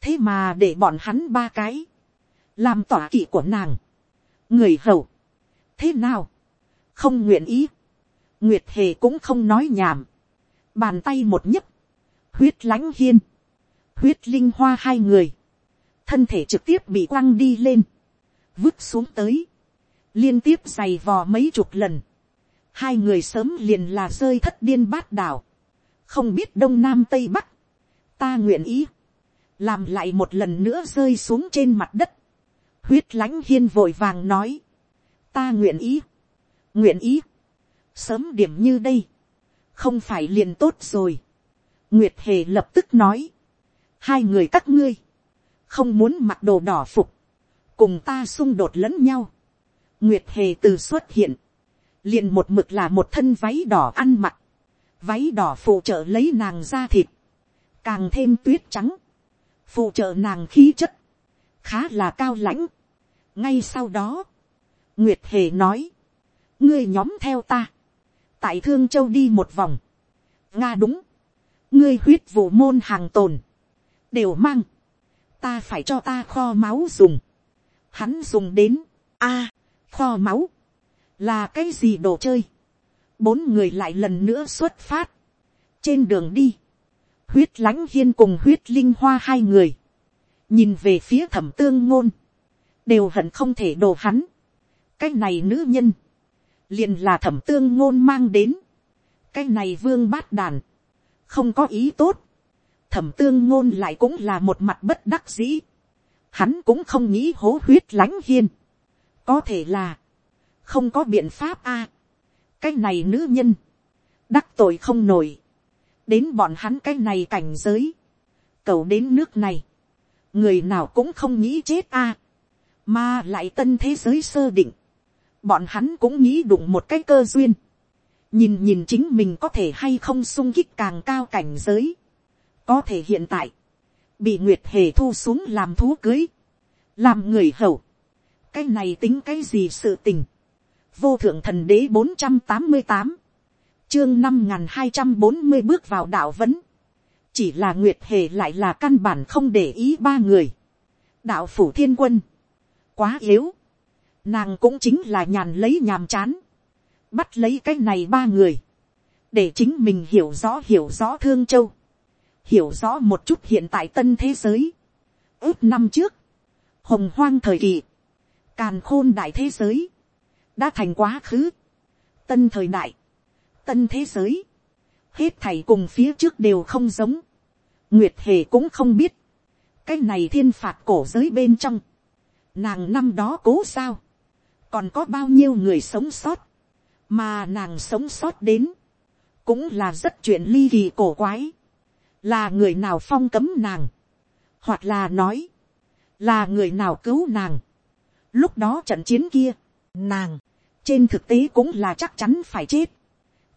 thế mà để bọn hắn ba cái, làm tỏa kỵ của nàng, người hầu, thế nào, không nguyện ý, nguyệt hề cũng không nói nhảm, bàn tay một nhấp, huyết lãnh hiên, huyết linh hoa hai người, thân thể trực tiếp bị quăng đi lên, vứt xuống tới, liên tiếp giày vò mấy chục lần, hai người sớm liền là rơi thất điên bát đảo, không biết đông nam tây bắc, ta nguyện ý, làm lại một lần nữa rơi xuống trên mặt đất, huyết lãnh hiên vội vàng nói, ta nguyện ý, nguyện ý, sớm điểm như đây, không phải liền tốt rồi, nguyệt hề lập tức nói, hai người các ngươi, không muốn mặc đồ đỏ phục, cùng ta xung đột lẫn nhau. Nguyệt hề từ xuất hiện, liền một mực là một thân váy đỏ ăn mặc, váy đỏ phụ trợ lấy nàng ra thịt, càng thêm tuyết trắng, phụ trợ nàng khí chất, khá là cao lãnh. ngay sau đó, nguyệt hề nói, ngươi nhóm theo ta, tại thương châu đi một vòng, nga đúng, ngươi huyết vụ môn hàng tồn, đều mang, ta phải cho ta kho máu dùng, hắn dùng đến, a, kho máu, là cái gì đồ chơi, bốn người lại lần nữa xuất phát, trên đường đi, huyết lãnh hiên cùng huyết linh hoa hai người, nhìn về phía thẩm tương ngôn, đều hận không thể đồ hắn, cái này nữ nhân, liền là thẩm tương ngôn mang đến, cái này vương bát đàn, không có ý tốt, thẩm tương ngôn lại cũng là một mặt bất đắc dĩ. Hắn cũng không nghĩ hố huyết lãnh hiên. Có thể là, không có biện pháp a. cái này nữ nhân, đắc tội không nổi. đến bọn hắn cái này cảnh giới. cầu đến nước này, người nào cũng không nghĩ chết a. mà lại tân thế giới sơ định, bọn hắn cũng nghĩ đụng một cái cơ duyên, nhìn nhìn chính mình có thể hay không sung kích càng cao cảnh giới, có thể hiện tại, bị nguyệt hề thu xuống làm thú cưới, làm người hầu, cái này tính cái gì sự tình, vô thượng thần đế bốn trăm tám mươi tám, chương năm n g h n hai trăm bốn mươi bước vào đạo vấn, chỉ là nguyệt hề lại là căn bản không để ý ba người, đạo phủ thiên quân, quá yếu, nàng cũng chính là nhàn lấy nhàm chán, bắt lấy cái này ba người, để chính mình hiểu rõ hiểu rõ thương châu, hiểu rõ một chút hiện tại tân thế giới, ước năm trước, hồng hoang thời kỳ, càn khôn đại thế giới, đã thành quá khứ, tân thời đại, tân thế giới, hết thảy cùng phía trước đều không giống, nguyệt hề cũng không biết, cái này thiên phạt cổ giới bên trong, nàng năm đó cố sao, còn có bao nhiêu người sống sót, mà nàng sống sót đến, cũng là rất chuyện ly kỳ cổ quái, là người nào phong cấm nàng, hoặc là nói, là người nào cứu nàng. Lúc đó trận chiến kia, nàng, trên thực tế cũng là chắc chắn phải chết.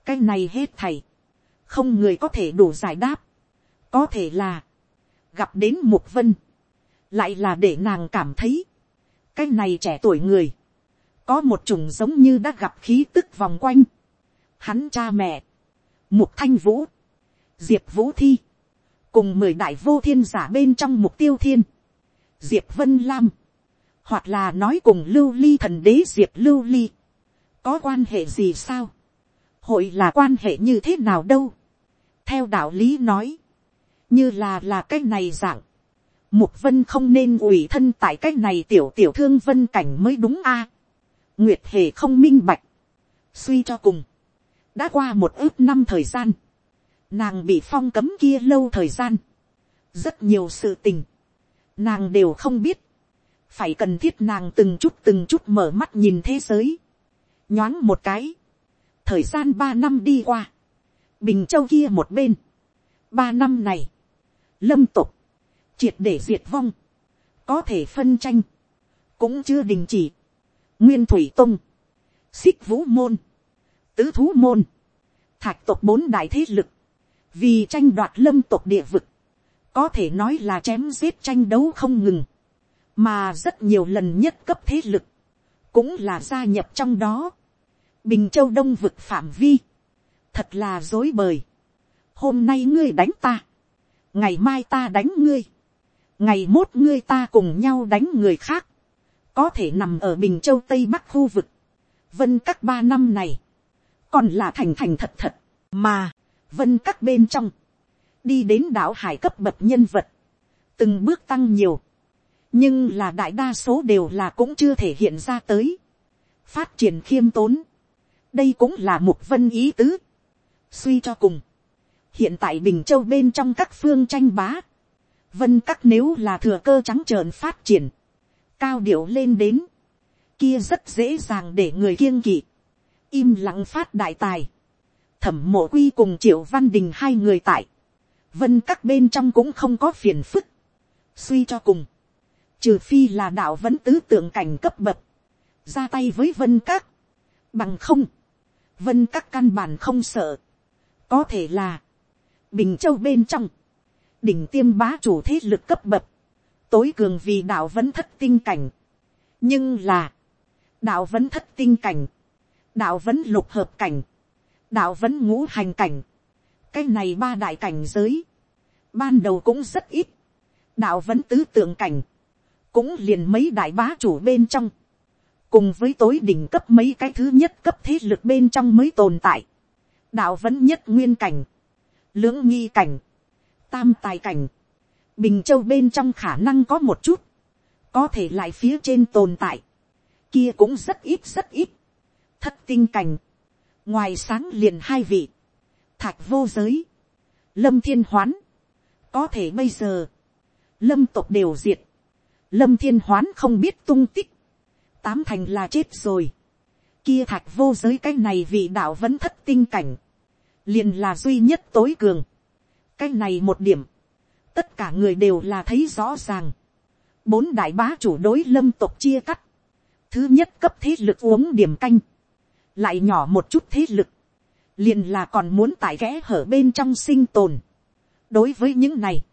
cái này hết thầy, không người có thể đủ giải đáp. có thể là, gặp đến mục vân, lại là để nàng cảm thấy, cái này trẻ tuổi người, có một chủng giống như đã gặp khí tức vòng quanh. Hắn cha mẹ, mục thanh vũ, diệp vũ thi, cùng mười đại vô thiên giả bên trong mục tiêu thiên, diệp vân lam, hoặc là nói cùng lưu ly thần đế diệp lưu ly, có quan hệ gì sao, hội là quan hệ như thế nào đâu, theo đạo lý nói, như là là cái này dạng, mục vân không nên ủy thân tại cái này tiểu tiểu thương vân cảnh mới đúng a, nguyệt hề không minh bạch, suy cho cùng, đã qua một ước năm thời gian, nàng bị phong cấm kia lâu thời gian, rất nhiều sự tình, nàng đều không biết, phải cần thiết nàng từng chút từng chút mở mắt nhìn thế giới, nhoáng một cái, thời gian ba năm đi qua, bình châu kia một bên, ba năm này, lâm tục, triệt để diệt vong, có thể phân tranh, cũng chưa đình chỉ, nguyên thủy Tông, xích vũ môn, tứ thú môn, thạch tộc bốn đại thế lực, vì tranh đoạt lâm tộc địa vực, có thể nói là chém giết tranh đấu không ngừng, mà rất nhiều lần nhất cấp thế lực, cũng là gia nhập trong đó. Bình châu đông vực phạm vi, thật là dối bời. Hôm nay ngươi đánh ta, ngày mai ta đánh ngươi, ngày mốt ngươi ta cùng nhau đánh người khác, có thể nằm ở bình châu tây bắc khu vực, vân các ba năm này, còn là thành thành thật thật, mà, vân các bên trong, đi đến đảo hải cấp bậc nhân vật, từng bước tăng nhiều, nhưng là đại đa số đều là cũng chưa thể hiện ra tới, phát triển khiêm tốn, đây cũng là một vân ý tứ, suy cho cùng, hiện tại bình châu bên trong các phương tranh bá, vân các nếu là thừa cơ trắng trợn phát triển, cao điệu lên đến, kia rất dễ dàng để người kiêng kỵ, im lặng phát đại tài, thẩm mộ quy cùng triệu văn đình hai người tại, vân các bên trong cũng không có phiền phức, suy cho cùng, trừ phi là đạo vẫn tứ tượng cảnh cấp bậc, ra tay với vân các, bằng không, vân các căn bản không sợ, có thể là, bình châu bên trong, đỉnh tiêm bá chủ thế lực cấp bậc, tối cường vì đạo vẫn thất tinh cảnh, nhưng là, đạo vẫn thất tinh cảnh, đạo vẫn lục hợp cảnh, đạo vẫn ngũ hành cảnh, cái này ba đại cảnh giới, ban đầu cũng rất ít, đạo vẫn tứ tượng cảnh, cũng liền mấy đại bá chủ bên trong, cùng với tối đỉnh cấp mấy cái thứ nhất cấp thế lực bên trong mới tồn tại, đạo vẫn nhất nguyên cảnh, lưỡng nghi cảnh, tam tài cảnh, bình châu bên trong khả năng có một chút, có thể lại phía trên tồn tại, kia cũng rất ít rất ít, thất tinh cảnh, ngoài sáng liền hai vị, thạch vô giới, lâm thiên hoán, có thể bây giờ, lâm tộc đều diệt, lâm thiên hoán không biết tung tích, tám thành là chết rồi, kia thạch vô giới cái này vị đạo vẫn thất tinh cảnh, liền là duy nhất tối cường, cái này một điểm, tất cả người đều là thấy rõ ràng, bốn đại bá chủ đối lâm tộc chia cắt, thứ nhất cấp thế lực uống điểm canh, lại nhỏ một chút thế lực, liền là còn muốn tại kẽ hở bên trong sinh tồn. đối với những này,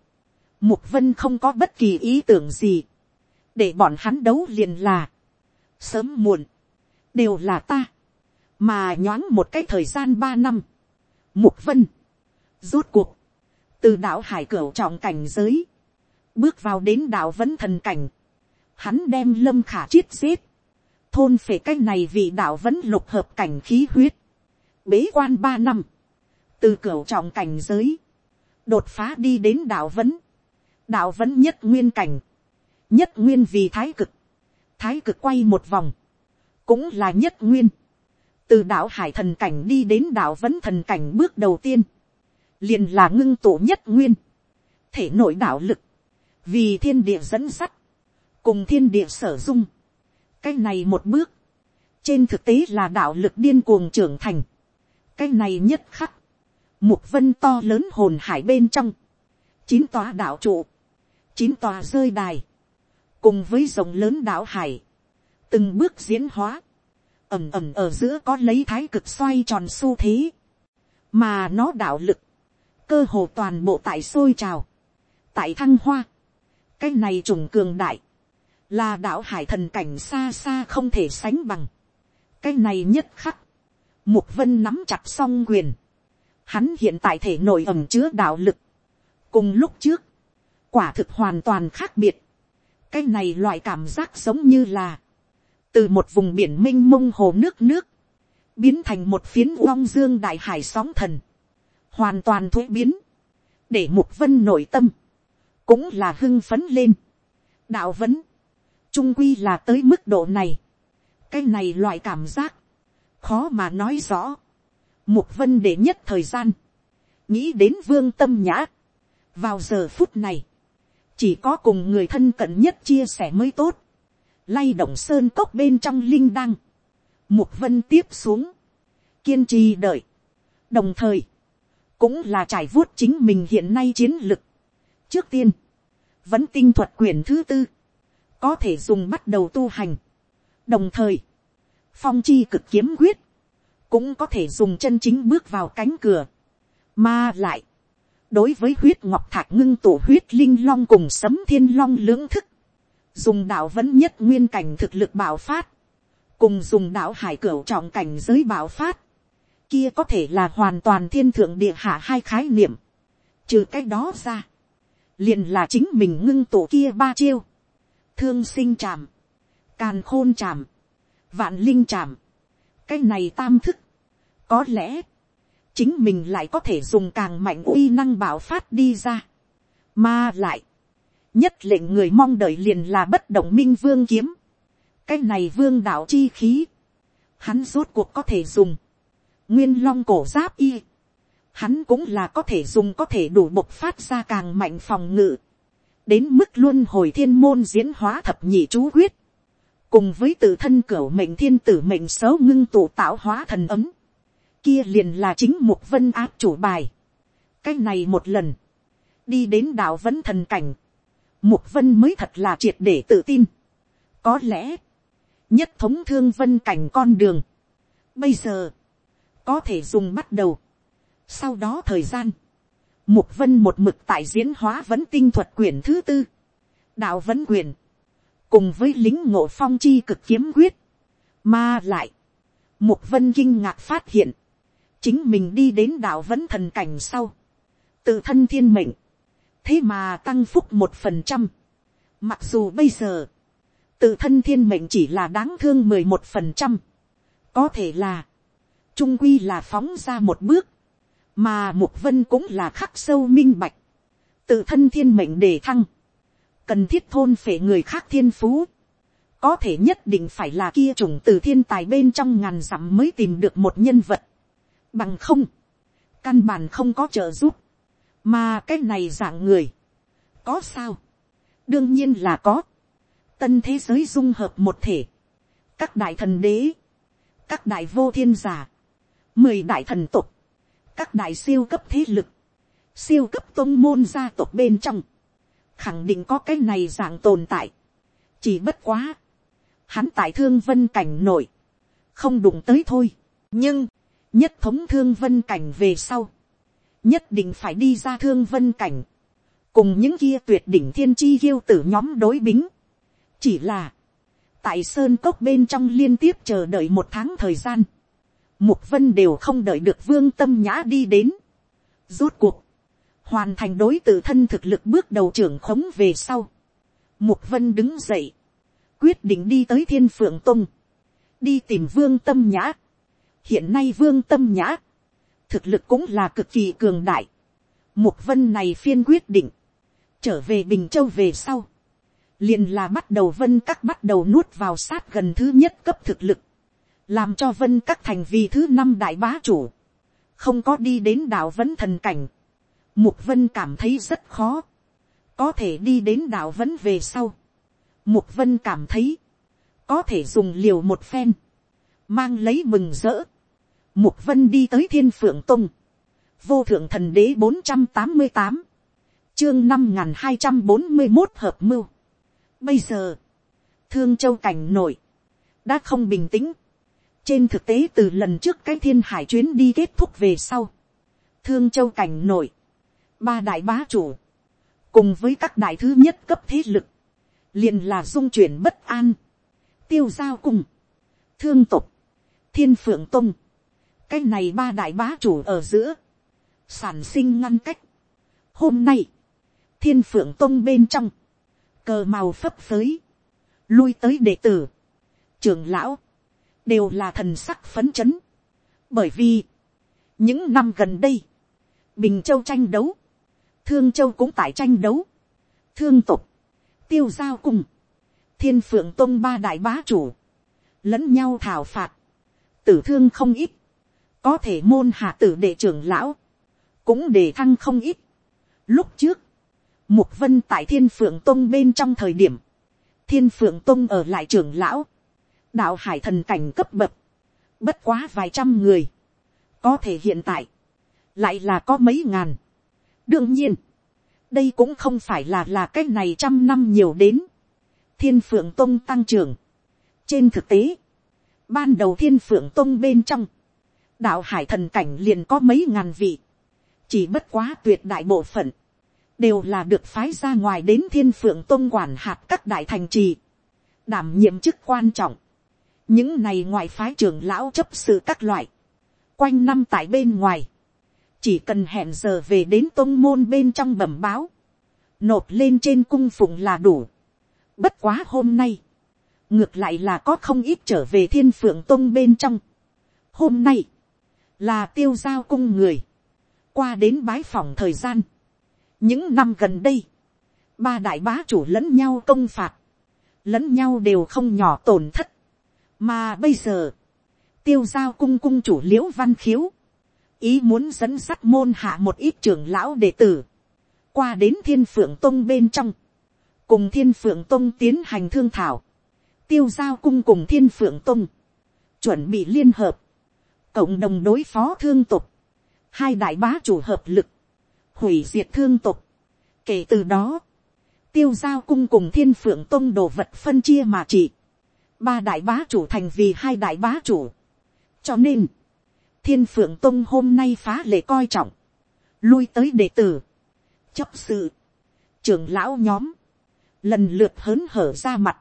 mục vân không có bất kỳ ý tưởng gì, để bọn hắn đấu liền là, sớm muộn, đều là ta, mà nhoáng một cái thời gian ba năm, mục vân, rốt cuộc, từ đạo hải cửa trọng cảnh giới, bước vào đến đạo vẫn thần cảnh, hắn đem lâm khả chiết giết, thôn phệ cái này vì đạo vẫn lục hợp cảnh khí huyết, bế quan ba năm, từ cửa trọng cảnh giới, đột phá đi đến đạo vẫn, đạo vẫn nhất nguyên cảnh, nhất nguyên vì thái cực, thái cực quay một vòng, cũng là nhất nguyên, từ đạo hải thần cảnh đi đến đạo vẫn thần cảnh bước đầu tiên, liền là ngưng tụ nhất nguyên, thể nội đạo lực, vì thiên địa dẫn sắt, cùng thiên địa sở dung, cái này một bước, trên thực tế là đạo lực điên cuồng trưởng thành, cái này nhất khắc, mục vân to lớn hồn hải bên trong, chín tòa đạo trụ, chín tòa rơi đài, cùng với rồng lớn đạo hải, từng bước diễn hóa, ẩm ẩm ở giữa có lấy thái cực xoay tròn xu thế, mà nó đạo lực, cơ hồ toàn bộ tại sôi trào, tại thăng hoa, cái này trùng cường đại, là đạo hải thần cảnh xa xa không thể sánh bằng, cái này nhất khắc, mục vân nắm chặt song quyền, hắn hiện tại thể nội ẩm chứa đạo lực, cùng lúc trước, quả thực hoàn toàn khác biệt, cái này loại cảm giác giống như là, từ một vùng biển m i n h mông hồ nước nước, biến thành một phiến uong dương đại hải sóng thần, hoàn toàn thuế biến, để mục vân nội tâm, cũng là hưng phấn lên. đạo vấn, trung quy là tới mức độ này, cái này loại cảm giác, khó mà nói rõ. mục vân để nhất thời gian, nghĩ đến vương tâm nhã, vào giờ phút này, chỉ có cùng người thân cận nhất chia sẻ mới tốt. lay động sơn cốc bên trong linh đăng, mục vân tiếp xuống, kiên trì đợi, đồng thời, cũng là trải vuốt chính mình hiện nay chiến lực. trước tiên, vẫn tinh thuật quyền thứ tư, có thể dùng bắt đầu tu hành, đồng thời, phong chi cực kiếm quyết, cũng có thể dùng chân chính bước vào cánh cửa, mà lại, đối với huyết ngọc thạc ngưng tổ huyết linh long cùng sấm thiên long lưỡng thức, dùng đạo vẫn nhất nguyên cảnh thực lực bảo phát, cùng dùng đạo hải cửu trọng cảnh giới bảo phát, kia có thể là hoàn toàn thiên thượng địa hạ hai khái niệm, trừ cái đó ra, liền là chính mình ngưng tổ kia ba chiêu, thương sinh chạm, càn khôn chạm, vạn linh chạm, cái này tam thức, có lẽ, chính mình lại có thể dùng càng mạnh uy năng bảo phát đi ra, mà lại, nhất lệnh người mong đợi liền là bất động minh vương kiếm. cái này vương đạo chi khí, hắn rốt cuộc có thể dùng, nguyên long cổ giáp y, hắn cũng là có thể dùng có thể đủ bộc phát ra càng mạnh phòng ngự, đến mức luôn hồi thiên môn diễn hóa thập nhị chú quyết, cùng với tự thân cửa mệnh thiên tử mệnh xấu ngưng tụ tạo hóa thần ấm, kia liền là chính mục vân áp chủ bài. cái này một lần, đi đến đạo vẫn thần cảnh, Mục vân mới thật là triệt để tự tin. Có lẽ, nhất thống thương vân cảnh con đường. Bây giờ, có thể dùng bắt đầu. Sau đó thời gian, mục vân một mực tại diễn hóa vẫn tinh thuật quyển thứ tư. Đạo vẫn quyền. Cùng với lính ngộ phong chi cực kiếm quyết. Mà lại, mục vân kinh ngạc phát hiện. Chính mình đi đến đạo vẫn thần cảnh sau. Tự thân thiên mệnh thế mà tăng phúc một phần trăm. Mặc dù bây giờ, tự thân thiên mệnh chỉ là đáng thương mười một phần trăm. Có thể là, trung quy là phóng ra một bước, mà mục vân cũng là khắc sâu minh bạch. Tự thân thiên mệnh đề thăng, cần thiết thôn phệ người khác thiên phú. Có thể nhất định phải là kia chủng từ thiên tài bên trong ngàn dặm mới tìm được một nhân vật. Bằng không, căn bản không có trợ giúp. Mà cái này dạng người, có sao, đương nhiên là có, tân thế giới dung hợp một thể, các đại thần đế, các đại vô thiên giả, mười đại thần tục, các đại siêu cấp thế lực, siêu cấp tôn môn gia tộc bên trong, khẳng định có cái này dạng tồn tại, chỉ bất quá, hắn tại thương vân cảnh nổi, không đụng tới thôi, nhưng, nhất thống thương vân cảnh về sau, nhất định phải đi ra thương vân cảnh, cùng những kia tuyệt đỉnh thiên chi yêu tử nhóm đối bính, chỉ là, tại sơn cốc bên trong liên tiếp chờ đợi một tháng thời gian, mục vân đều không đợi được vương tâm nhã đi đến, rút cuộc, hoàn thành đối tự thân thực lực bước đầu trưởng khống về sau, mục vân đứng dậy, quyết định đi tới thiên phượng tung, đi tìm vương tâm nhã. hiện nay vương tâm nhã, thực lực cũng là cực kỳ cường đại. mục vân này phiên quyết định, trở về bình châu về sau, liền là bắt đầu vân các bắt đầu nuốt vào sát gần thứ nhất cấp thực lực, làm cho vân các thành vì thứ năm đại bá chủ, không có đi đến đạo vẫn thần cảnh, mục vân cảm thấy rất khó, có thể đi đến đạo vẫn về sau, mục vân cảm thấy, có thể dùng liều một phen, mang lấy mừng rỡ, mục vân đi tới thiên phượng tông, vô thượng thần đế bốn trăm tám mươi tám, chương năm n g h n hai trăm bốn mươi một hợp mưu. Bây giờ, thương châu cảnh nổi, đã không bình tĩnh, trên thực tế từ lần trước cái thiên hải chuyến đi kết thúc về sau, thương châu cảnh nổi, ba đại bá chủ, cùng với các đại thứ nhất cấp thế lực, liền là dung chuyển bất an, tiêu giao cùng, thương tục, thiên phượng tông. Cái này ba đại bá chủ ở giữa, sản sinh ngăn cách. Hôm nay, thiên phượng tông bên trong, cờ màu phấp phới, lui tới đệ tử, trưởng lão, đều là thần sắc phấn chấn, bởi vì, những năm gần đây, bình châu tranh đấu, thương châu cũng tại tranh đấu, thương tục, tiêu giao cùng, thiên phượng tông ba đại bá chủ, lẫn nhau thảo phạt, tử thương không ít, có thể môn hạ tử đệ trưởng lão, cũng để thăng không ít. Lúc trước, mục vân tại thiên phượng tông bên trong thời điểm, thiên phượng tông ở lại trưởng lão, đạo hải thần cảnh cấp bậc, bất quá vài trăm người, có thể hiện tại, lại là có mấy ngàn. đương nhiên, đây cũng không phải là là cái này trăm năm nhiều đến, thiên phượng tông tăng trưởng. trên thực tế, ban đầu thiên phượng tông bên trong, đạo hải thần cảnh liền có mấy ngàn vị, chỉ bất quá tuyệt đại bộ phận, đều là được phái ra ngoài đến thiên phượng tông quản hạt các đại thành trì, đảm nhiệm chức quan trọng những này ngoài phái trưởng lão chấp sự các loại, quanh năm tại bên ngoài, chỉ cần hẹn giờ về đến tôn môn bên trong bẩm báo, nộp lên trên cung phụng là đủ. Bất quá hôm nay, ngược lại là có không ít trở về thiên phượng tôn bên trong. Hôm nay, là tiêu giao cung người, qua đến bái phòng thời gian. Những năm gần đây, ba đại bá chủ lẫn nhau công phạt, lẫn nhau đều không nhỏ tổn thất. Mà bây giờ, tiêu giao cung cung chủ liễu văn khiếu, ý muốn dẫn sắt môn hạ một ít trưởng lão đệ tử, qua đến thiên phượng tông bên trong, cùng thiên phượng tông tiến hành thương thảo, tiêu giao cung cùng thiên phượng tông, chuẩn bị liên hợp, cộng đồng đối phó thương tục, hai đại bá chủ hợp lực, hủy diệt thương tục. Kể từ đó, tiêu giao cung cùng thiên phượng tông đồ vật phân chia mà chỉ, ba đại bá chủ thành vì hai đại bá chủ. cho nên, thiên phượng tông hôm nay phá lệ coi trọng, lui tới đệ tử, chấp sự, trưởng lão nhóm, lần lượt hớn hở ra mặt,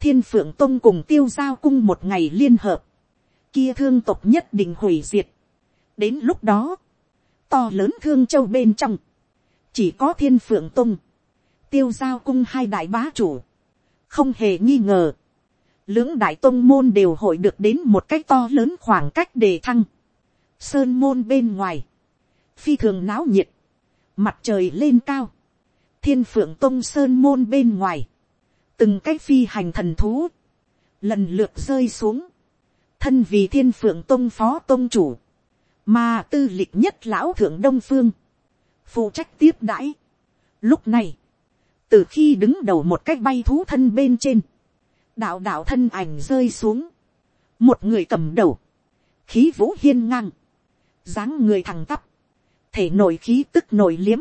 thiên phượng tông cùng tiêu giao cung một ngày liên hợp, kia thương tộc nhất định hủy diệt. đến lúc đó, to lớn thương châu bên trong, chỉ có thiên phượng tông, tiêu giao cung hai đại bá chủ, không hề nghi ngờ, lưỡng đại tông môn đều hội được đến một cách to lớn khoảng cách đề thăng, sơn môn bên ngoài, phi thường náo nhiệt, mặt trời lên cao, thiên phượng tông sơn môn bên ngoài, từng cái phi hành thần thú, lần lượt rơi xuống, thân vì thiên phượng tông phó tông chủ, mà tư lịch nhất lão thượng đông phương, phụ trách tiếp đãi. Lúc này, từ khi đứng đầu một cách bay thú thân bên trên, đạo đạo thân ảnh rơi xuống, một người cầm đầu, khí vũ hiên ngang, dáng người thẳng tắp, thể nổi khí tức nổi liếm,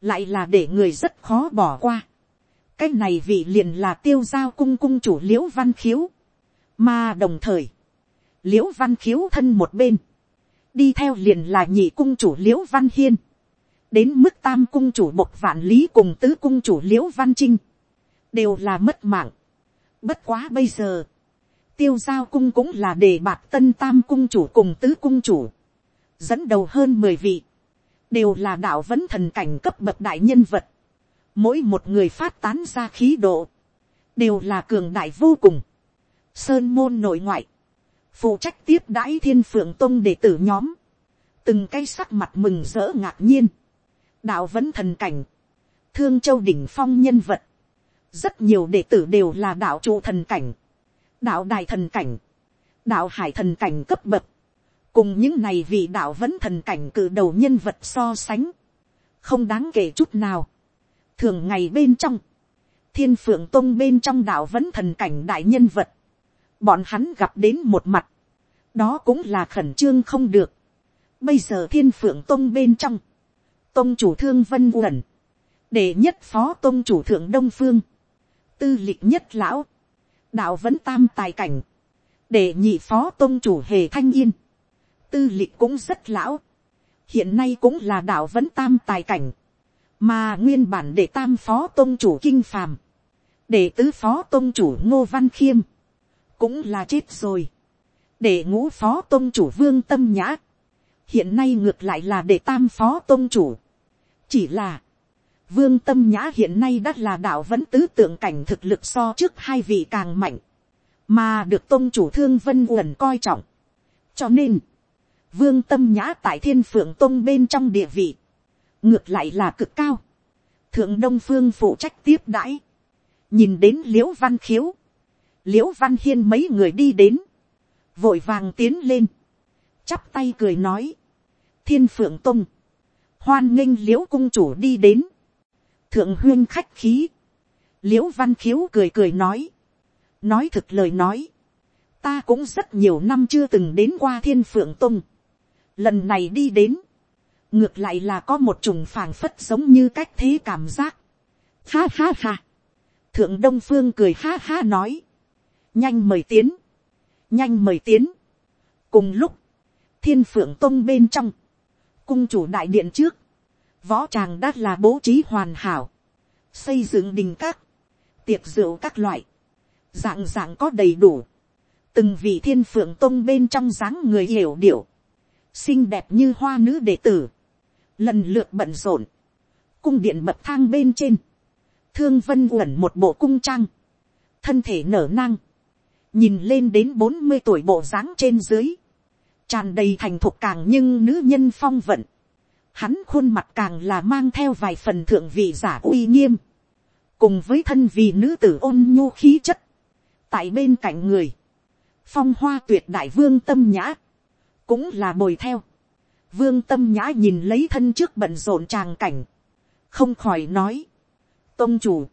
lại là để người rất khó bỏ qua. Cái này vị liền là tiêu giao cung cung chủ l i ễ u văn khiếu, mà đồng thời, l i ễ u văn khiếu thân một bên, đi theo liền là nhị cung chủ l i ễ u văn hiên, đến mức tam cung chủ một vạn lý cùng tứ cung chủ l i ễ u văn trinh, đều là mất mạng. Bất quá bây giờ, tiêu giao cung cũng là đề bạc tân tam cung chủ cùng tứ cung chủ, dẫn đầu hơn mười vị, đều là đạo vấn thần cảnh cấp bậc đại nhân vật, mỗi một người phát tán ra khí độ, đều là cường đại vô cùng, sơn môn nội ngoại, phụ trách tiếp đãi thiên phượng tông đệ tử nhóm, từng cái sắc mặt mừng rỡ ngạc nhiên, đạo vẫn thần cảnh, thương châu đỉnh phong nhân vật, rất nhiều đệ tử đều là đạo trụ thần cảnh, đạo đài thần cảnh, đạo hải thần cảnh cấp bậc, cùng những này vị đạo vẫn thần cảnh cử đầu nhân vật so sánh, không đáng kể chút nào. Thường ngày bên trong, thiên phượng tông bên trong đạo vẫn thần cảnh đại nhân vật, bọn hắn gặp đến một mặt, đó cũng là khẩn trương không được. Bây giờ thiên phượng tông bên trong, tông chủ thương vân uẩn, để nhất phó tông chủ thượng đông phương, tư lịch nhất lão, đạo vẫn tam tài cảnh, để nhị phó tôn chủ hề thanh yên, tư lịch cũng rất lão, hiện nay cũng là đạo vẫn tam tài cảnh, mà nguyên bản để tam phó tôn chủ kinh phàm, để tứ phó tôn chủ ngô văn khiêm, cũng là chết rồi, để ngũ phó tôn chủ vương tâm nhã, hiện nay ngược lại là để tam phó tôn chủ, chỉ là, vương tâm nhã hiện nay đã là đạo vẫn tứ tượng cảnh thực lực so trước hai vị càng mạnh, mà được tôn chủ thương vân uẩn coi trọng, cho nên, vương tâm nhã tại thiên phượng tôn bên trong địa vị, ngược lại là cực cao. thượng đông phương phụ trách tiếp đãi, nhìn đến liễu văn khiếu, liễu văn hiên mấy người đi đến, vội vàng tiến lên, chắp tay cười nói, thiên phượng tông hoan nghênh l i ễ u cung chủ đi đến, thượng huyên khách khí, l i ễ u văn khiếu cười cười nói, nói thực lời nói, ta cũng rất nhiều năm chưa từng đến qua thiên phượng tung, lần này đi đến, ngược lại là có một trùng phảng phất giống như cách thế cảm giác. Ha ha ha. Thượng Đông Phương cười ha ha nói. Nhanh mời tiến. Nhanh mời tiến. Cùng lúc, thiên phượng tông bên trong, cung chủ đại điện trước, võ tràng đã là bố trí hoàn hảo, xây dựng đình các, tiệc rượu các loại, dạng dạng có đầy đủ, từng vị thiên phượng tông bên trong dáng người hiểu điệu, xinh đẹp như hoa nữ đệ tử, lần lượt bận rộn, cung điện bậc thang bên trên, thương vân uẩn một bộ cung trang, thân thể nở năng, nhìn lên đến bốn mươi tuổi bộ dáng trên dưới, tràn đầy thành thục càng nhưng nữ nhân phong vận, hắn khuôn mặt càng là mang theo vài phần thượng vị giả uy nghiêm, cùng với thân vì nữ tử ôn nhu khí chất, tại bên cạnh người, phong hoa tuyệt đại vương tâm nhã, cũng là bồi theo, Vương tâm nhã nhìn lấy thân trước bận rộn tràng cảnh. Không khỏi nói. Tông chủ.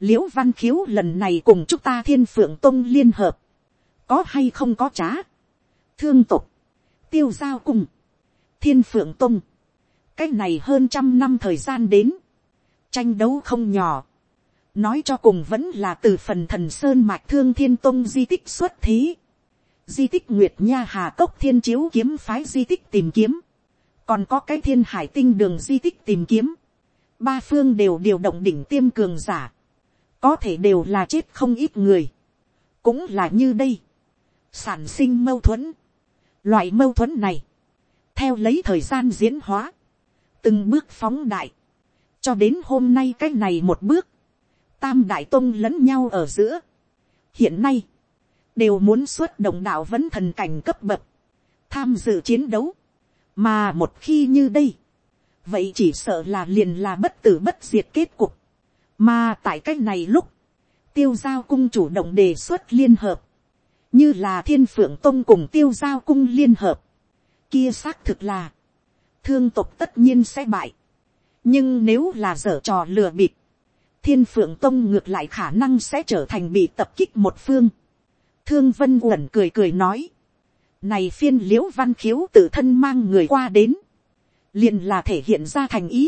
Liễu văn khiếu lần này cùng chúng ta thiên phượng tông liên hợp. Có hay không có trá. Thương tục. Tiêu giao cùng. Thiên phượng tông. Cách này hơn trăm năm thời gian đến. Tranh đấu không nhỏ. Nói cho cùng vẫn là từ phần thần sơn mạch thương thiên tông di tích xuất thí. di tích nguyệt nha hà cốc thiên chiếu kiếm phái di tích tìm kiếm, còn có cái thiên hải tinh đường di tích tìm kiếm, ba phương đều điều động đỉnh tiêm cường giả, có thể đều là chết không ít người, cũng là như đây, sản sinh mâu thuẫn, loại mâu thuẫn này, theo lấy thời gian diễn hóa, từng bước phóng đại, cho đến hôm nay cái này một bước, tam đại tông lẫn nhau ở giữa, hiện nay, đều muốn xuất động đạo vẫn thần cảnh cấp bậc, tham dự chiến đấu, mà một khi như đây, vậy chỉ sợ là liền là bất tử bất diệt kết cục, mà tại cách này lúc, tiêu giao cung chủ động đề xuất liên hợp, như là thiên phượng tông cùng tiêu giao cung liên hợp, kia xác thực là, thương tục tất nhiên sẽ bại, nhưng nếu là dở trò lừa bịp, thiên phượng tông ngược lại khả năng sẽ trở thành bị tập kích một phương. thương vân uẩn cười cười nói, này phiên l i ễ u văn khiếu tự thân mang người qua đến, liền là thể hiện ra thành ý.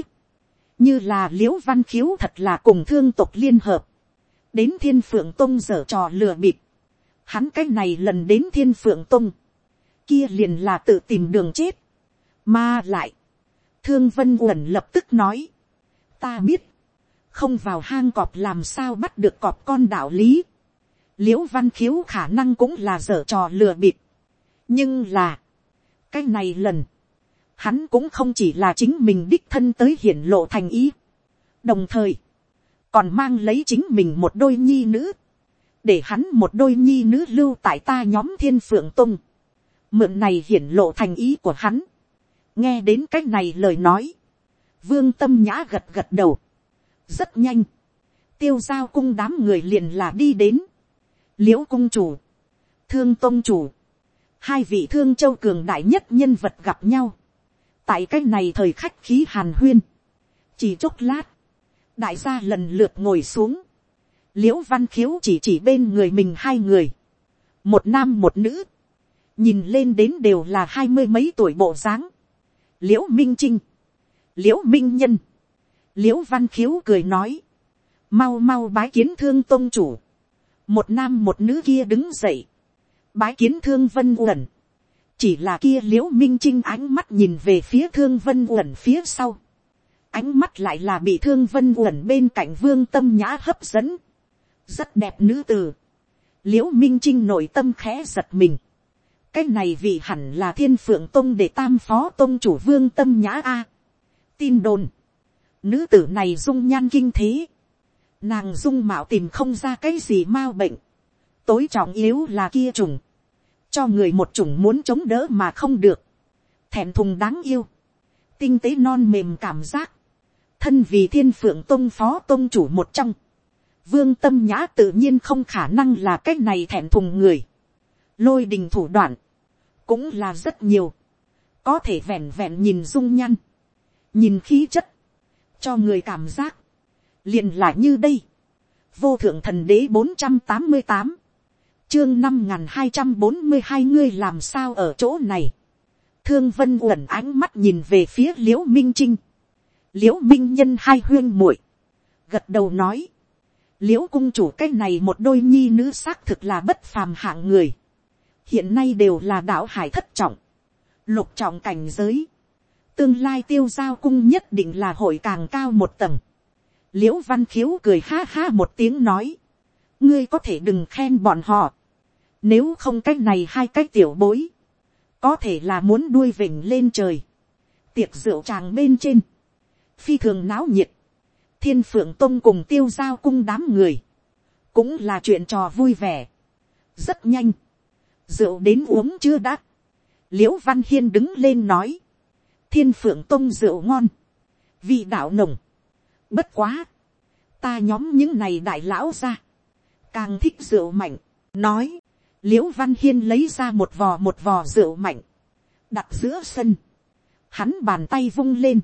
như là l i ễ u văn khiếu thật là cùng thương tục liên hợp, đến thiên phượng tông dở trò lừa bịp, hắn cái này lần đến thiên phượng tông, kia liền là tự tìm đường chết, mà lại, thương vân uẩn lập tức nói, ta biết, không vào hang cọp làm sao bắt được cọp con đạo lý, l i ễ u văn khiếu khả năng cũng là dở trò lừa bịp, nhưng là, cái này lần, hắn cũng không chỉ là chính mình đích thân tới hiển lộ thành ý, đồng thời, còn mang lấy chính mình một đôi nhi nữ, để hắn một đôi nhi nữ lưu tại ta nhóm thiên phượng tung, mượn này hiển lộ thành ý của hắn, nghe đến cái này lời nói, vương tâm nhã gật gật đầu, rất nhanh, tiêu giao cung đám người liền là đi đến, l i ễ u cung chủ, thương tôn chủ, hai vị thương châu cường đại nhất nhân vật gặp nhau, tại cái này thời khách khí hàn huyên, chỉ chốc lát, đại gia lần lượt ngồi xuống, l i ễ u văn khiếu chỉ chỉ bên người mình hai người, một nam một nữ, nhìn lên đến đều là hai mươi mấy tuổi bộ dáng, Liễu minh trinh, Liễu minh nhân, Liễu văn khiếu cười nói, mau mau bái kiến thương tôn chủ, một nam một nữ kia đứng dậy, bái kiến thương vân uẩn, chỉ là kia l i ễ u minh trinh ánh mắt nhìn về phía thương vân uẩn phía sau, ánh mắt lại là bị thương vân uẩn bên cạnh vương tâm nhã hấp dẫn, rất đẹp nữ t ử l i ễ u minh trinh nội tâm khẽ giật mình, cái này vì hẳn là thiên phượng tông để tam phó tông chủ vương tâm nhã a. tin đồn, nữ tử này dung nhan kinh thế, nàng dung mạo tìm không ra cái gì m a bệnh, tối trọng yếu là kia trùng, cho người một trùng muốn chống đỡ mà không được, thèm thùng đáng yêu, tinh tế non mềm cảm giác, thân vì thiên phượng tông phó tông chủ một trong, vương tâm nhã tự nhiên không khả năng là cái này thẹn thùng người, lôi đình thủ đoạn, cũng là rất nhiều, có thể vẹn vẹn nhìn dung nhăn, nhìn khí chất, cho người cảm giác, liền lại như đây, vô thượng thần đế bốn trăm tám mươi tám, chương năm n hai trăm bốn mươi hai ngươi làm sao ở chỗ này. thương vân uẩn ánh mắt nhìn về phía l i ễ u minh trinh. l i ễ u minh nhân hai huyên muội. gật đầu nói. l i ễ u cung chủ cái này một đôi nhi nữ xác thực là bất phàm hạng người hiện nay đều là đạo hải thất trọng. lục trọng cảnh giới. tương lai tiêu giao cung nhất định là hội càng cao một tầng. l i ễ u văn khiếu cười ha ha một tiếng nói. ngươi có thể đừng khen bọn họ nếu không cái này hai cái tiểu bối. Có thể là muốn đuôi vỉnh lên trời. Tiệc rượu tràng bên trên. Phi thường náo nhiệt. Thiên phượng tông cùng tiêu giao cung đám người. Cũng là chuyện trò vui vẻ. Rất nhanh. Rượu đến uống chưa đắt. Liễu Văn Hiên đứng lên nói. Thiên phượng tông rượu ngon. Vị đạo nồng. Bất quá. Ta nhóm những này đại lão ra. Càng thích rượu mạnh. Nói l i ễ u văn hiên lấy ra một vò một vò rượu mạnh, đặt giữa sân, hắn bàn tay vung lên,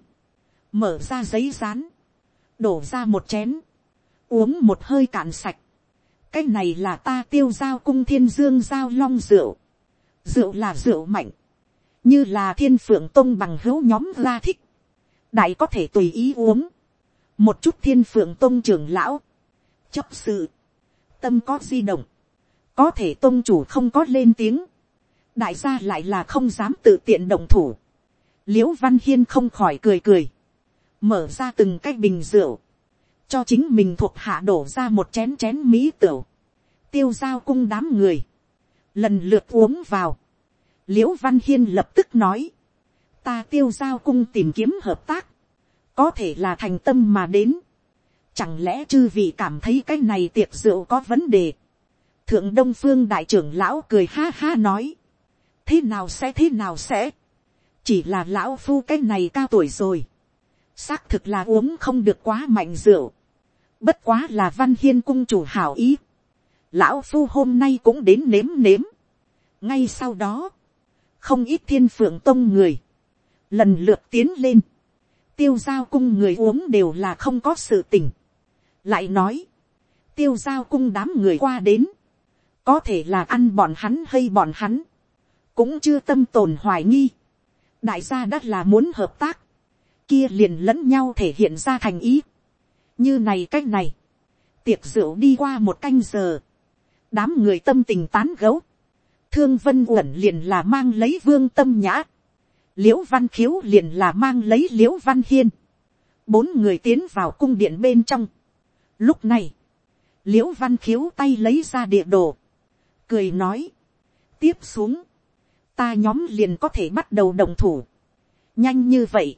mở ra giấy rán, đổ ra một chén, uống một hơi cạn sạch, cái này là ta tiêu giao cung thiên dương giao long rượu, rượu là rượu mạnh, như là thiên phượng tông bằng hữu nhóm ra thích, đại có thể tùy ý uống, một chút thiên phượng tông trưởng lão, chấp sự, tâm có di động, có thể tông chủ không có lên tiếng, đại gia lại là không dám tự tiện động thủ, liễu văn hiên không khỏi cười cười, mở ra từng cái bình rượu, cho chính mình thuộc hạ đổ ra một chén chén mỹ tửu, tiêu giao cung đám người, lần lượt uống vào, l i ễ u văn hiên lập tức nói, ta tiêu giao cung tìm kiếm hợp tác, có thể là thành tâm mà đến, chẳng lẽ chư vị cảm thấy cái này tiệc rượu có vấn đề, thượng đông phương đại trưởng lão cười ha ha nói, thế nào sẽ thế nào sẽ, chỉ là lão phu cái này cao tuổi rồi, xác thực là uống không được quá mạnh rượu, bất quá là văn hiên cung chủ hảo ý, lão phu hôm nay cũng đến nếm nếm, ngay sau đó, không ít thiên phượng tông người, lần lượt tiến lên, tiêu giao cung người uống đều là không có sự tình, lại nói, tiêu giao cung đám người qua đến, có thể là ăn bọn hắn hay bọn hắn, cũng chưa tâm tồn hoài nghi, đại gia đã là muốn hợp tác, kia liền lẫn nhau thể hiện ra thành ý, như này cách này, tiệc rượu đi qua một canh giờ, đám người tâm tình tán gấu, thương vân uẩn liền là mang lấy vương tâm nhã, l i ễ u văn khiếu liền là mang lấy l i ễ u văn hiên, bốn người tiến vào cung điện bên trong. Lúc này, l i ễ u văn khiếu tay lấy ra địa đồ, cười nói, tiếp xuống, ta nhóm liền có thể bắt đầu đồng thủ, nhanh như vậy,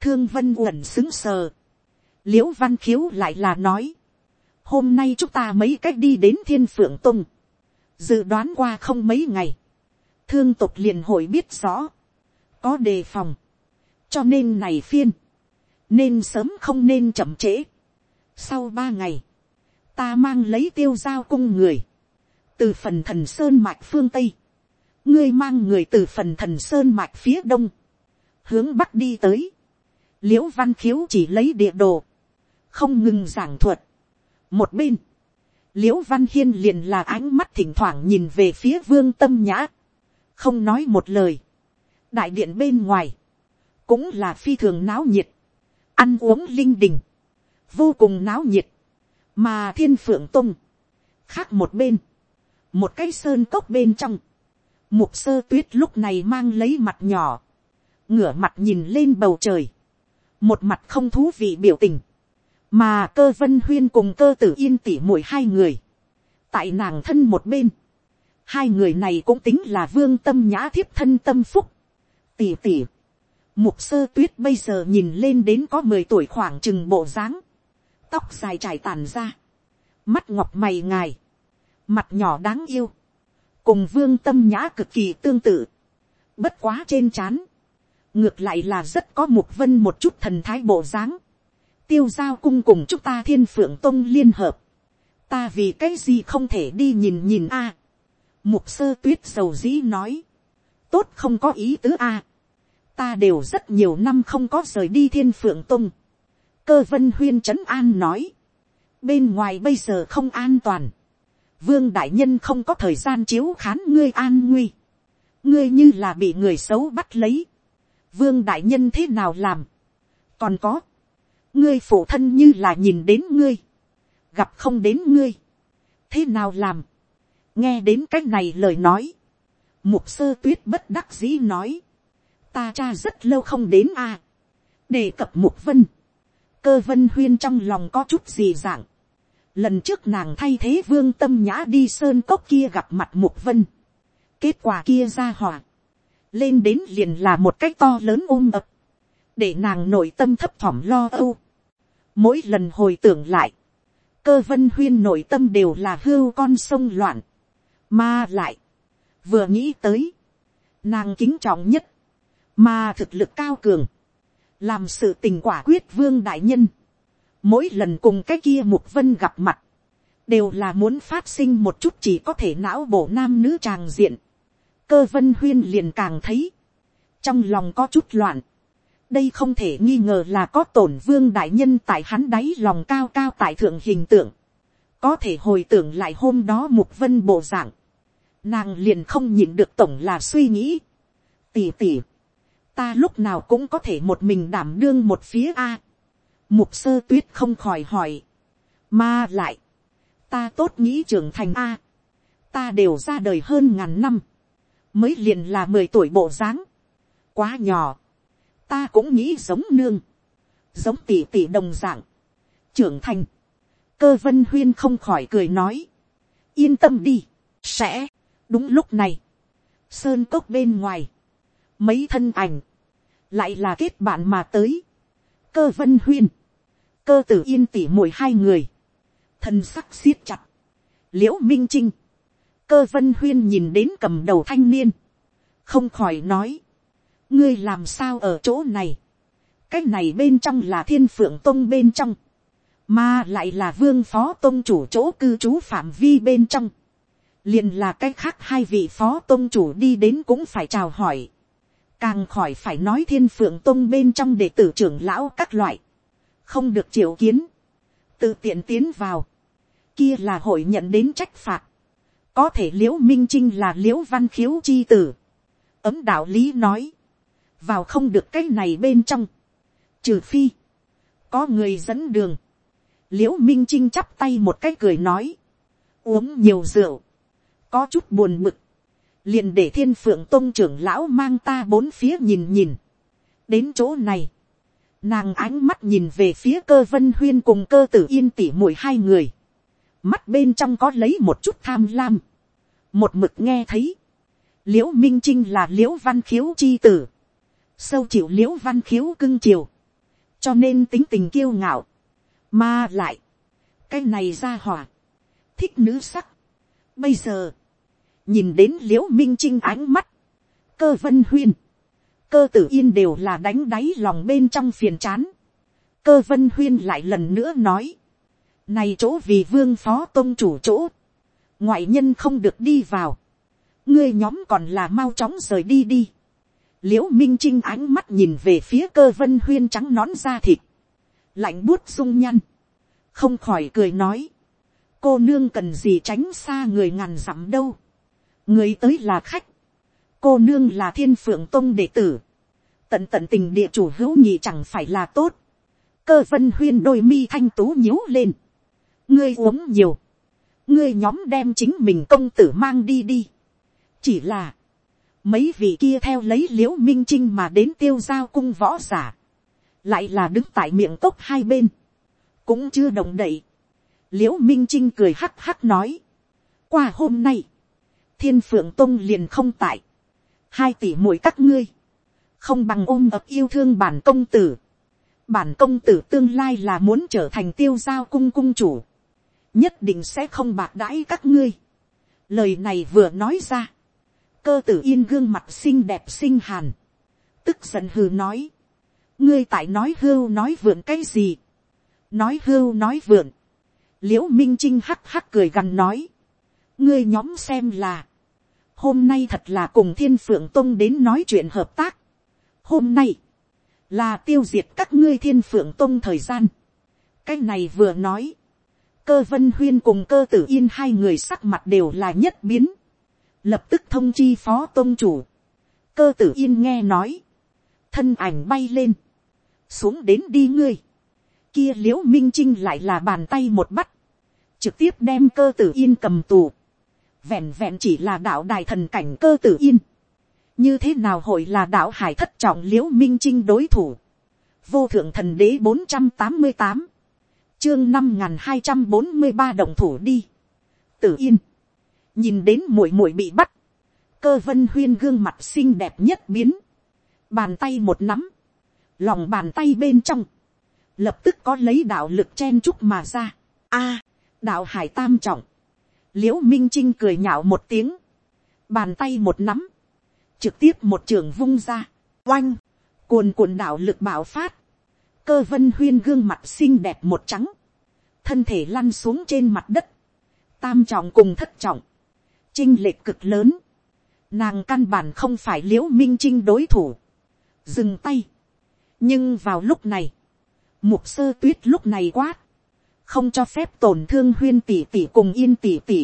thương vân uẩn xứng sờ, l i ễ u văn khiếu lại là nói, hôm nay chúng ta mấy cách đi đến thiên phượng tông. Dự đoán qua không mấy ngày, thương tục liền hội biết rõ, có đề phòng, cho nên này phiên, nên sớm không nên chậm trễ. Sau ba ngày, ta mang lấy tiêu giao cung người, từ phần thần sơn mạch phương tây, ngươi mang người từ phần thần sơn mạch phía đông, hướng bắc đi tới, l i ễ u văn khiếu chỉ lấy địa đồ, không ngừng giảng thuật. một bên, l i ễ u văn hiên liền là ánh mắt thỉnh thoảng nhìn về phía vương tâm nhã, không nói một lời. đại điện bên ngoài, cũng là phi thường náo nhiệt, ăn uống linh đình, vô cùng náo nhiệt, mà thiên phượng tung, khác một bên, một cái sơn cốc bên trong, mục sơ tuyết lúc này mang lấy mặt nhỏ, ngửa mặt nhìn lên bầu trời, một mặt không thú vị biểu tình, mà cơ vân huyên cùng cơ tử yên tỉ mũi hai người, tại nàng thân một bên, hai người này cũng tính là vương tâm nhã thiếp thân tâm phúc, tỉ tỉ, mục sơ tuyết bây giờ nhìn lên đến có mười tuổi khoảng chừng bộ dáng, tóc dài trải tàn ra, mắt ngọc mày ngài, mặt nhỏ đáng yêu, cùng vương tâm nhã cực kỳ tương tự, bất quá trên c h á n ngược lại là rất có mục vân một chút thần thái bộ dáng, tiêu giao cung cùng chúng ta thiên phượng tông liên hợp, ta vì cái gì không thể đi nhìn nhìn a. mục sơ tuyết dầu dĩ nói, tốt không có ý tứ a. ta đều rất nhiều năm không có rời đi thiên phượng tông. cơ vân huyên trấn an nói, bên ngoài bây giờ không an toàn, vương đại nhân không có thời gian chiếu khán ngươi an nguy, ngươi như là bị người xấu bắt lấy, vương đại nhân thế nào làm, còn có, ngươi phụ thân như là nhìn đến ngươi, gặp không đến ngươi, thế nào làm, nghe đến c á c h này lời nói, mục sơ tuyết bất đắc dĩ nói, ta cha rất lâu không đến a, à. đề cập mục vân, cơ vân huyên trong lòng có chút gì dạng, lần trước nàng thay thế vương tâm nhã đi sơn cốc kia gặp mặt mục vân, kết quả kia ra hỏa, lên đến liền là một cách to lớn ôm ập, để nàng nội tâm thấp thỏm lo âu, Mỗi lần hồi tưởng lại, cơ vân huyên nội tâm đều là hưu con sông loạn. Mà lại, vừa nghĩ tới, nàng kính trọng nhất, mà thực lực cao cường, làm sự tình quả quyết vương đại nhân. Mỗi lần cùng cái kia mục vân gặp mặt, đều là muốn phát sinh một chút chỉ có thể não bổ nam nữ tràng diện. Cơ vân huyên liền càng thấy, trong lòng có chút loạn, đây không thể nghi ngờ là có tổn vương đại nhân tại hắn đáy lòng cao cao tại thượng hình tượng, có thể hồi tưởng lại hôm đó mục vân bộ dạng, nàng liền không nhìn được tổng là suy nghĩ, tỉ tỉ, ta lúc nào cũng có thể một mình đảm đương một phía a, mục sơ tuyết không khỏi hỏi, mà lại, ta tốt nghĩ trưởng thành a, ta đều ra đời hơn ngàn năm, mới liền là mười tuổi bộ dáng, quá nhỏ, ta cũng nghĩ giống nương, giống tỷ tỷ đồng dạng, trưởng thành, cơ vân huyên không khỏi cười nói, yên tâm đi, sẽ, đúng lúc này, sơn cốc bên ngoài, mấy thân ảnh, lại là kết bạn mà tới, cơ vân huyên, cơ tử yên tỉ mùi hai người, thân sắc siết chặt, Liễu minh trinh, cơ vân huyên nhìn đến cầm đầu thanh niên, không khỏi nói, ngươi làm sao ở chỗ này, cái này bên trong là thiên phượng tông bên trong, mà lại là vương phó tông chủ chỗ cư trú phạm vi bên trong, liền là cái khác hai vị phó tông chủ đi đến cũng phải chào hỏi, càng khỏi phải nói thiên phượng tông bên trong để tử trưởng lão các loại, không được triệu kiến, tự tiện tiến vào, kia là hội nhận đến trách phạt, có thể l i ễ u minh trinh là l i ễ u văn khiếu chi tử, ấm đạo lý nói, vào không được cái này bên trong, trừ phi, có người dẫn đường, l i ễ u minh trinh chắp tay một cái cười nói, uống nhiều rượu, có chút buồn mực, liền để thiên phượng tôn trưởng lão mang ta bốn phía nhìn nhìn, đến chỗ này, nàng ánh mắt nhìn về phía cơ vân huyên cùng cơ tử yên tỉ mũi hai người, mắt bên trong có lấy một chút tham lam, một mực nghe thấy, l i ễ u minh trinh là l i ễ u văn khiếu chi tử, sâu chịu l i ễ u văn khiếu cưng chiều, cho nên tính tình kiêu ngạo, mà lại, cái này ra hỏa, thích nữ sắc. Bây giờ, nhìn đến l i ễ u minh trinh ánh mắt, cơ vân huyên, cơ tử yên đều là đánh đáy lòng bên trong phiền chán. cơ vân huyên lại lần nữa nói, này chỗ vì vương phó tôn chủ chỗ, ngoại nhân không được đi vào, ngươi nhóm còn là mau chóng rời đi đi. L i ễ u minh trinh ánh mắt nhìn về phía cơ vân huyên trắng nón da thịt, lạnh buốt sung nhăn, không khỏi cười nói, cô nương cần gì tránh xa người ngàn dặm đâu, người tới là khách, cô nương là thiên phượng tông đệ tử, tận tận tình địa chủ hữu nhị chẳng phải là tốt, cơ vân huyên đôi mi thanh tú nhíu lên, ngươi uống nhiều, ngươi nhóm đem chính mình công tử mang đi đi, chỉ là, mấy vị kia theo lấy l i ễ u minh trinh mà đến tiêu giao cung võ giả, lại là đứng tại miệng cốc hai bên, cũng chưa động đậy. l i ễ u minh trinh cười hắc hắc nói, qua hôm nay, thiên phượng tông liền không tại, hai tỷ mỗi các ngươi, không bằng ôm ập yêu thương bản công tử, bản công tử tương lai là muốn trở thành tiêu giao cung cung chủ, nhất định sẽ không bạc đãi các ngươi. Lời này vừa nói ra, cơ tử yên gương mặt xinh đẹp xinh hàn, tức giận hừ nói, ngươi tại nói hưu nói vượn cái gì, nói hưu nói vượn, l i ễ u minh trinh hắc hắc cười gằn nói, ngươi nhóm xem là, hôm nay thật là cùng thiên phượng tông đến nói chuyện hợp tác, hôm nay, là tiêu diệt các ngươi thiên phượng tông thời gian, cái này vừa nói, cơ vân huyên cùng cơ tử yên hai người sắc mặt đều là nhất biến, lập tức thông chi phó tôn chủ, cơ tử yên nghe nói, thân ảnh bay lên, xuống đến đi ngươi, kia l i ễ u minh trinh lại là bàn tay một bắt, trực tiếp đem cơ tử yên cầm tù, vẹn vẹn chỉ là đạo đài thần cảnh cơ tử yên, như thế nào hội là đạo hải thất trọng l i ễ u minh trinh đối thủ, vô thượng thần đế bốn trăm tám mươi tám, chương năm n hai trăm bốn mươi ba đồng thủ đi, tử yên, nhìn đến muội muội bị bắt, cơ vân huyên gương mặt xinh đẹp nhất biến, bàn tay một nắm, lòng bàn tay bên trong, lập tức có lấy đạo lực chen chúc mà ra. A, đạo hải tam trọng, l i ễ u minh trinh cười nhạo một tiếng, bàn tay một nắm, trực tiếp một trường vung ra, oanh, cuồn cuộn đạo lực bạo phát, cơ vân huyên gương mặt xinh đẹp một trắng, thân thể lăn xuống trên mặt đất, tam trọng cùng thất trọng, chinh lệch cực lớn, nàng căn bản không phải l i ễ u minh trinh đối thủ, dừng tay. nhưng vào lúc này, mục sơ tuyết lúc này quát, không cho phép tổn thương huyên tỷ tỷ cùng yên tỷ tỷ,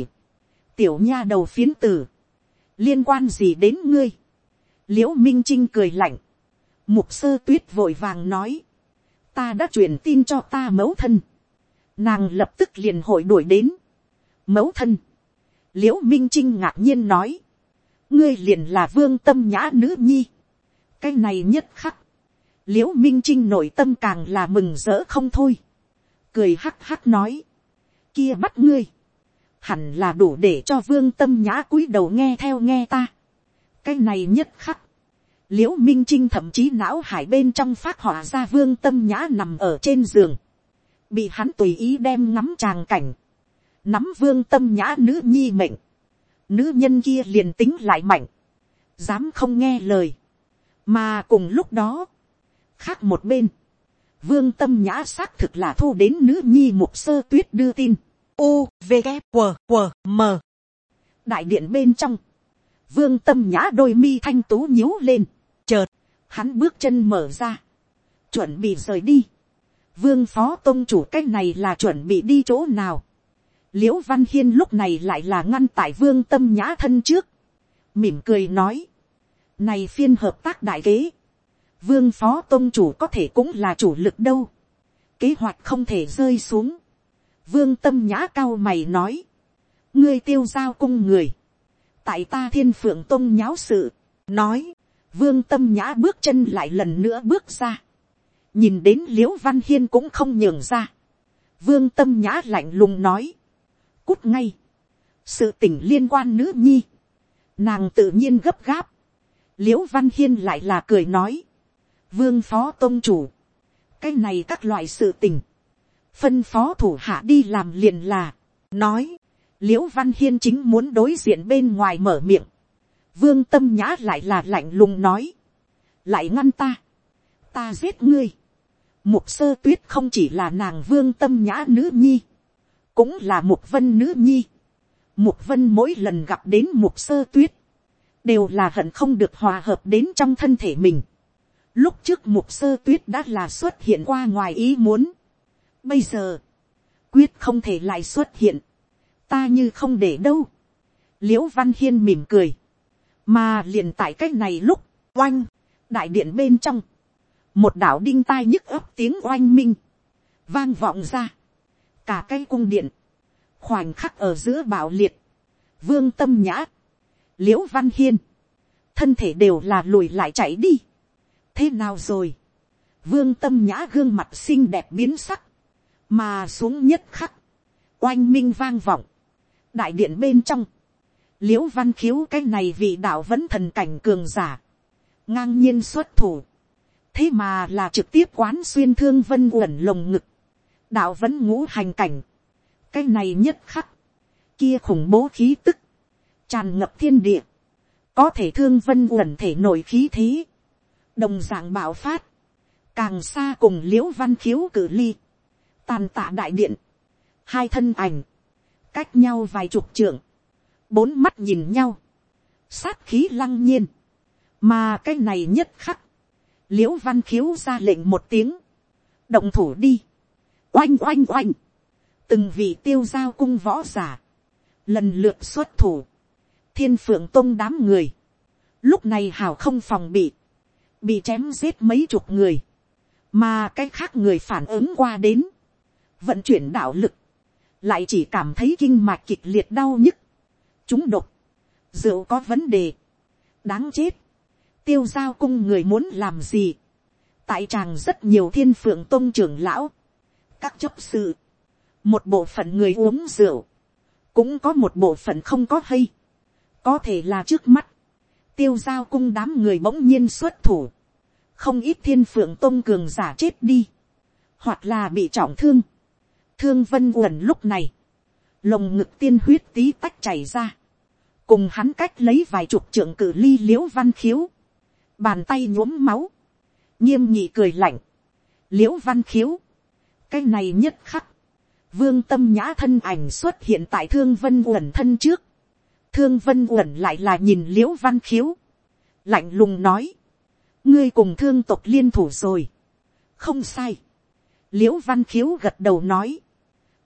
tiểu nha đầu phiến tử, liên quan gì đến ngươi, l i ễ u minh trinh cười lạnh, mục sơ tuyết vội vàng nói, ta đã truyền tin cho ta mẫu thân, nàng lập tức liền hội đuổi đến, mẫu thân, l i ễ u minh trinh ngạc nhiên nói, ngươi liền là vương tâm nhã nữ nhi, cái này nhất khắc, l i ễ u minh trinh nội tâm càng là mừng rỡ không thôi, cười hắc hắc nói, kia bắt ngươi, hẳn là đủ để cho vương tâm nhã cúi đầu nghe theo nghe ta, cái này nhất khắc, l i ễ u minh trinh thậm chí não hải bên trong phát họa ra vương tâm nhã nằm ở trên giường, bị hắn tùy ý đem ngắm tràng cảnh, nắm vương tâm nhã nữ nhi mệnh, nữ nhân kia liền tính lại mạnh, dám không nghe lời, mà cùng lúc đó, khác một bên, vương tâm nhã xác thực là thu đến nữ nhi mục sơ tuyết đưa tin, u v g q q m. Đại điện bên trong, vương tâm nhã đôi mi thanh tú nhíu lên, chợt, hắn bước chân mở ra, chuẩn bị rời đi, vương phó tôn chủ cái này là chuẩn bị đi chỗ nào, l i ễ u văn hiên lúc này lại là ngăn tại vương tâm nhã thân trước, mỉm cười nói, này phiên hợp tác đại kế, vương phó tôn chủ có thể cũng là chủ lực đâu, kế hoạch không thể rơi xuống, vương tâm nhã cao mày nói, ngươi tiêu giao cung người, tại ta thiên phượng tôn nháo sự, nói, vương tâm nhã bước chân lại lần nữa bước ra, nhìn đến l i ễ u văn hiên cũng không nhường ra, vương tâm nhã lạnh lùng nói, cút ngay, sự tình liên quan nữ nhi, nàng tự nhiên gấp gáp, l i ễ u văn hiên lại là cười nói, vương phó tôn chủ, cái này các loại sự tình, phân phó thủ hạ đi làm liền là, nói, l i ễ u văn hiên chính muốn đối diện bên ngoài mở miệng, vương tâm nhã lại là lạnh lùng nói, lại ngăn ta, ta giết ngươi, mục sơ tuyết không chỉ là nàng vương tâm nhã nữ nhi, cũng là mục vân nữ nhi, mục vân mỗi lần gặp đến mục sơ tuyết, đều là hận không được hòa hợp đến trong thân thể mình, lúc trước mục sơ tuyết đã là xuất hiện qua ngoài ý muốn, bây giờ, quyết không thể lại xuất hiện, ta như không để đâu. l i ễ u văn hiên mỉm cười, mà liền tại cái này lúc, oanh, đại điện bên trong, một đảo đinh tai nhức ấp tiếng oanh minh, vang vọng ra, cả cái cung điện, khoảnh khắc ở giữa bảo liệt, vương tâm nhã, l i ễ u văn hiên, thân thể đều là lùi lại chạy đi. thế nào rồi, vương tâm nhã gương mặt xinh đẹp biến sắc, mà xuống nhất khắc, oanh minh vang vọng, đại điện bên trong, l i ễ u văn khiếu cái này vị đạo vẫn thần cảnh cường giả, ngang nhiên xuất thủ, thế mà là trực tiếp quán xuyên thương vân uẩn lồng ngực, đạo vẫn ngũ hành cảnh, cái này nhất khắc, kia khủng bố khí tức, tràn ngập thiên địa, có thể thương vân uẩn thể nổi khí thế, đồng d ạ n g bạo phát, càng xa cùng l i ễ u văn khiếu cử ly, tàn tạ đại điện, hai thân ảnh, cách nhau vài chục trưởng bốn mắt nhìn nhau, sát khí lăng nhiên, mà cái này nhất khắc, l i ễ u văn khiếu ra lệnh một tiếng, động thủ đi, oanh oanh oanh, từng vị tiêu giao cung võ giả, lần lượt xuất thủ, thiên phượng tôn đám người, lúc này hào không phòng bị, bị chém giết mấy chục người, mà cái khác người phản ứng qua đến, vận chuyển đạo lực, lại chỉ cảm thấy kinh mạch kịch liệt đau nhức, chúng độc, rượu có vấn đề, đáng chết, tiêu giao cung người muốn làm gì, tại tràng rất nhiều thiên phượng tôn trưởng lão, các chấp sự, một bộ phận người uống rượu, cũng có một bộ phận không có hay, có thể là trước mắt, tiêu giao cung đám người bỗng nhiên xuất thủ, không ít thiên phượng tôn cường giả chết đi, hoặc là bị trọng thương, Thương vân uẩn lúc này, lồng ngực tiên huyết tí tách chảy ra, cùng hắn cách lấy vài chục trưởng cử ly l i ễ u văn khiếu, bàn tay nhuốm máu, nghiêm nhị cười lạnh, l i ễ u văn khiếu, cái này nhất khắc, vương tâm nhã thân ảnh xuất hiện tại thương vân uẩn thân trước, thương vân uẩn lại là nhìn l i ễ u văn khiếu, lạnh lùng nói, ngươi cùng thương tộc liên thủ rồi, không sai, l i ễ u văn khiếu gật đầu nói,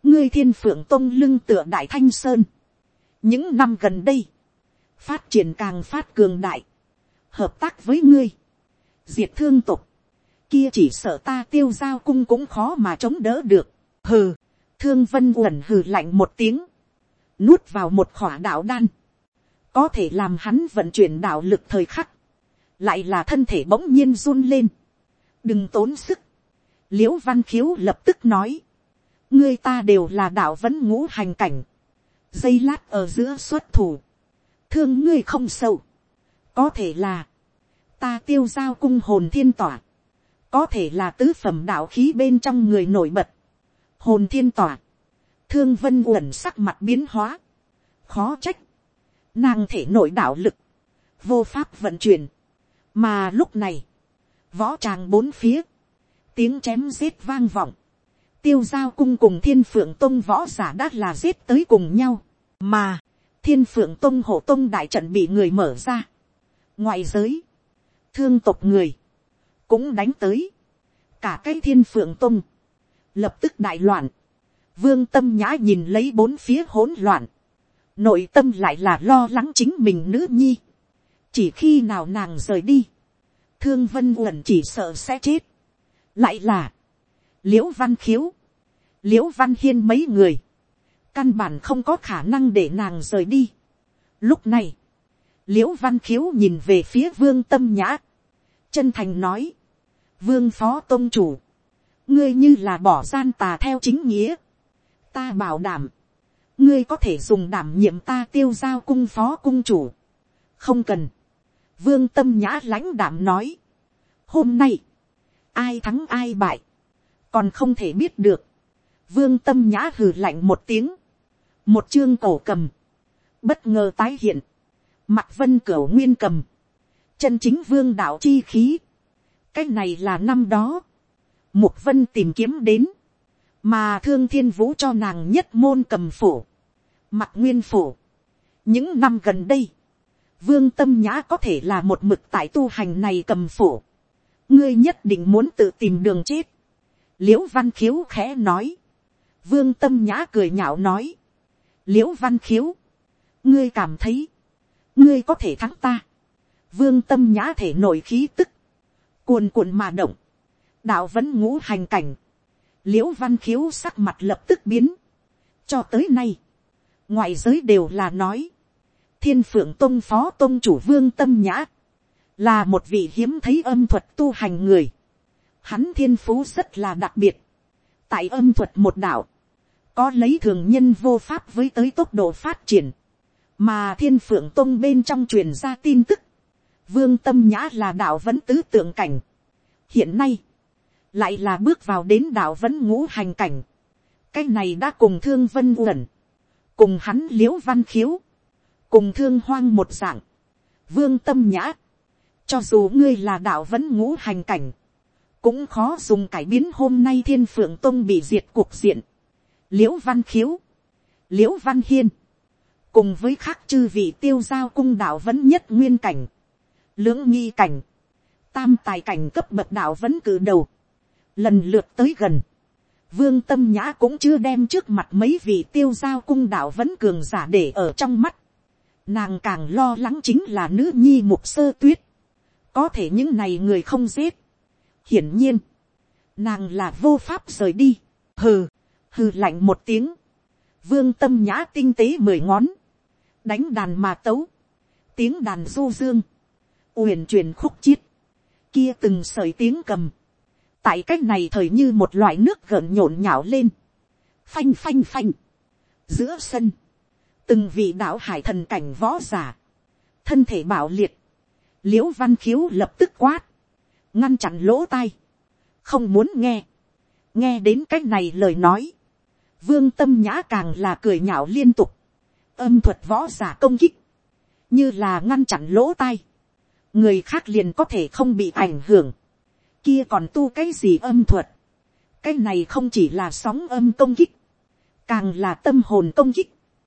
ngươi thiên phượng tông lưng tựa đại thanh sơn. những năm gần đây, phát triển càng phát cường đại, hợp tác với ngươi, diệt thương tục, kia chỉ sợ ta tiêu giao cung cũng khó mà chống đỡ được. hừ, thương vân uẩn hừ lạnh một tiếng, nuốt vào một khỏa đạo đan, có thể làm hắn vận chuyển đạo lực thời khắc, lại là thân thể bỗng nhiên run lên, đừng tốn sức, l i ễ u văn khiếu lập tức nói, ngươi ta đều là đạo vẫn ngũ hành cảnh, dây lát ở giữa xuất thủ, thương ngươi không sâu, có thể là, ta tiêu giao cung hồn thiên tỏa, có thể là tứ phẩm đạo khí bên trong người nổi bật, hồn thiên tỏa, thương vân uẩn sắc mặt biến hóa, khó trách, nàng thể nội đạo lực, vô pháp vận chuyển, mà lúc này, võ tràng bốn phía, tiếng chém giết vang vọng, tiêu giao cung cùng thiên phượng tông võ giả đã là giết tới cùng nhau, mà thiên phượng tông hộ tông đại trận bị người mở ra. ngoại giới, thương tộc người, cũng đánh tới, cả cái thiên phượng tông, lập tức đại loạn, vương tâm nhã nhìn lấy bốn phía hỗn loạn, nội tâm lại là lo lắng chính mình nữ nhi, chỉ khi nào nàng rời đi, thương vân uẩn chỉ sợ sẽ chết, lại là, liễu văn khiếu, liễu văn hiên mấy người, căn bản không có khả năng để nàng rời đi. Lúc này, liễu văn khiếu nhìn về phía vương tâm nhã, chân thành nói, vương phó tôn chủ, ngươi như là bỏ gian tà theo chính nghĩa, ta bảo đảm, ngươi có thể dùng đảm nhiệm ta tiêu giao cung phó cung chủ, không cần, vương tâm nhã lãnh đảm nói, hôm nay, ai thắng ai bại, còn không thể biết được, vương tâm nhã hừ lạnh một tiếng, một chương cổ cầm, bất ngờ tái hiện, mặt vân cửa nguyên cầm, chân chính vương đạo chi khí, cái này là năm đó, mục vân tìm kiếm đến, mà thương thiên vũ cho nàng nhất môn cầm phủ, mặt nguyên phủ. những năm gần đây, vương tâm nhã có thể là một mực tại tu hành này cầm phủ, ngươi nhất định muốn tự tìm đường chết, l i ễ u văn khiếu khẽ nói, vương tâm nhã cười nhạo nói, l i ễ u văn khiếu, ngươi cảm thấy, ngươi có thể thắng ta, vương tâm nhã thể nổi khí tức, cuồn cuộn mà động, đạo vẫn ngũ hành cảnh, l i ễ u văn khiếu sắc mặt lập tức biến, cho tới nay, ngoại giới đều là nói, thiên phượng tôn phó tôn chủ vương tâm nhã, là một vị hiếm thấy âm thuật tu hành người, hắn thiên phú rất là đặc biệt, tại âm thuật một đạo, có lấy thường nhân vô pháp với tới tốc độ phát triển, mà thiên phượng tông bên trong truyền ra tin tức, vương tâm nhã là đạo vẫn tứ tượng cảnh, hiện nay, lại là bước vào đến đạo vẫn ngũ hành cảnh, cái này đã cùng thương vân uẩn, cùng hắn l i ễ u văn khiếu, cùng thương hoang một dạng, vương tâm nhã, cho dù ngươi là đạo vẫn ngũ hành cảnh, cũng khó dùng cải biến hôm nay thiên phượng tông bị diệt cuộc diện, l i ễ u văn khiếu, l i ễ u văn hiên, cùng với khác chư vị tiêu giao cung đạo vẫn nhất nguyên cảnh, lưỡng nghi cảnh, tam tài cảnh cấp bậc đạo vẫn cử đầu, lần lượt tới gần, vương tâm nhã cũng chưa đem trước mặt mấy vị tiêu giao cung đạo vẫn cường giả để ở trong mắt, nàng càng lo lắng chính là nữ nhi mục sơ tuyết, có thể những này người không giết, hiển nhiên, nàng là vô pháp rời đi, hừ, hừ lạnh một tiếng, vương tâm nhã tinh tế mười ngón, đánh đàn mà tấu, tiếng đàn du dương, uyển chuyển khúc chiết, kia từng sợi tiếng cầm, tại c á c h này thời như một loại nước gợn nhộn nhạo lên, phanh phanh phanh, giữa sân, từng vị đạo hải thần cảnh võ giả, thân thể bảo liệt, l i ễ u văn khiếu lập tức quát, ngăn chặn lỗ tai, không muốn nghe, nghe đến c á c h này lời nói, vương tâm nhã càng là cười nhạo liên tục, âm thuật võ giả công kích, như là ngăn chặn lỗ tai, người khác liền có thể không bị ảnh hưởng, kia còn tu cái gì âm thuật, cái này không chỉ là sóng âm công kích, càng là tâm hồn công kích,